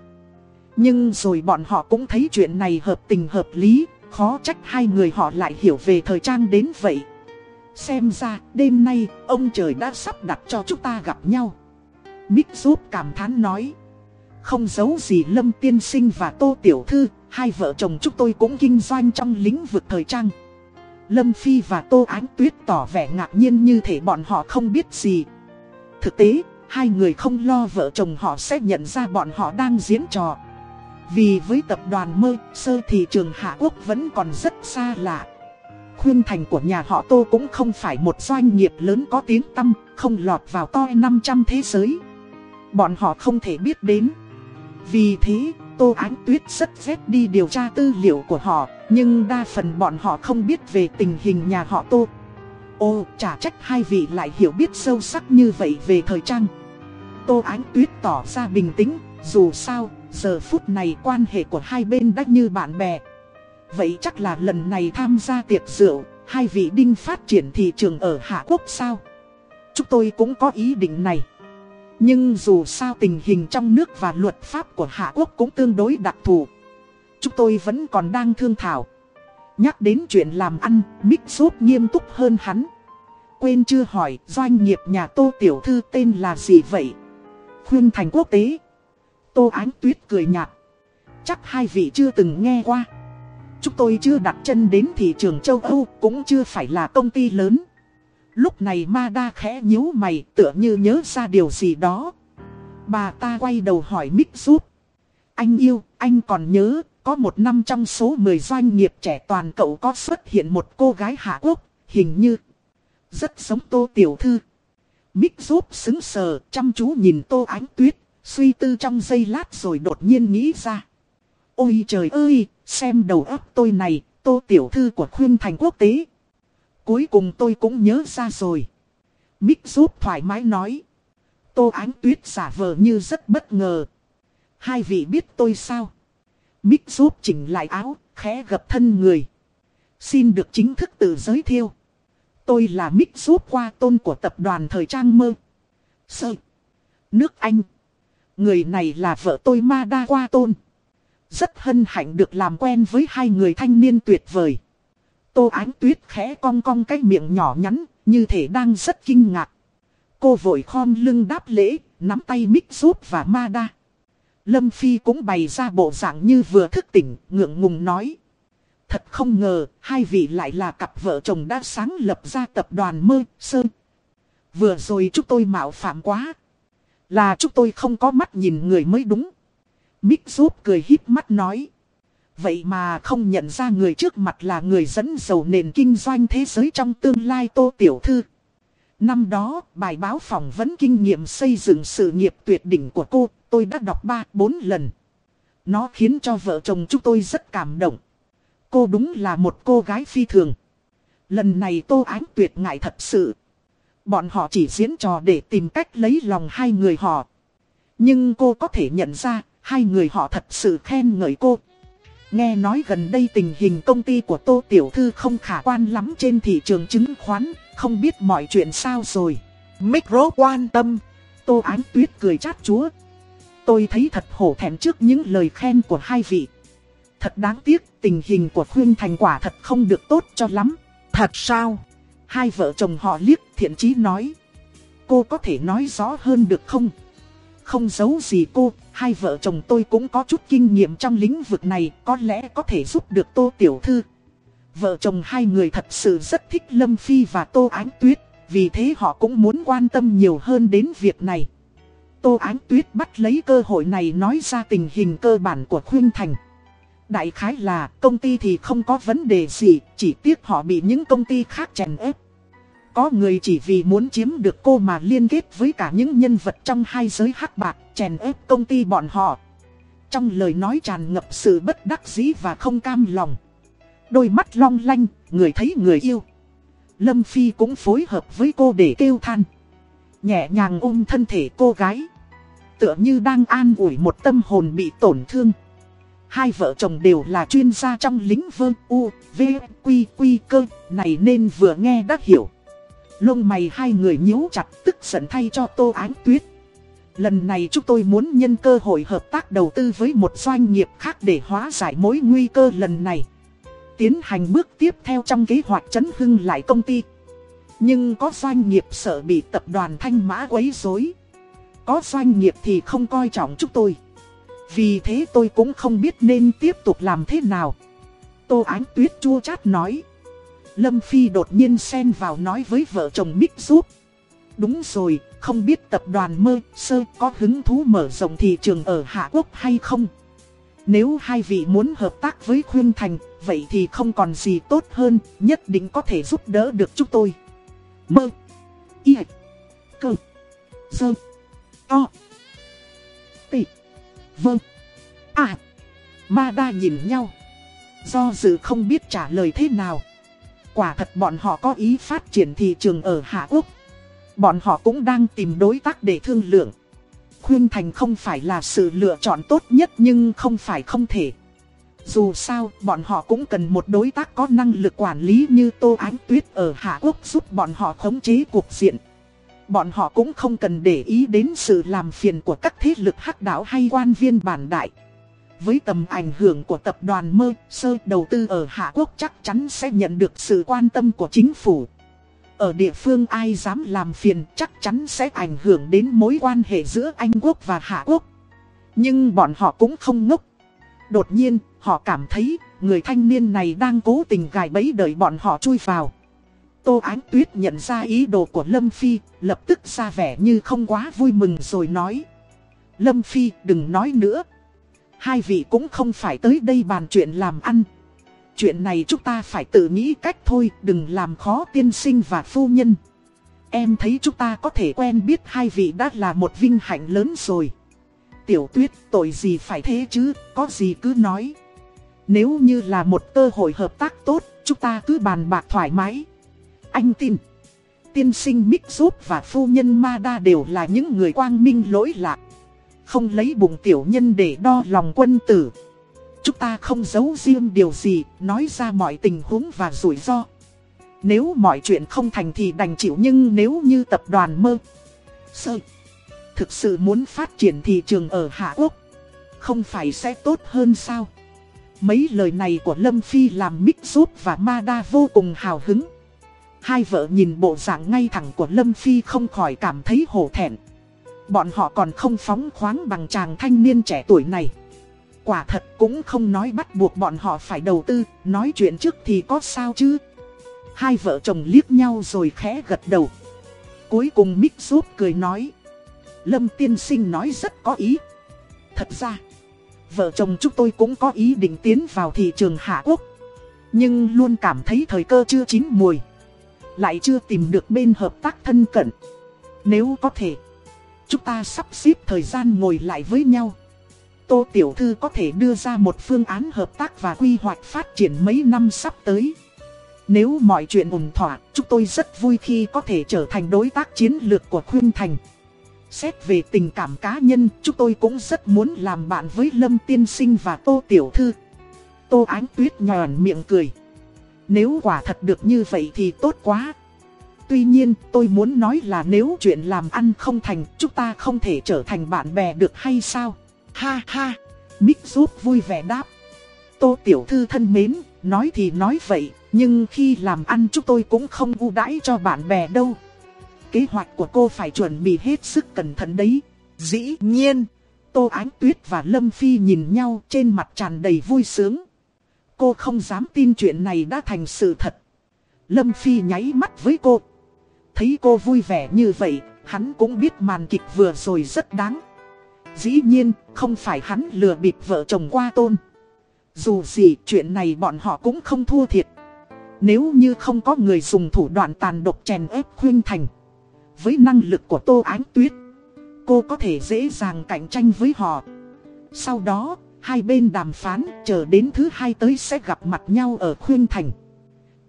Nhưng rồi bọn họ cũng thấy chuyện này hợp tình hợp lý, khó trách hai người họ lại hiểu về thời trang đến vậy. Xem ra, đêm nay, ông trời đã sắp đặt cho chúng ta gặp nhau. Mix Rút cảm thán nói. Không giấu gì Lâm Tiên Sinh và Tô Tiểu Thư, hai vợ chồng chúng tôi cũng kinh doanh trong lĩnh vực thời trang. Lâm Phi và Tô Ánh Tuyết tỏ vẻ ngạc nhiên như thể bọn họ không biết gì. Thực tế, hai người không lo vợ chồng họ sẽ nhận ra bọn họ đang diễn trò. Vì với tập đoàn mơ, sơ thị trường Hạ Quốc vẫn còn rất xa lạ. Khuyên thành của nhà họ Tô cũng không phải một doanh nghiệp lớn có tiếng tăm, không lọt vào toi 500 thế giới. Bọn họ không thể biết đến. Vì thế, Tô Ánh Tuyết rất ghét đi điều tra tư liệu của họ, nhưng đa phần bọn họ không biết về tình hình nhà họ Tô. Ô, chả trách hai vị lại hiểu biết sâu sắc như vậy về thời trang. Tô Ánh Tuyết tỏ ra bình tĩnh, dù sao, giờ phút này quan hệ của hai bên đã như bạn bè. Vậy chắc là lần này tham gia tiệc rượu, hai vị đinh phát triển thị trường ở Hạ Quốc sao? Chúng tôi cũng có ý định này. Nhưng dù sao tình hình trong nước và luật pháp của Hạ Quốc cũng tương đối đặc thù. Chúng tôi vẫn còn đang thương thảo. Nhắc đến chuyện làm ăn, Mick Sốt nghiêm túc hơn hắn. Quên chưa hỏi doanh nghiệp nhà Tô Tiểu Thư tên là gì vậy? Khuyên Thành Quốc tế. Tô Ánh Tuyết cười nhạt. Chắc hai vị chưa từng nghe qua. Chúng tôi chưa đặt chân đến thị trường châu Âu cũng chưa phải là công ty lớn. Lúc này ma đa khẽ nhíu mày tựa như nhớ ra điều gì đó. Bà ta quay đầu hỏi Mick Sốt. Anh yêu, anh còn nhớ, có một năm trong số 10 doanh nghiệp trẻ toàn cậu có xuất hiện một cô gái Hạ Quốc, hình như rất giống Tô Tiểu Thư. Mích giúp xứng sờ, chăm chú nhìn Tô Ánh Tuyết, suy tư trong giây lát rồi đột nhiên nghĩ ra. Ôi trời ơi, xem đầu óc tôi này, Tô Tiểu Thư của Khuyên Thành Quốc tế. Cuối cùng tôi cũng nhớ ra rồi. Mích giúp thoải mái nói. Tô Ánh Tuyết giả vờ như rất bất ngờ. Hai vị biết tôi sao? Mick giúp chỉnh lại áo, khẽ gập thân người. Xin được chính thức tự giới thiệu. Tôi là Mick giúp qua tôn của tập đoàn thời trang mơ. Sơ. Nước Anh. Người này là vợ tôi Ma Đa qua tôn. Rất hân hạnh được làm quen với hai người thanh niên tuyệt vời. Tô Ánh Tuyết khẽ cong cong cái miệng nhỏ nhắn, như thể đang rất kinh ngạc. Cô vội khom lưng đáp lễ, nắm tay mít giúp và Ma Đa. Lâm Phi cũng bày ra bộ dạng như vừa thức tỉnh, ngượng ngùng nói. Thật không ngờ, hai vị lại là cặp vợ chồng đã sáng lập ra tập đoàn mơ, sơn. Vừa rồi chúng tôi mạo phạm quá. Là chúng tôi không có mắt nhìn người mới đúng. Mick giúp cười híp mắt nói. Vậy mà không nhận ra người trước mặt là người dẫn dầu nền kinh doanh thế giới trong tương lai tô tiểu thư. Năm đó, bài báo phỏng vấn kinh nghiệm xây dựng sự nghiệp tuyệt đỉnh của cô, tôi đã đọc 3-4 lần. Nó khiến cho vợ chồng chúng tôi rất cảm động. Cô đúng là một cô gái phi thường. Lần này Tô Ánh tuyệt ngại thật sự. Bọn họ chỉ diễn trò để tìm cách lấy lòng hai người họ. Nhưng cô có thể nhận ra, hai người họ thật sự khen ngợi cô. Nghe nói gần đây tình hình công ty của Tô Tiểu Thư không khả quan lắm trên thị trường chứng khoán, không biết mọi chuyện sao rồi. Micro quan tâm. Tô Ánh Tuyết cười chát chúa. Tôi thấy thật hổ thẹn trước những lời khen của hai vị. Thật đáng tiếc, tình hình của Khuyên Thành quả thật không được tốt cho lắm. Thật sao? Hai vợ chồng họ liếc thiện chí nói. Cô có thể nói rõ hơn được không? Không giấu gì cô, hai vợ chồng tôi cũng có chút kinh nghiệm trong lĩnh vực này, có lẽ có thể giúp được Tô Tiểu Thư. Vợ chồng hai người thật sự rất thích Lâm Phi và Tô Ánh Tuyết, vì thế họ cũng muốn quan tâm nhiều hơn đến việc này. Tô Ánh Tuyết bắt lấy cơ hội này nói ra tình hình cơ bản của Khuyên Thành. Đại khái là công ty thì không có vấn đề gì, chỉ tiếc họ bị những công ty khác chèn ép. Có người chỉ vì muốn chiếm được cô mà liên kết với cả những nhân vật trong hai giới hắc bạc, chèn ép công ty bọn họ. Trong lời nói tràn ngập sự bất đắc dĩ và không cam lòng. Đôi mắt long lanh, người thấy người yêu. Lâm Phi cũng phối hợp với cô để kêu than. Nhẹ nhàng ôm thân thể cô gái. Tựa như đang an ủi một tâm hồn bị tổn thương. Hai vợ chồng đều là chuyên gia trong lĩnh vực U, V, Quy, Quy cơ này nên vừa nghe đã hiểu. Lông mày hai người nhíu chặt tức giận thay cho Tô Ánh Tuyết. Lần này chúng tôi muốn nhân cơ hội hợp tác đầu tư với một doanh nghiệp khác để hóa giải mối nguy cơ lần này. Tiến hành bước tiếp theo trong kế hoạch chấn hưng lại công ty. Nhưng có doanh nghiệp sợ bị tập đoàn Thanh Mã quấy rối. Có doanh nghiệp thì không coi trọng chúng tôi. Vì thế tôi cũng không biết nên tiếp tục làm thế nào. Tô Ánh Tuyết chua chát nói. Lâm Phi đột nhiên xen vào nói với vợ chồng Mích giúp. Đúng rồi, không biết tập đoàn mơ sơ có hứng thú mở rộng thị trường ở Hạ Quốc hay không? Nếu hai vị muốn hợp tác với Khuyên Thành, vậy thì không còn gì tốt hơn, nhất định có thể giúp đỡ được chúng tôi. Mơ, y, cơ, sơ, to, tị, vâng, à, ma đa nhìn nhau. Do dự không biết trả lời thế nào. Quả thật bọn họ có ý phát triển thị trường ở Hạ Quốc. Bọn họ cũng đang tìm đối tác để thương lượng. Khuyên Thành không phải là sự lựa chọn tốt nhất nhưng không phải không thể. Dù sao, bọn họ cũng cần một đối tác có năng lực quản lý như Tô Ánh Tuyết ở Hạ Quốc giúp bọn họ khống chế cuộc diện. Bọn họ cũng không cần để ý đến sự làm phiền của các thế lực hắc đảo hay quan viên bản đại. Với tầm ảnh hưởng của tập đoàn mơ, sơ đầu tư ở Hạ Quốc chắc chắn sẽ nhận được sự quan tâm của chính phủ. Ở địa phương ai dám làm phiền chắc chắn sẽ ảnh hưởng đến mối quan hệ giữa Anh Quốc và Hạ Quốc. Nhưng bọn họ cũng không ngốc. Đột nhiên, họ cảm thấy người thanh niên này đang cố tình gài bẫy đợi bọn họ chui vào. Tô Ánh Tuyết nhận ra ý đồ của Lâm Phi, lập tức ra vẻ như không quá vui mừng rồi nói. Lâm Phi đừng nói nữa. Hai vị cũng không phải tới đây bàn chuyện làm ăn. Chuyện này chúng ta phải tự nghĩ cách thôi, đừng làm khó tiên sinh và phu nhân. Em thấy chúng ta có thể quen biết hai vị đã là một vinh hạnh lớn rồi. Tiểu tuyết, tội gì phải thế chứ, có gì cứ nói. Nếu như là một cơ hội hợp tác tốt, chúng ta cứ bàn bạc thoải mái. Anh tin, tiên sinh Mixup và phu nhân Mada đều là những người quang minh lỗi lạc. Không lấy bụng tiểu nhân để đo lòng quân tử. Chúng ta không giấu riêng điều gì, nói ra mọi tình huống và rủi ro. Nếu mọi chuyện không thành thì đành chịu nhưng nếu như tập đoàn mơ, sơ, thực sự muốn phát triển thị trường ở Hạ Quốc, không phải sẽ tốt hơn sao? Mấy lời này của Lâm Phi làm Mick Rút và Mada vô cùng hào hứng. Hai vợ nhìn bộ dạng ngay thẳng của Lâm Phi không khỏi cảm thấy hổ thẹn. Bọn họ còn không phóng khoáng bằng chàng thanh niên trẻ tuổi này. Quả thật cũng không nói bắt buộc bọn họ phải đầu tư, nói chuyện trước thì có sao chứ. Hai vợ chồng liếc nhau rồi khẽ gật đầu. Cuối cùng Mick giúp cười nói. Lâm tiên sinh nói rất có ý. Thật ra, vợ chồng chúng tôi cũng có ý định tiến vào thị trường Hạ Quốc. Nhưng luôn cảm thấy thời cơ chưa chín mùi. Lại chưa tìm được bên hợp tác thân cận. Nếu có thể, chúng ta sắp xếp thời gian ngồi lại với nhau. Tô Tiểu Thư có thể đưa ra một phương án hợp tác và quy hoạch phát triển mấy năm sắp tới. Nếu mọi chuyện ổn thỏa, chúng tôi rất vui khi có thể trở thành đối tác chiến lược của Khuyên Thành. Xét về tình cảm cá nhân, chúng tôi cũng rất muốn làm bạn với Lâm Tiên Sinh và Tô Tiểu Thư. Tô Ánh Tuyết nhòn miệng cười. Nếu quả thật được như vậy thì tốt quá. Tuy nhiên, tôi muốn nói là nếu chuyện làm ăn không thành, chúng ta không thể trở thành bạn bè được hay sao? Ha ha, Mick giúp vui vẻ đáp. Tô Tiểu Thư thân mến, nói thì nói vậy, nhưng khi làm ăn chúng tôi cũng không ưu đãi cho bạn bè đâu. Kế hoạch của cô phải chuẩn bị hết sức cẩn thận đấy. Dĩ nhiên, Tô Ánh Tuyết và Lâm Phi nhìn nhau trên mặt tràn đầy vui sướng. Cô không dám tin chuyện này đã thành sự thật. Lâm Phi nháy mắt với cô. Thấy cô vui vẻ như vậy, hắn cũng biết màn kịch vừa rồi rất đáng. Dĩ nhiên, không phải hắn lừa bịp vợ chồng qua tôn. Dù gì, chuyện này bọn họ cũng không thua thiệt. Nếu như không có người dùng thủ đoạn tàn độc chèn ép khuyên thành. Với năng lực của Tô Ánh Tuyết, cô có thể dễ dàng cạnh tranh với họ. Sau đó, hai bên đàm phán, chờ đến thứ hai tới sẽ gặp mặt nhau ở khuyên thành.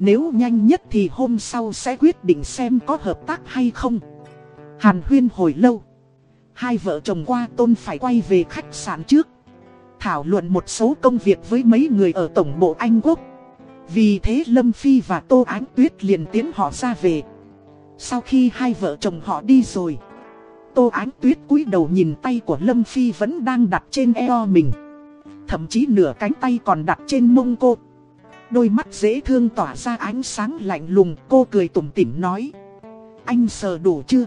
Nếu nhanh nhất thì hôm sau sẽ quyết định xem có hợp tác hay không. Hàn huyên hồi lâu. Hai vợ chồng qua tôn phải quay về khách sạn trước. Thảo luận một số công việc với mấy người ở Tổng bộ Anh Quốc. Vì thế Lâm Phi và Tô Ánh Tuyết liền tiến họ ra về. Sau khi hai vợ chồng họ đi rồi. Tô Ánh Tuyết cúi đầu nhìn tay của Lâm Phi vẫn đang đặt trên eo mình. Thậm chí nửa cánh tay còn đặt trên mông cô. Đôi mắt dễ thương tỏa ra ánh sáng lạnh lùng, cô cười tủm tỉm nói. Anh sờ đủ chưa?